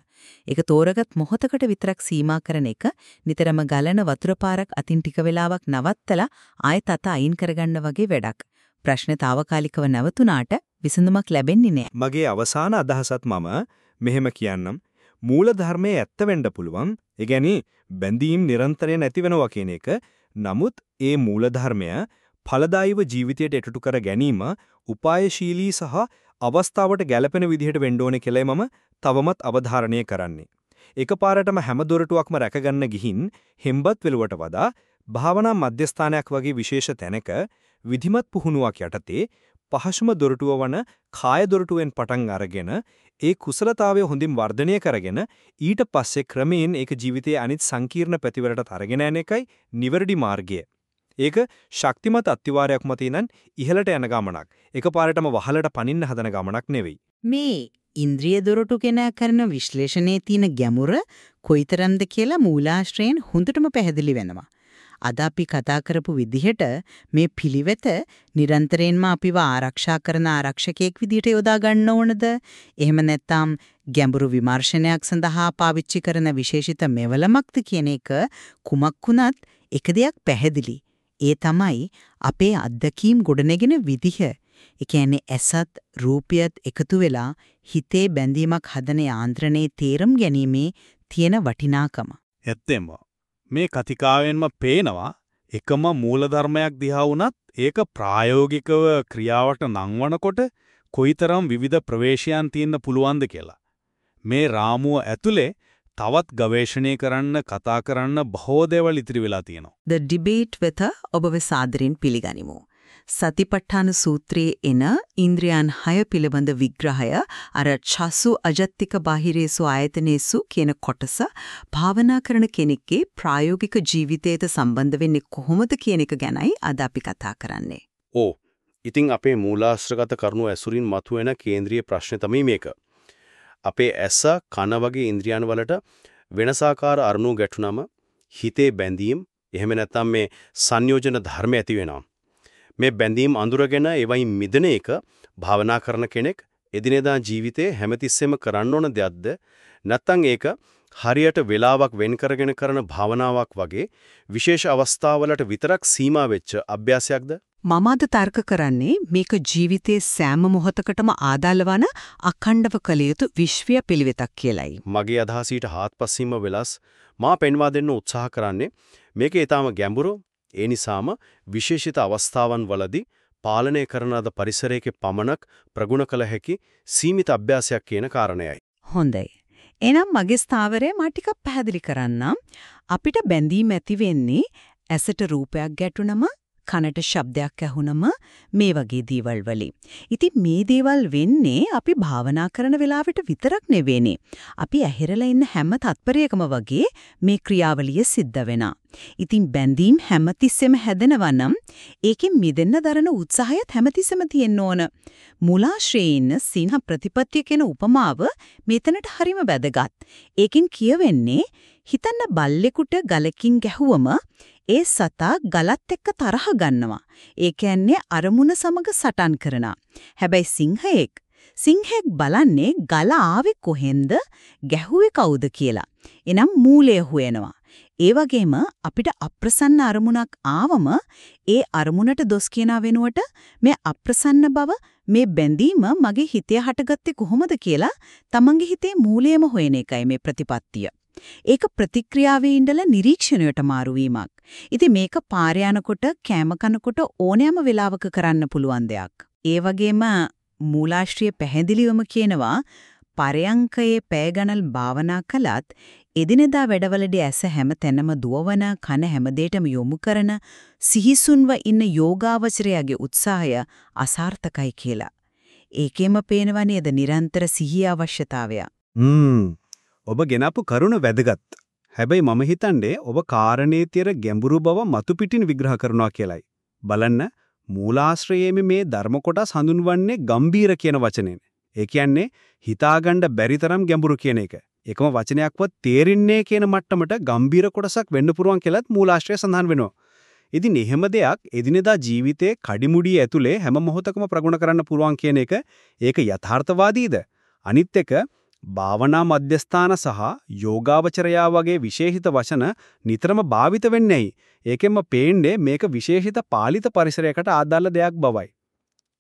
ඒක තෝරගත් මොහොතකට විතරක් සීමා කරන එක නිතරම ගලන වතුර පාරක් අතින් ටික වෙලාවක් නවත්තලා ආයෙත් අත අයින් කරගන්න වගේ වැඩක්. ප්‍රශ්නේ తాවකාලිකව නැවතුණාට විසඳුමක් ලැබෙන්නේ නැහැ. මගේ අවසාන අදහසත් මම මෙහෙම කියන්නම්. මූල ධර්මයේ ඇත්ත වෙන්න පුළුවන්. ඒ කියන්නේ බැඳීම් නිරන්තරයෙන් ඇති වෙනවා කියන එක. නමුත් ඒ මූල ධර්මය ඵලදායීව ජීවිතයට එකතු කර ගැනීම උපායශීලී සහ අවස්ථාවට ගැළපෙන විදිහට වෙන්න ඕනේ කියලා මම තවමත් අවධාරණය කරන්නේ. එකපාරටම හැම දොරටුවක්ම රැකගන්න ගිහින් හෙම්බත් වෙලුවට වඩා භාවනා මධ්‍යස්ථානයක් වගේ විශේෂ තැනක විධිමත් පුහුණුවක් යටතේ පහසුම දොරටුව වන කාය දොරටුවෙන් පටන් අරගෙන ඒ කුසලතාවය හොඳින් වර්ධනය කරගෙන ඊට පස්සේ ක්‍රමයෙන් ඒක ජීවිතයේ අනිත් සංකීර්ණ පැතිවලට අරගෙන යන එකයි නිවැරදි මාර්ගය. ඒක ශක්තිමත් අත්විවරයක් මතිනන් ඉහළට යන ගමනක්. එකපාරටම වහලට පනින්න හදන ගමනක් නෙවෙයි. මේ ඉන්ද්‍රිය දොරටු කෙන කරන විශ්ලේෂණයේ තියෙන ගැඹුර කොයිතරම්ද කියලා මූලාශ්‍රයෙන් හොඳටම පැහැදිලි වෙනවා. අද අපි කතා කරපු විදිහට මේ පිළිවෙත නිරන්තරයෙන්ම අපිව ආරක්ෂා කරන ආරක්ෂකයෙක් විදිහට යොදා ගන්න ඕනද? එහෙම නැත්නම් ගැඹුරු විමර්ශනයක් සඳහා පාවිච්චි කරන විශේෂිත මෙවලමක්ද කියන එක කුමක් වුණත් එක දෙයක් පැහැදිලි. ඒ තමයි අපේ අත්දැකීම් ගොඩනගෙන විදිහ. ඒ කියන්නේ ඇසත් රූපයත් එකතු වෙලා හිතේ බැඳීමක් හදන යාන්ත්‍රණයේ තේරුම් ගැනීමේ තියෙන වටිනාකම. ඇත්තෙන්ම මේ කතිකාවෙන්ම පේනවා එකම මූලධර්මයක් දිහා වුණත් ඒක ප්‍රායෝගිකව ක්‍රියාවට නංවනකොට කොයිතරම් විවිධ ප්‍රවේශයන් තියෙන්න පුළුවන්ද කියලා. මේ රාමුව ඇතුලේ තවත් ගවේෂණය කරන්න කතා කරන්න බොහෝ දේවල් ඉතිරි වෙලා තියෙනවා. The debate වෙත ඔබව සාදරයෙන් පිළිගනිමු. සතිපට්ඨාන සූත්‍රයේ එන ඉන්ද්‍රයන් 6 පිළිබඳ විග්‍රහය අර චසු අජත්තික බාහිරේසු ආයතනේසු කියන කොටස භාවනා කරන කෙනෙක්ගේ ප්‍රායෝගික ජීවිතයට සම්බන්ධ වෙන්නේ කොහොමද කියන එක ගැනයි අද අපි කතා කරන්නේ. ඕ ඉතින් අපේ මූලාශ්‍රගත කරුණු ඇසුරින් මතුවෙන කේන්ද්‍රීය ප්‍රශ්නේ තමයි මේක. අපේ ඇස කන වගේ ඉන්ද්‍රියන් වලට වෙනසාකාර අරමුණු ගැටුනම හිතේ බැඳීම් එහෙම නැත්නම් මේ සංයෝජන ධර්ම ඇති වෙනවා. මේ බැඳීම් අඳුරගෙන ඒවයින් මිදෙන එක භාවනා කරන කෙනෙක් එදිනෙදා ජීවිතේ හැමතිස්සෙම කරන්න ඕන දෙයක්ද නැත්නම් ඒක හරියට වෙලාවක් වෙන් කරගෙන කරන භාවනාවක් වගේ විශේෂ අවස්ථාවලට විතරක් සීමා වෙච්ච අභ්‍යාසයක්ද මම අද තර්ක කරන්නේ මේක ජීවිතයේ සෑම මොහොතකටම ආදාළ වන අඛණ්ඩව කළ යුතු විශ්වීය පිළිවෙතක් කියලයි. මගේ අදහස ඊට හාත්පසින්ම වෙලස් මා පෙන්වා දෙන්න උත්සාහ කරන්නේ මේක ඊටාම ගැඹුරු ඒ නිසාම විශේෂිත අවස්ථාවන් වලදී පාලනය කරන ලද පරිසරයක පමණක් ප්‍රගුණ කළ හැකි සීමිත අභ්‍යාසයක් කියන කාරණයයි. හොඳයි. එහෙනම් මගේ ස්ථාවරය මා ටිකක් පැහැදිලි කරන්නම්. අපිට බැඳීම් ඇති වෙන්නේ ඇසට රූපයක් ගැටුනම කනට ශබ්දයක් ඇහුනම මේ වගේ දේවල් වලින්. ඉතින් මේ දේවල් වෙන්නේ අපි භාවනා කරන වෙලාවට විතරක් නෙවෙයිනේ. අපි ඇහිරලා ඉන්න හැම තත්පරයකම වගේ මේ ක්‍රියාවලිය සිද්ධ වෙනවා. ඉතින් බැඳීම් හැමතිස්සෙම හැදෙනවා නම් ඒකෙන් මිදෙන්න දරන උත්සාහයත් හැමතිස්සෙම තියෙන්න ඕන. මුලාශ්‍රයේ ඉන්න සිනහ ප්‍රතිපත්තිය කියන උපමාව මෙතනට හරිම වැදගත්. ඒකෙන් කියවෙන්නේ හිතන්න බල්ලෙකුට ගලකින් ගැහුවම ඒ සතා ගලත් එක්ක තරහ ගන්නවා. ඒ කියන්නේ අරමුණ සමග සටන් කරනවා. හැබැයි සිංහයෙක් සිංහෙක් බලන්නේ ගල ආවේ කොහෙන්ද ගැහුවේ කවුද කියලා. එනම් මූලය හොයනවා. ඒ වගේම අපිට අප්‍රසන්න අරමුණක් ආවම ඒ අරමුණට දොස් කියනා වෙනුවට මේ අප්‍රසන්න බව මේ බැඳීම මගේ හිතේ හටගත්තේ කොහොමද කියලා තමන්ගේ හිතේ මූලයම හොයන එකයි මේ ප්‍රතිපත්තිය. ඒක ප්‍රතික්‍රියාවේ ඉඳලා නිරීක්ෂණයට මාරු වීමක්. ඉතින් මේක පාර යනකොට කෑම කනකොට ඕනෑම වෙලාවක කරන්න පුළුවන් දෙයක්. ඒ වගේම මූලාශ්‍රිය පැහැදිලිවම කියනවා පරයන්කයේ පැය ගණන් භාවනා කළත් එදිනෙදා වැඩවලදී ඇස හැම තැනම දුවවන කන හැමදේටම යොමු කරන සිහිසුන්ව ඉන්න යෝගාවචරයාගේ උත්සාහය අසාර්ථකයි කියලා. ඒකෙම පේනවා නේද නිරන්තර සිහිය අවශ්‍යතාවය. හ්ම් ඔබ ගෙනපු කරුණ වැදගත්. හැබැයි මම හිතන්නේ ඔබ කාරණේතියර ගැඹුරු බව මතු පිටින් විග්‍රහ කරනවා කියලයි. බලන්න මූලාශ්‍රයේම මේ ධර්ම කොටස් හඳුන්වන්නේ ගම්බීර කියන වචනයෙන්. ඒ කියන්නේ හිතාගන්න බැරි තරම් ගැඹුරු කියන එක. එකම වචනයක්වත් තේරෙන්නේ කියන මට්ටමට ගම්බීර කොටසක් වෙන්න පුරුවන් කියලාත් මූලාශ්‍රය සඳහන් වෙනවා. ඉතින් එහෙම දෙයක් එදිනෙදා ජීවිතේ කඩිමුඩිය ඇතුලේ හැම මොහොතකම ප්‍රගුණ කරන්න පුළුවන් කියන එක ඒක යථාර්ථවාදීද? අනිත් එක භාවනා මධ්‍යස්ථාන සහ යෝගාවචරයා වගේ විශේෂිත වචන නිතරම භාවිත වෙන්නේයි. ඒකෙන්ම පේන්නේ මේක විශේෂිත පාලිත පරිසරයකට ආදාළ දෙයක් බවයි.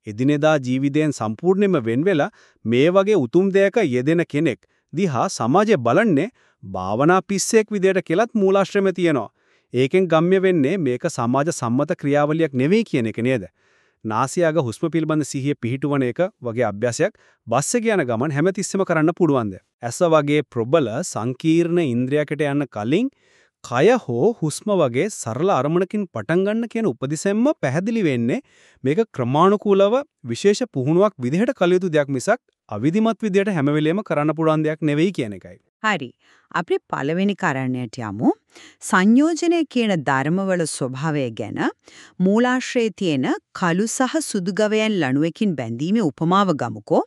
එදිනෙදා ජීවිතයෙන් සම්පූර්ණයෙන්ම වෙන් වෙලා මේ වගේ උතුම් දෙයක යෙදෙන කෙනෙක් දිහා සමාජය බලන්නේ භාවනා පිස්සෙක් විදියට කෙලත් මූලාශ්‍රමේ තියෙනවා. ඒකෙන් ගම්ම්‍ය වෙන්නේ මේක සමාජ සම්මත ක්‍රියාවලියක් නෙවෙයි කියන එක නේද? නාසියාග හුස්ම පිළිබඳ සිහිය පිහිටුවන එක වගේ අභ්‍යාසයක් බස් එක යන ගමන් හැමතිස්සෙම කරන්න පුළුවන්ද? ඇස වගේ ප්‍රබල සංකීර්ණ ඉන්ද්‍රියකට යන්න කලින් කය හෝ හුස්ම වගේ සරල අරමුණකින් පටන් ගන්න කියන උපදෙසෙන්ම පැහැදිලි වෙන්නේ මේක ක්‍රමානුකූලව විශේෂ පුහුණුවක් විදිහට කළ යුතු දෙයක් මිසක් අවිධිමත් විදිහට හැම වෙලෙම කරන්න පුළුවන් දෙයක් නෙවෙයි කියන එකයි. හරි. අපි පළවෙනි කාරණයට යමු. සංයෝජනය කියන ධර්මවල ස්වභාවය ගැන මූලාශ්‍රයේ තියෙන කළු සහ සුදු ගවයන් ලණුවකින් බැඳීමේ උපමාව ගමුකෝ.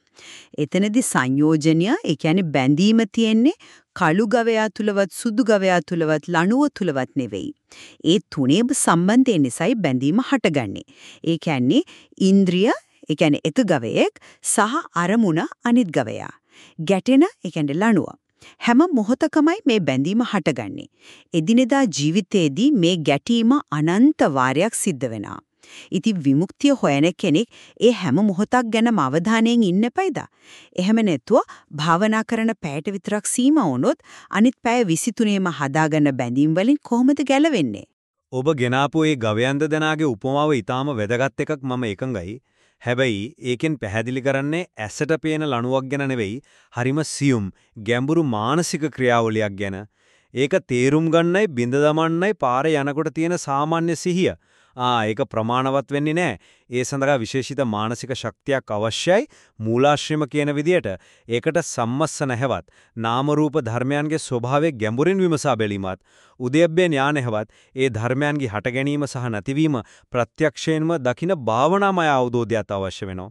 එතනදී සංයෝජනය, ඒ කියන්නේ බැඳීම තියෙන්නේ කළු ගවයා තුලවත් සුදු ගවයා තුලවත් ලණුව තුලවත් නෙවෙයි. ඒ තුනේම සම්බන්ධය නිසායි බැඳීම හටගන්නේ. ඒ කියන්නේ ඉන්ද්‍රිය, ඒ කියන්නේ එක ගවයෙක් සහ අරමුණ අනිත් ගවයා. ගැටෙන, ඒ කියන්නේ ලණුව. හැම මොහොතකමයි මේ බැඳීම හටගන්නේ. එදිනෙදා ජීවිතයේදී මේ ගැටීම අනන්ත වාරයක් සිද්ධ වෙනවා. ඉතින් විමුක්තිය හොයන කෙනෙක් ඒ හැම මොහොතක් ගැනම අවධානයෙන් ඉන්න එපයිද? එහෙම නැතුව භාවනා කරන පැයට විතරක් සීමා වුණොත් අනිත් පැය 23ෙම හදාගන්න බැඳීම් වලින් කොහොමද ගැලවෙන්නේ? ඔබ ගෙනාපු ඒ ගවයන්ද දනාගේ උපමාව ඊටාම වැදගත් එකක් මම එකඟයි. හැබැයි ඒකෙන් පැහැදිලි කරන්නේ ඇසට පේන ලණුවක් ගැන නෙවෙයි, හරිම සියුම්, ගැඹුරු මානසික ක්‍රියාවලියක් ගැන. ඒක තේරුම් ගන්නයි බිඳ දමන්නයි පාරේ යනකොට තියෙන සාමාන්‍ය සිහිය. ආ ඒක ප්‍රමාණවත් වෙන්නේ නැහැ. ඒ සඳහා විශේෂිත මානසික ශක්තියක් අවශ්‍යයි. මූලාශ්‍රයම කියන විදියට ඒකට සම්මස්ස නැහැවත් නාම රූප ධර්මයන්ගේ ස්වභාවය ගැඹුරින් විමසා බැලීමත් උදයබ්බේ ඥාන හැවත් ඒ ධර්මයන්ගේ හට ගැනීම සහ නැතිවීම ප්‍රත්‍යක්ෂයෙන්ම දකින භාවනාමය අවබෝධයත් අවශ්‍ය වෙනවා.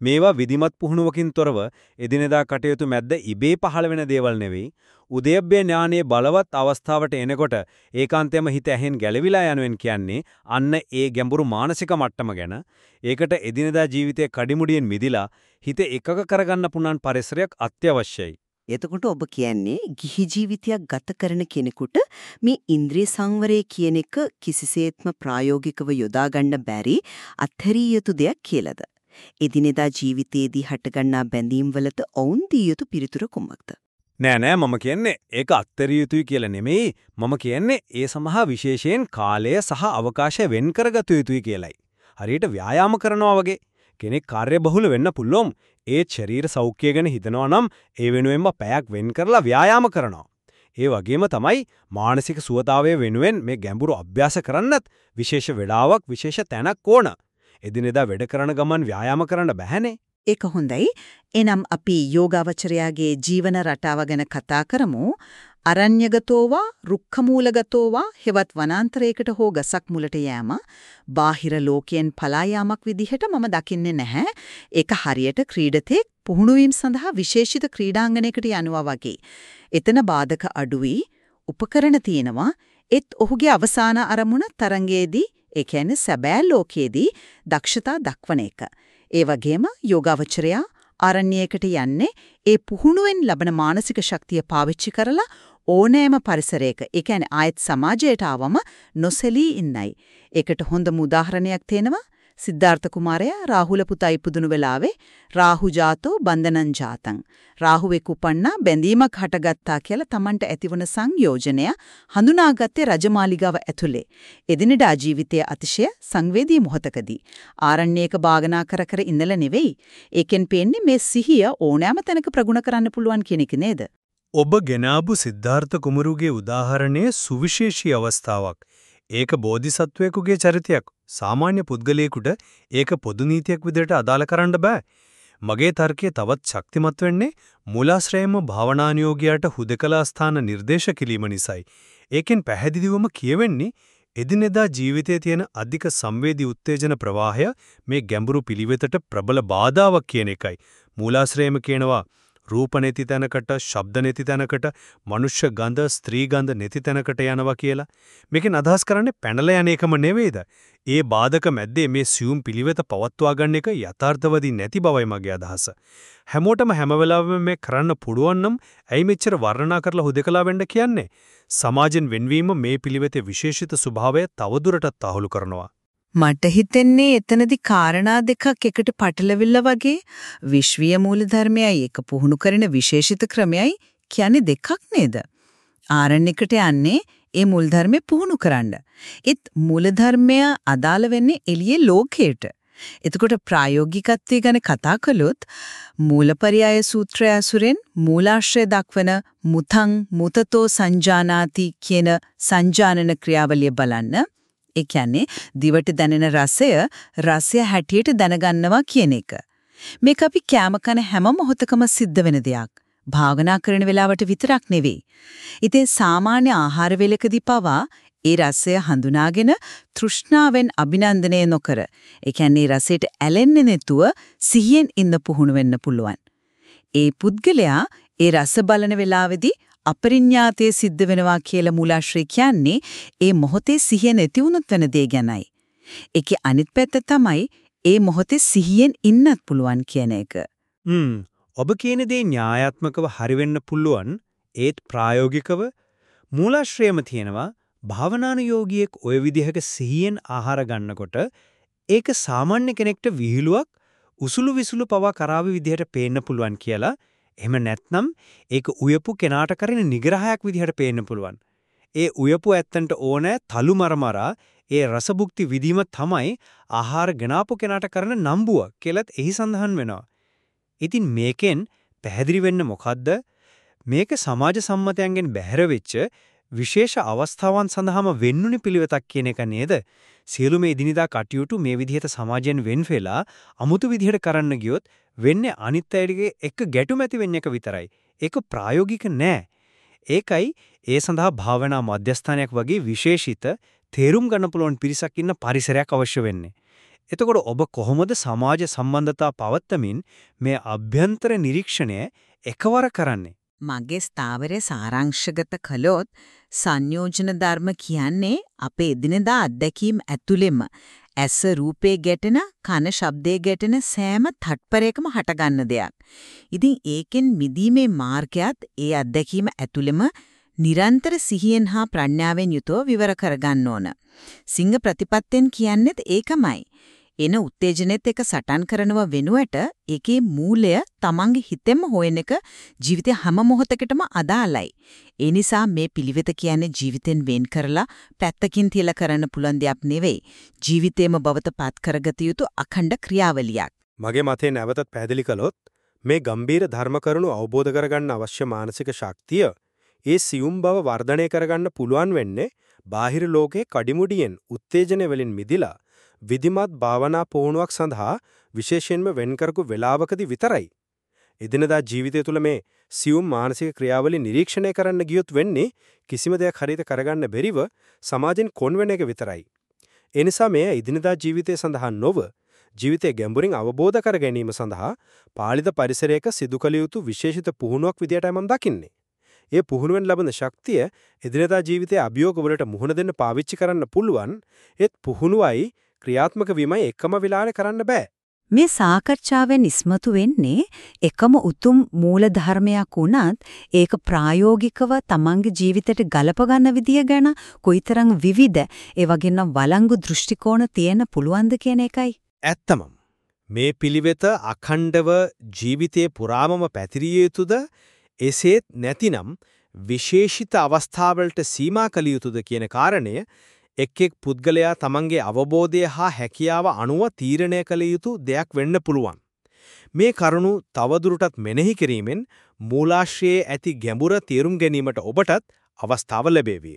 මේවා විධිමත් පුහුණුවකින් තොරව එදිනෙදා කටයුතු මැද්ද ඉබේ පහළ වෙන දේවල් නෙවෙයි. උදයබ්බේ ඥානයේ බලවත් අවස්ථාවට එනකොට ඒකාන්තයෙන්ම හිත ඇහෙන් ගැලවිලා යනුවෙන් කියන්නේ අන්න ඒ ගැඹුරු මානසික මට්ටම ගැන. ඒකට එදිනෙදා ජීවිතයේ කඩිමුඩියෙන් මිදිලා හිත එකක කරගන්න පුණන් පරිසරයක් අත්‍යවශ්‍යයි. එතකොට ඔබ කියන්නේ ගිහි ජීවිතයක් ගත කරන කෙනෙකුට මේ ඉන්ද්‍රිය සංවරය කියන එක කිසිසේත්ම ප්‍රායෝගිකව යොදා ගන්න බැරි අත්හැරිය යුතු දෙයක් කියලාද? එදිනෙදා ජීවිතයේදී හටගන්නා බැඳීම් වලට ඔවුන් දී යුතු පිළිතුර කුමක්ද? නෑ නෑ මම කියන්නේ ඒක අත්තරිය යුතුයි කියලා නෙමෙයි මම කියන්නේ ඒ සමහා විශේෂයෙන් කාලය සහ අවකාශය වෙන් කරගත යුතුයි කියලයි. හරියට ව්‍යායාම කරනවා වගේ කෙනෙක් කාර්යබහුල වෙන්න පුළුවන් ඒ ශරීර සෞඛ්‍යය ගැන හිතනවා නම් ඒ වෙනුවෙන්ම පැයක් වෙන් කරලා ව්‍යායාම කරනවා. ඒ වගේම තමයි මානසික සුවතාවය වෙනුවෙන් මේ ගැඹුරු අභ්‍යාස කරන්නත් විශේෂ වෙලාවක් විශේෂ තැනක් ඕන. එදිනෙදා වැඩ කරන ගමන් ව්‍යායාම කරන්න බැහැනේ. ඒක හොඳයි. එනම් අපි යෝගාවචරයාගේ ජීවන රටාව ගැන කතා කරමු. අරඤ්‍යගතෝවා රුක්ඛමූලගතෝවා හෙවත් වනාන්තරයකට හෝ ගසක් මුලට යෑම බාහිර ලෝකයෙන් පලා යාමක් විදිහට මම දකින්නේ නැහැ. ඒක හරියට ක්‍රීඩතෙක් පුහුණු වීම සඳහා විශේෂිත ක්‍රීඩාංගණයකට යනවා වගේ. එතන බාධක අඩුයි, උපකරණ තියෙනවා. ඒත් ඔහුගේ අවසාන අරමුණ තරංගයේදී ඒ කියන්නේ සැබෑ ලෝකයේදී දක්ෂතා දක්වන එක. ඒ වගේම යෝගාවචරයා ආරණ්‍යයකට යන්නේ ඒ පුහුණුවෙන් ලබන මානසික ශක්තිය පාවිච්චි කරලා ඕනෑම පරිසරයක ඒ කියන්නේ ආයත් සමාජයට ආවම නොසැලී ඉන්නයි. ඒකට හොඳම උදාහරණයක් තේනවා සිද්ධාර්ථ කුමාරයා රාහුල පුතා ඉපදුණු වෙලාවේ රාහු ජාතෝ බන්ධනං ජාතං. රාහුවේ කුපන්නා බැඳීමක් හටගත්තා කියලා Tamanට ඇතිවන සංයෝජනය හඳුනාගත්තේ රජමාලිගාව ඇතුලේ. එදිනෙදා ජීවිතයේ අතිශය සංවේදී මොහතකදී. ආරණ්‍යයක භාගනා කර කර ඉඳලා නෙවෙයි. ඒකෙන් පේන්නේ මේ සිහිය ඕනෑම තැනක ප්‍රගුණ කරන්න පුළුවන් කියන එක නේද? ඔබ ගෙනාපු සිද්ධාර්ථ කුමරුගේ උදාහරණයේ සුවිශේෂී අවස්ථාවක්. ඒක බෝධිසත්වයෙකුගේ චරිතයක්. සාමාන්‍ය පුද්ගලයෙකුට ඒක පොදු නීතියක් විදිහට අදාළ කරන්න බෑ. මගේ තර්කය තවත් ශක්තිමත් වෙන්නේ මූලාශ්‍රයම භාවනානුයෝගියාට හුදකලා ස්ථාන නිර්දේශ කිරීම නිසායි. ඒකෙන් පැහැදිලිවම කියවෙන්නේ එදිනෙදා ජීවිතයේ තියෙන අධික සංවේදී උත්තේජන ප්‍රවාහය මේ ගැඹුරු පිළිවෙතට ප්‍රබල බාධාවක් කියන එකයි. මූලාශ්‍රයම කියනවා රූප නැති තැනකට, ශබ්ද නැති තැනකට, මනුෂ්‍ය ගඳ, ස්ත්‍රී ගඳ නැති තැනකට යනවා කියලා. මේකෙන් අදහස් කරන්නේ පැනලා යන එකම නෙවෙයිද? ඒ බාධක මැද්දේ මේ සියුම් පිළිවෙත පවත්වා ගන්න එක යථාර්ථවදී නැති බවයි මගේ අදහස. හැමෝටම හැම වෙලාවෙම මේ කරන්න පුළුවන් නම් ඇයි මෙච්චර වර්ණනා කරලා හුදකලා වෙන්න කියන්නේ? සමාජෙන් වෙන්වීම මේ පිළිවෙතේ විශේෂිත ස්වභාවය තවදුරටත් අහුළු කරනවා. මට හිතෙන්නේ එතනදී කාරණා දෙකක් එකට පටලවිල්ල වගේ විශ්වීය මූලධර්මයයි එක පුහුණු කරන විශේෂිත ක්‍රමයයි කියන්නේ දෙකක් නේද? ආරණ්‍යකට යන්නේ ඒ මූලධර්මේ පුහුණු කරන්න. ඒත් මූලධර්මය අදාළ වෙන්නේ එළියේ ලෝකයට. එතකොට ප්‍රායෝගිකත්වය ගැන කතා කළොත් මූලපරියාය සූත්‍රය අසුරෙන් මූලාශ්‍රය දක්වන මුතං මුතතෝ සංජානාති කියන සංජානන ක්‍රියාවලිය බලන්න ඒ කියන්නේ දිවට දැනෙන රසය රසය හැටියට දැනගන්නවා කියන එක. මේක අපි කැම කන හැම මොහොතකම සිද්ධ වෙන දෙයක්. භාවනා කරන වෙලාවට විතරක් නෙවෙයි. ඉතින් සාමාන්‍ය ආහාර වේලකදී පවා ඒ රසය හඳුනාගෙන තෘෂ්ණාවෙන් අභිනන්දනය නොකර ඒ කියන්නේ රසයට ඇලෙන්නේ නැතුව සිහියෙන් ඉන්න පුහුණු වෙන්න පුළුවන්. ඒ පුද්ගලයා ඒ රස බලන වෙලාවේදී අපරිඥාතයේ සිද්ධ වෙනවා කියලා මූලාශ්‍රය කියන්නේ ඒ මොහොතේ සිහිය නැති වුණොත් වෙන දේ ගැනයි. ඒකේ අනිත් පැත්ත තමයි ඒ මොහොතේ සිහියෙන් ඉන්නත් පුළුවන් කියන එක. හ්ම් ඔබ කියන දේ න්‍යායාත්මකව හරි වෙන්න පුළුවන් ඒත් ප්‍රායෝගිකව මූලාශ්‍රයම තියෙනවා භාවනානුයෝගියෙක් ওই විදිහක සිහියෙන් ආහාර ගන්නකොට ඒක සාමාන්‍ය කෙනෙක්ට විහිළුවක් උසුළු විසුළු පවා කරාවි විදිහට පේන්න පුළුවන් කියලා එහෙම නැත්නම් ඒක උයපු කෙනාට කරන නිග්‍රහයක් විදිහට පේන්න පුළුවන්. ඒ උයපු ඇත්තන්ට ඕනෑ තලු මරමරා ඒ රසභුක්ති විදීම තමයි ආහාර ගනාපු කෙනාට කරන නම්බුව කියලත් එහි සඳහන් වෙනවා. ඉතින් මේකෙන් පැහැදිලි වෙන්න මොකද්ද? මේක සමාජ සම්මතයන්ගෙන් බැහැර වෙච්ච විශේෂ අවස්ථාවන් සඳහාම වෙන්නුනි පිළිවෙතක් කියන එක නේද? සියලුම එදිනිදා කටයුතු මේ විදිහට සමාජයෙන් වෙන් වෙලා අමුතු විදිහට කරන්න ගියොත් වෙන්නේ අනිත් අයගේ එක ගැටුම් ඇති වෙන්න එක විතරයි. ඒක ප්‍රායෝගික නෑ. ඒකයි ඒ සඳහා භාවනා මධ්‍යස්ථානයක් වගේ විශේෂිත තේරුම් ගන්න පුළුවන් පිරිසක් ඉන්න පරිසරයක් අවශ්‍ය වෙන්නේ. එතකොට ඔබ කොහොමද සමාජ සම්බන්ධතා පවත්තමින් මේ අභ්‍යන්තර නිරීක්ෂණය එකවර කරන්නේ? මගේ ස්ථාවරයේ සාරාංශගත කළොත් සංයෝජන ධර්ම කියන්නේ අපේ එදිනෙදා අත්දැකීම් ඇතුළෙම ඇස රූපේ ගැටෙන කන ශබ්දේ ගැටෙන සෑම තට්පරයකම හටගන්න දෙයක්. ඉතින් ඒකෙන් මිදීමේ මාර්ගයත් ඒ අත්දැකීම ඇතුළෙම නිරන්තර සිහියෙන් හා ප්‍රඥාවෙන් යුතුව විවර කරගන්න ඕන. සිංහ ප්‍රතිපත්තෙන් කියන්නේත් ඒකමයි. එන උත්තේජනෙත් එක සටන් කරනව වෙනුවට ඒකේ මූලය තමන්ගේ හිතෙන්ම හොයන එක ජීවිතේ හැම මොහොතකටම අදාළයි. ඒ නිසා මේ පිළිවෙත කියන්නේ ජීවිතෙන් වෙන් කරලා පැත්තකින් තියලා කරන්න පුළුවන් දෙයක් නෙවෙයි. ජීවිතේම බවත පත් කරගත යුතු අඛණ්ඩ ක්‍රියාවලියක්. මගේ මතේ නැවතත් පැහැදිලි කළොත් මේ ගම්බීර ධර්ම කරුණු අවබෝධ කරගන්න අවශ්‍ය මානසික ශක්තිය ඒ සියුම් බව වර්ධනය කරගන්න පුළුවන් වෙන්නේ බාහිර ලෝකයේ කඩිමුඩියෙන් උත්තේජන වලින් මිදිලා විධිමත් භාවනා පුහුණුවක් සඳහා විශේෂයෙන්ම වෙන් කරපු වේලාවකදී විතරයි. එදිනදා ජීවිතය තුළ මේ සියුම් මානසික ක්‍රියාවලිය නිරීක්ෂණය කරන්න ගියොත් වෙන්නේ කිසිම දෙයක් හරියට කරගන්න බැරිව සමාජෙන් කොන් වෙන එක විතරයි. ඒ නිසා මේ එදිනදා ජීවිතය සඳහා නොව ජීවිතය ගැඹුරින් අවබෝධ කර ගැනීම සඳහා පාලිත පරිසරයක සිදු කළ යුතු විශේෂිත පුහුණුවක් විදියටයි මම දකින්නේ. ඒ පුහුණුවෙන් ලබන ශක්තිය එදිනදා ජීවිතයේ අභියෝගවලට මුහුණ දෙන්න පාවිච්චි කරන්න පුළුවන් ඒත් පුහුණුවයි ක්‍රියාත්මක වීමයි එකම වෙලාවේ කරන්න බෑ. මේ සාකච්ඡාවෙන් ඉස්මතු වෙන්නේ එකම උතුම් මූලධර්මයක් වුණත් ඒක ප්‍රායෝගිකව තමන්ගේ ජීවිතයට ගලප ගන්න විදිය ගැන කොයිතරම් විවිධ ඒ වගේම වළංගු දෘෂ්ටි කෝණ තියෙන පුළුවන්ද කියන එකයි. ඇත්තමම්. මේ පිළිවෙත අඛණ්ඩව ජීවිතයේ පුරාමම පැතිරිය යුතුද එසේත් නැතිනම් විශේෂිත අවස්ථාවලට සීමා කළ යුතුද කියන කාරණය එක් එක් පුද්ගලයා තමන්ගේ අවබෝධය හා හැකියාව අනුව තීරණය කළ යුතු දෙයක් වෙන්න පුළුවන්. මේ කරුණු තවදුරටත් මෙනෙහි කිරීමෙන් මූලාශ්‍රයේ ඇති ගැඹුර තේරුම් ගැනීමට ඔබටත් අවස්ථාව ලැබේවි.